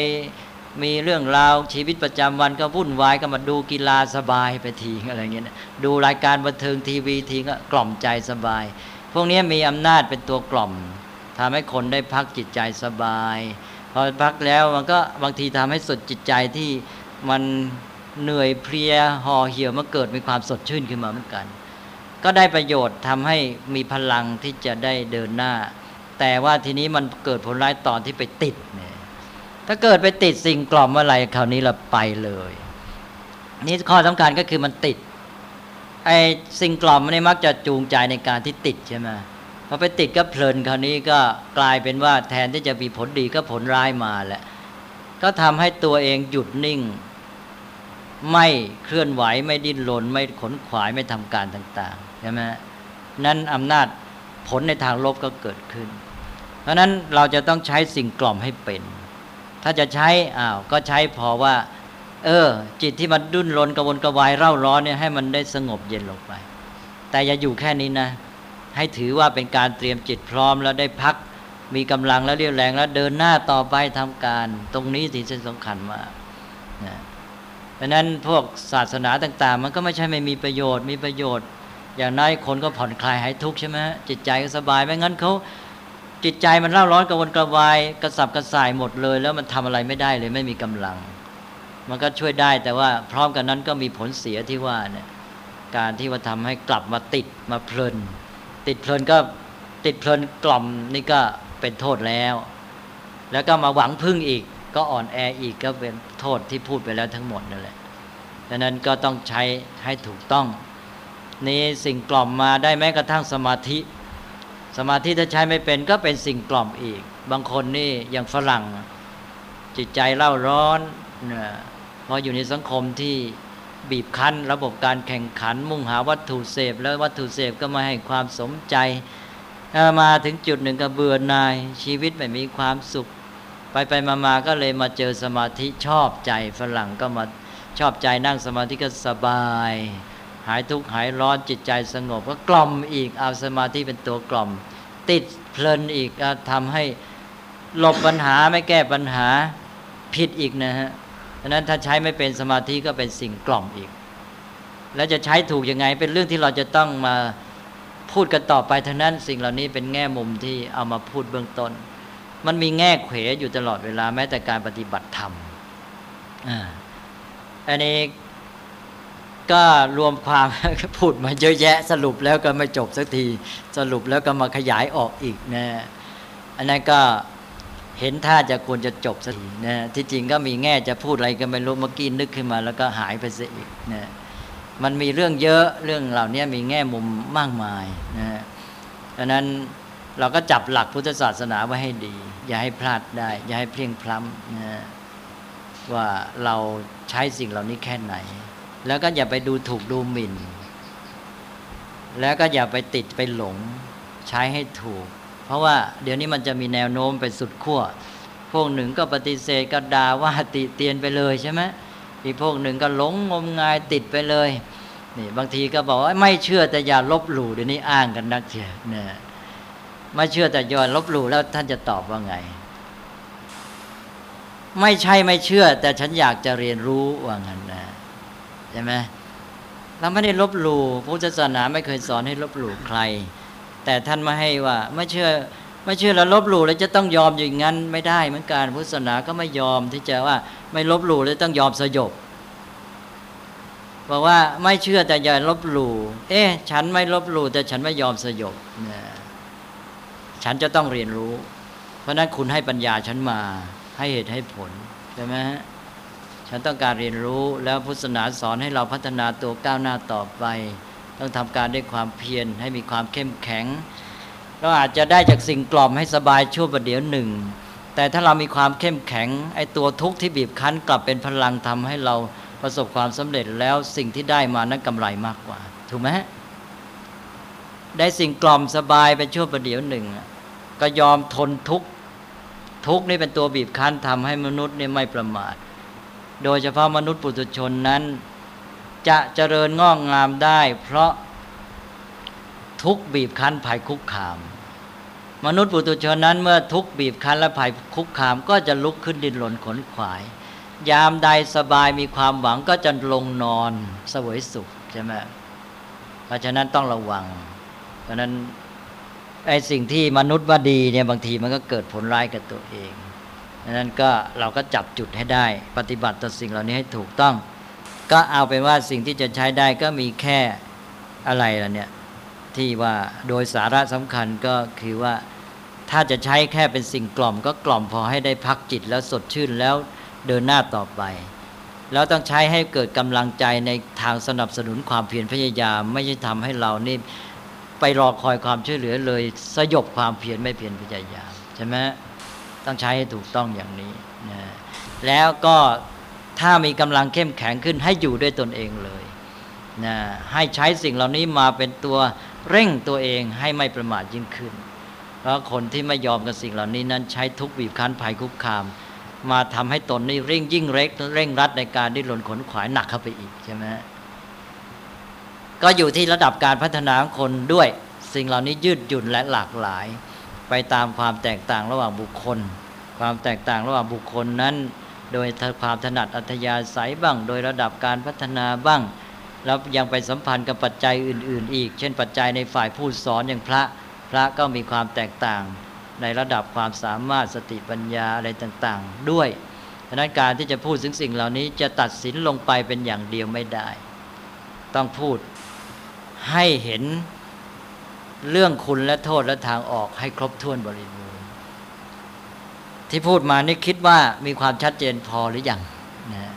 มีเรื่องราวชีวิตประจำวันก็วุ่นวายก็มาดูกีฬาสบายไปทีอะไรเงี้ยดูรายการบันเทิงทีวีทีก็กล่อมใจสบาย พวกนี้มีอำนาจเป็นตัวกล่อม ทำให้คนได้พักจิตใจสบาย พอพักแล้วมันก็บางทีทำให้สดจิตใจที่มันเหนื่อยเพลียห่อเหี่ยวมาเกิดมีความสดชื่นขึ้นมาเหมือนกัน ก็ได้ประโยชน์ทำให้มีพลังที่จะได้เดินหน้า แต่ว่าทีนี้มันเกิดผลร้ายตอนที่ไปติดเนี่ยถ้าเกิดไปติดสิ่งกล่อมเมื่อไหร่คราวนี้เราไปเลย นี่ข้อสำคัญก็คือมันติดไอ้สิ่งกล่อมมันมักจะจูงใจในการที่ติดใช่ไหม อไปติดก็เพลินคราวนี้ก็กลายเป็นว่าแทนที่จะมีผลดีก็ผลร้ายมาแหละ ก็ทำให้ตัวเองหยุดนิ่ง ไม่เคลื่อนไหวไม่ดิ้นรนไม่ขนขวายไม่ทำการต่างๆใช่ไหมนั้นอำนาจผลในทางลบก็เกิดขึ้น เพราะนั้นเราจะต้องใช้สิ่งกล่อมให้เป็น ถ้าจะใช้อ้าวก็ใช้พอว่า เออ จิตที่มันดุ้นรนกระวนกระวายเร่าร้อนเนี่ยให้มันได้สงบเย็นลงไป แต่อย่าอยู่แค่นี้นะ ให้ถือว่าเป็นการเตรียมจิตพร้อมแล้วได้พักมีกำลังแล้วเรียวแรงแล้วเดินหน้าต่อไปทำการ ตรงนี้ที่สำคัญมากนะเพราะนั้นพวกศาสนาต่าง ๆ มันก็ไม่ใช่ไม่มีประโยชน์ มีประโยชน์ อย่างน้อยคนก็ผ่อนคลายหายทุกข์ใช่ไหมจิตใจก็สบายไม่งั้นเขาจิตใจมันเล่าร้อนกระวนกระวายกระสับกระส่ายหมดเลย แล้วมันทำอะไรไม่ได้เลยไม่มีกำลัง มันก็ช่วยได้แต่ว่าพร้อมกันนั้นก็มีผลเสียที่ว่าเนี่ยการที่ว่าทำให้กลับมาติดมาเพลิน ติดเพลินก็ติดเพลินกล่อมนี่ก็เป็นโทษแล้ว แล้วก็มาหวังพึ่งอีก ก็อ่อนแออีกก็เป็นโทษที่พูดไปแล้วทั้งหมดนั่นแหละดังนั้นก็ต้องใช้ให้ถูกต้อง นี่สิ่งกล่อมมาได้แม้กระทั่งสมาธิ สมาธิถ้าใช้ไม่เป็นก็เป็นสิ่งกล่อมอีก บางคนนี่อย่างฝรั่งจิตใจเล่าร้อนนะพออยู่ในสังคมที่ บีบคั้น ระบบการแข่งขัน มุ่งหาวัตถุเสพ แล้ววัตถุเสพก็มาให้ความสมใจ มาถึงจุดหนึ่งก็เบื่อหน่ายชีวิตไม่มีความสุข ไปไปมามาก็เลยมาเจอสมาธิชอบใจฝรั่งก็มาชอบใจนั่งสมาธิก็สบาย หายทุกข์หายร้อนจิตใจสงบก็กล่อมอีกเอาสมาธิเป็นตัวกล่อม ติดเพลินอีกทำให้หลบปัญหาไม่แก้ปัญหาผิดอีกนะฮะ ดังนั้นถ้าใช้ไม่เป็นสมาธิก็เป็นสิ่งกล่อมอีก แล้วจะใช้ถูกยังไงเป็นเรื่องที่เราจะต้องมาพูดกันต่อไปทั้งนั้นสิ่งเหล่านี้เป็นแง่มุมที่เอามาพูดเบื้องต้น มันมีแง่เขวอยู่ตลอดเวลาแม้แต่การปฏิบัติธรรมอันนี้ก็รวมความพูดมาเยอะแยะ สรุปแล้วก็ไม่จบสักที สรุปแล้วก็มาขยายออกอีกนะอันนั้นก็ เห็นท่าจะควรจะจบสักทีนะที่จริงก็มีแง่จะพูดอะไรก็ไม่รู้เมื่อกี้นึกขึ้นมา แล้วก็หายไปเสียอีกนะมันมีเรื่องเยอะเรื่องเหล่านี้มีแง่มุมมากมายนะดังนั้นเราก็จับหลักพุทธศาสนาไว้ให้ดี อย่าให้พลาดได้ อย่าให้เพลียงพล้ำนะว่าเราใช้สิ่งเหล่านี้แค่ไหน แล้วก็อย่าไปดูถูกดูหมิ่น แล้วก็อย่าไปติดไปหลง ใช้ให้ถูก เพราะว่าเดี๋ยวนี้มันจะมีแนวโน้มไปสุดขั้ว พวกหนึ่งก็ปฏิเสธก็ด่าว่าติเตียนไปเลยใช่ไหมอีกพวกหนึ่งก็หลงงมงายติดไปเลยนี่บางทีก็บอกว่าไม่เชื่อแต่อย่าลบหลู่เดี๋ยวนี้อ้างกันนักเชียวเนี่ยไม่เชื่อแต่อย่าลบหลู่แล้วท่านจะตอบว่าไง ไม่ใช่ไม่เชื่อ แต่ฉันอยากจะเรียนรู้ว่างั้นนะใช่ไหมเราไม่ได้ลบหลู่พุทธศาสนาไม่เคยสอนให้ลบหลู่ใคร แต่ท่านไม่ให้ว่าไม่เชื่อไม่เชื่อแล้วลบหลู่แล้วจะต้องยอมอย่างนั้นไม่ได้เหมือนกันพุทธศาสนาก็ไม่ยอมที่จะว่าไม่ลบหลู่แล้วต้องยอมสยบบอกว่าไม่เชื่อแต่อย่าลบหลู่เอ๊ะ ฉันไม่ลบหลู่แต่ฉันไม่ยอมสยบนะฉันจะต้องเรียนรู้ เพราะนั้นคุณให้ปัญญาฉันมาให้เหตุให้ผลใช่ไหมฉันต้องการเรียนรู้แล้วพุทธศาสนาสอนให้เราพัฒนาตัวก้าวหน้าต่อไป ต้องทำการด้วยความเพียรให้มีความเข้มแข็ง เราอาจจะได้จากสิ่งกล่อมให้สบายชั่วประเดี๋ยวหนึ่ง แต่ถ้าเรามีความเข้มแข็งไอ้ตัวทุกข์ที่บีบคั้นกลับเป็นพลังทำให้เราประสบความสำเร็จแล้วสิ่งที่ได้มานั้นกำไรมากกว่า ถูกไหมได้สิ่งกล่อมสบายไปชั่วประเดี๋ยวหนึ่งก็ยอมทนทุกข์ทุกข์นี่เป็นตัวบีบคั้นทำให้มนุษย์เนี่ยไม่ประมาท โดยเฉพาะมนุษย์ปุถุชนนั้น จะเจริญงอกงามได้ เพราะทุกบีบคั้นภัยคุกคาม มนุษย์ปุถุชนนั้น เมื่อทุกบีบคั้นและภัยคุกคาม ก็จะลุกขึ้นดินหล่นขนขวาย ยามใดสบายมีความหวังก็จะลงนอนสวยสุขใช่ไหมเพราะฉะนั้นต้องระวัง เพราะนั้นไอ้สิ่งที่มนุษย์ว่าดีเนี่ยบางทีมันก็เกิดผลร้ายกับตัวเองดังนั้นก็เราก็จับจุดให้ได้ ปฏิบัติต่อสิ่งเหล่านี้ให้ถูกต้อง ก็เอาเป็นว่าสิ่งที่จะใช้ได้ก็มีแค่อะไรล่ะเนี่ย ที่ว่าโดยสาระสำคัญก็คือว่าถ้าจะใช้แค่เป็นสิ่งกล่อม ก็กล่อมพอให้ได้พักจิตแล้วสดชื่นแล้วเดินหน้าต่อไป แล้วต้องใช้ให้เกิดกำลังใจในทางสนับสนุนความเพียรพยายาม ไม่ใช่ทำให้เรานี่ไปรอคอยความช่วยเหลือเลยสยบความเพียรไม่เพียรพยายามใช่ไหมต้องใช้ให้ถูกต้องอย่างนี้นะแล้วก็ ถ้ามีกำลังเข้มแข็งขึ้นให้อยู่ด้วยตนเองเลยนะให้ใช้สิ่งเหล่านี้มาเป็นตัวเร่งตัวเองให้ไม่ประมาทยิ่งขึ้น เพราะคนที่ไม่ยอมกับสิ่งเหล่านี้นั้นใช้ทุกบีบคั้นภัยคุกคาม มาทำให้ตนนี่เร่งยิ่งเร็กเร่งรัดในการดิ้นรนขนขวายหนักเข้าไปอีกใช่ไหมก็อยู่ที่ระดับการพัฒนาของคนด้วยสิ่งเหล่านี้ยืดหยุ่นและหลากหลาย ไปตามความแตกต่างระหว่างบุคคล ความแตกต่างระหว่างบุคคลนั้น โดยความถนัดอัธยาศัยบ้าง โดยระดับการพัฒนาบ้างแล้วยังไปสัมพันธ์กับปัจจัยอื่น ๆ อีก เช่น ปัจจัยในฝ่ายผู้สอนอย่างพระพระก็มีความแตกต่าง ในระดับความสามารถสติปัญญาอะไรต่างๆ ด้วยดังนั้นการที่จะพูดถึงสิ่งเหล่านี้จะตัดสินลงไปเป็นอย่างเดียวไม่ได้ ต้องพูดให้เห็นเรื่องคุณและโทษและทางออกให้ครบถ้วนบริบูรณ์ ที่พูดมานี่คิดว่ามีความชัดเจนพอหรืออยังนะ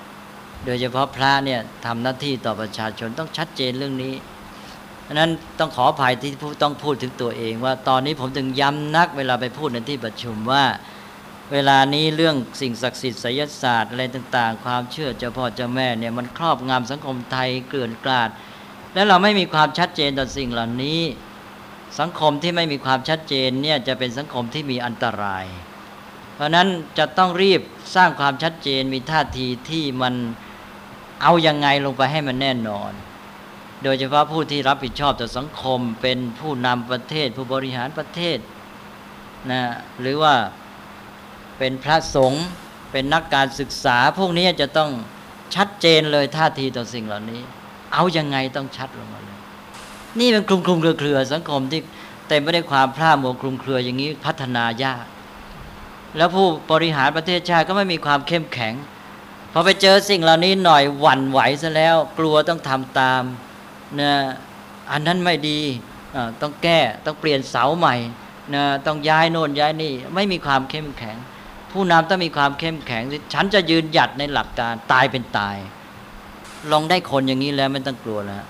โดยเฉพาะพระเนี่ยทำหน้าที่ต่อประชาชนต้องชัดเจนเรื่องนี้เพราะนั้นต้องขออภัยที่ต้องพูดถึงตัวเอง ว่าตอนนี้ผมถึงย้ำนักเวลาไปพูดในที่ประชุมว่า เวลานี้เรื่องสิ่งศักดิ์สิทธิ์ไสยศาสตร์อะไรต่าง ๆ ความเชื่อเจ้าพ่อเจ้าแม่เนี่ยมันครอบงำสังคมไทยเกลื่อนกลาด และเราไม่มีความชัดเจนต่อสิ่งเหล่านี้ สังคมที่ไม่มีความชัดเจนเนี่ยจะเป็นสังคมที่มีอันตราย เพราะนั้นจะต้องรีบสร้างความชัดเจนมีท่าทีที่มันเอายังไงลงไปให้มันแน่นอน โดยเฉพาะผู้ที่รับผิดชอบต่อสังคม เป็นผู้นำประเทศ ผู้บริหารประเทศนะหรือว่าเป็นพระสงฆ์เป็นนักการศึกษา พวกนี้จะต้องชัดเจนเลยท่าทีต่อสิ่งเหล่านี้ เอายังไงต้องชัดลงมาเลยนี่เป็นคลุมคลุมเครือเครือสังคมที่เต็มไปด้วยความพร่ามัวคลุมเครืออย่างนี้พัฒนายาก แล้วผู้บริหารประเทศชาติก็ไม่มีความเข้มแข็งพอไปเจอสิ่งเหล่านี้หน่อยหวั่นไหวซะแล้ว กลัวต้องทำตามนะอันนั้นไม่ดีต้องแก้ต้องเปลี่ยนเสาใหม่นะต้องย้ายโน่นย้ายนี่ ไม่มีความเข้มแข็ง ผู้นำต้องมีความเข้มแข็ง ฉันจะยืนหยัดในหลักการตายเป็นตาย ลองได้คนอย่างนี้แล้วไม่ต้องกลัวแล้ว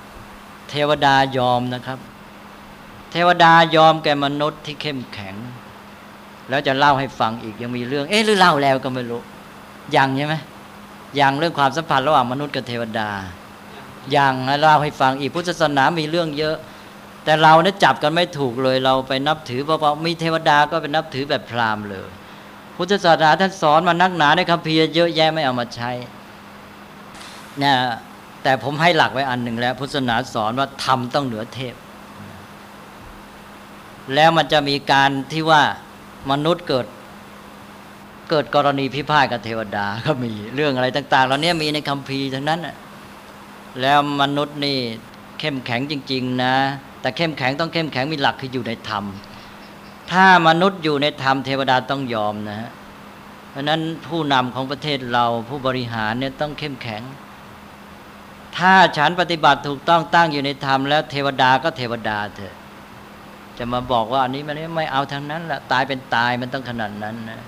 เทวดายอมนะครับ เทวดายอมแก่มนุษย์ที่เข้มแข็ง แล้วจะเล่าให้ฟังอีกยังมีเรื่อง เอ๊ะหรือเล่าแล้วก็ไม่รู้ยังใช่ไหมยังเรื่องความสัมพันธ์ระหว่างมนุษย์กับเทวดายังเล่าให้ฟังอีกพุทธศาสนามีเรื่องเยอะ แต่เราเนี่ยจับกันไม่ถูกเลยเราไปนับถือเพราะมีเทวดาก็เป็นนับถือแบบพราหมณ์เลย พุทธศาสนาท่านสอนมานักหนาในคัมภีร์เยอะแยะไม่เอามาใช้เนี่ยแต่ผมให้หลักไว้อันหนึ่งแล้ว พุทธศาสนาสอนว่าธรรมต้องเหนือเทพ แล้วมันจะมีการที่ว่า มนุษย์เกิดเกิดกรณีพิพาทกับเทวดาก็มีเรื่องอะไรต่างๆเหล่านี้ยมีในคัมภีร์ทั้งนั้นน่ะแล้วมนุษย์นี่เข้มแข็งจริง ๆ นะ แต่เข้มแข็งต้องเข้มแข็งมีหลักคืออยู่ในธรรม ถ้ามนุษย์อยู่ในธรรมเทวดาต้องยอมนะฮะเพราะฉะนั้นผู้นำของประเทศเราผู้บริหารเนี่ยต้องเข้มแข็ง ถ้าฉันปฏิบัติถูกต้องตั้งอยู่ในธรรมแล้วเทวดาก็เทวดาเถอะ จะมาบอกว่าอันนี้มันไม่เอาทางนั้นละตายเป็นตายมันต้องขนาดนั้นนะ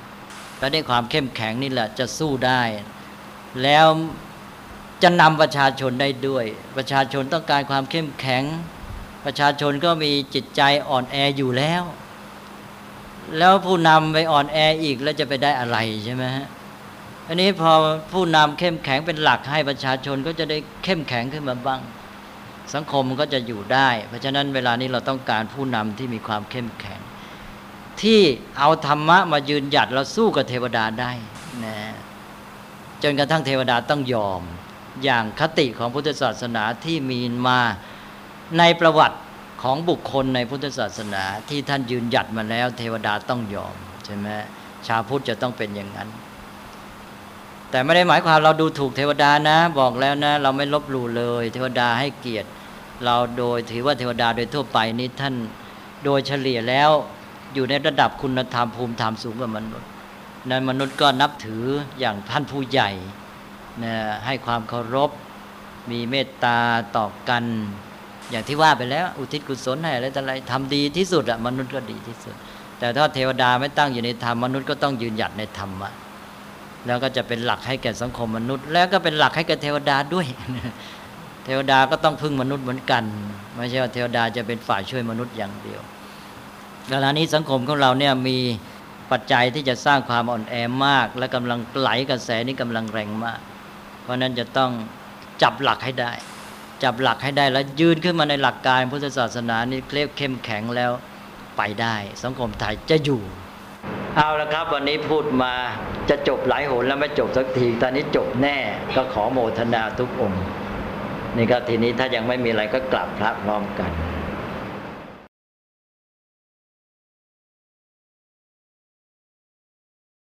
แล้วด้วยความเข้มแข็งนี่แหละจะสู้ได้ แล้วจะนำประชาชนได้ด้วย ประชาชนต้องการความเข้มแข็ง ประชาชนก็มีจิตใจอ่อนแออยู่แล้ว แล้วผู้นำไปอ่อนแออีกแล้วจะไปได้อะไรใช่ไหมฮะอันนี้พอผู้นำเข้มแข็งเป็นหลักให้ประชาชนก็จะได้เข้มแข็งขึ้นมาบ้าง สังคมก็จะอยู่ได้ เพราะฉะนั้นเวลานี้เราต้องการผู้นำที่มีความเข้มแข็ง ที่เอาธรรมะมายืนหยัดเราสู้กับเทวดาได้นะจนกระทั่งเทวดาต้องยอม อย่างคติของพุทธศาสนาที่มีมาในประวัติของบุคคลในพุทธศาสนาที่ท่านยืนหยัดมาแล้ว เทวดาต้องยอมใช่ไหมชาวพุทธจะต้องเป็นอย่างนั้น แต่ไม่ได้หมายความเราดูถูกเทวดานะ บอกแล้วนะ เราไม่ลบหลู่เลย เทวดาให้เกียรติ เราโดยถือว่าเทวดาโดยทั่วไปนี้ท่านโดยเฉลี่ยแล้วอยู่ในระดับคุณธรรมภูมิธรรมสูงกว่ามนุษย์นั้นมนุษย์ก็นับถืออย่างท่านผู้ใหญ่นะให้ความเคารพ มีเมตตาต่อกัน อย่างที่ว่าไปแล้ว อุทิศกุศลให้อะไรต่อะไรทำดีที่สุดอะมนุษย์ก็ดีที่สุด แต่ถ้าเทวดาไม่ตั้งอยู่ในธรรมมนุษย์ก็ต้องยืนหยัดในธรรมะแล้วก็จะเป็นหลักให้แก่สังคมมนุษย์ แล้วก็เป็นหลักให้แก่เทวดาด้วย เทวดาก็ต้องพึ่งมนุษย์เหมือนกัน ไม่ใช่ว่าเทวดาจะเป็นฝ่ายช่วยมนุษย์อย่างเดียวเวลานี้สังคมของเราเนี่ยมีปัจจัยที่จะสร้างความอ่อนแอมาก และกำลังไหลกระแสนี้กำลังแรงมาก เพราะนั้นจะต้องจับหลักให้ได้ จับหลักให้ได้แล้วยืนขึ้นมาในหลักการพุทธศาสนานี่เคลบเข้มแข็งแล้วไปได้ สังคมไทยจะอยู่ เอาละครับ วันนี้พูดมาจะจบหลายหนแล้วไม่จบสักทีตอนนี้จบแน่ก็ขอโมทนาทุกองค์ นี่ก็ทีนี้ถ้ายังไม่มีอะไรก็กลับพระพร้อมกัน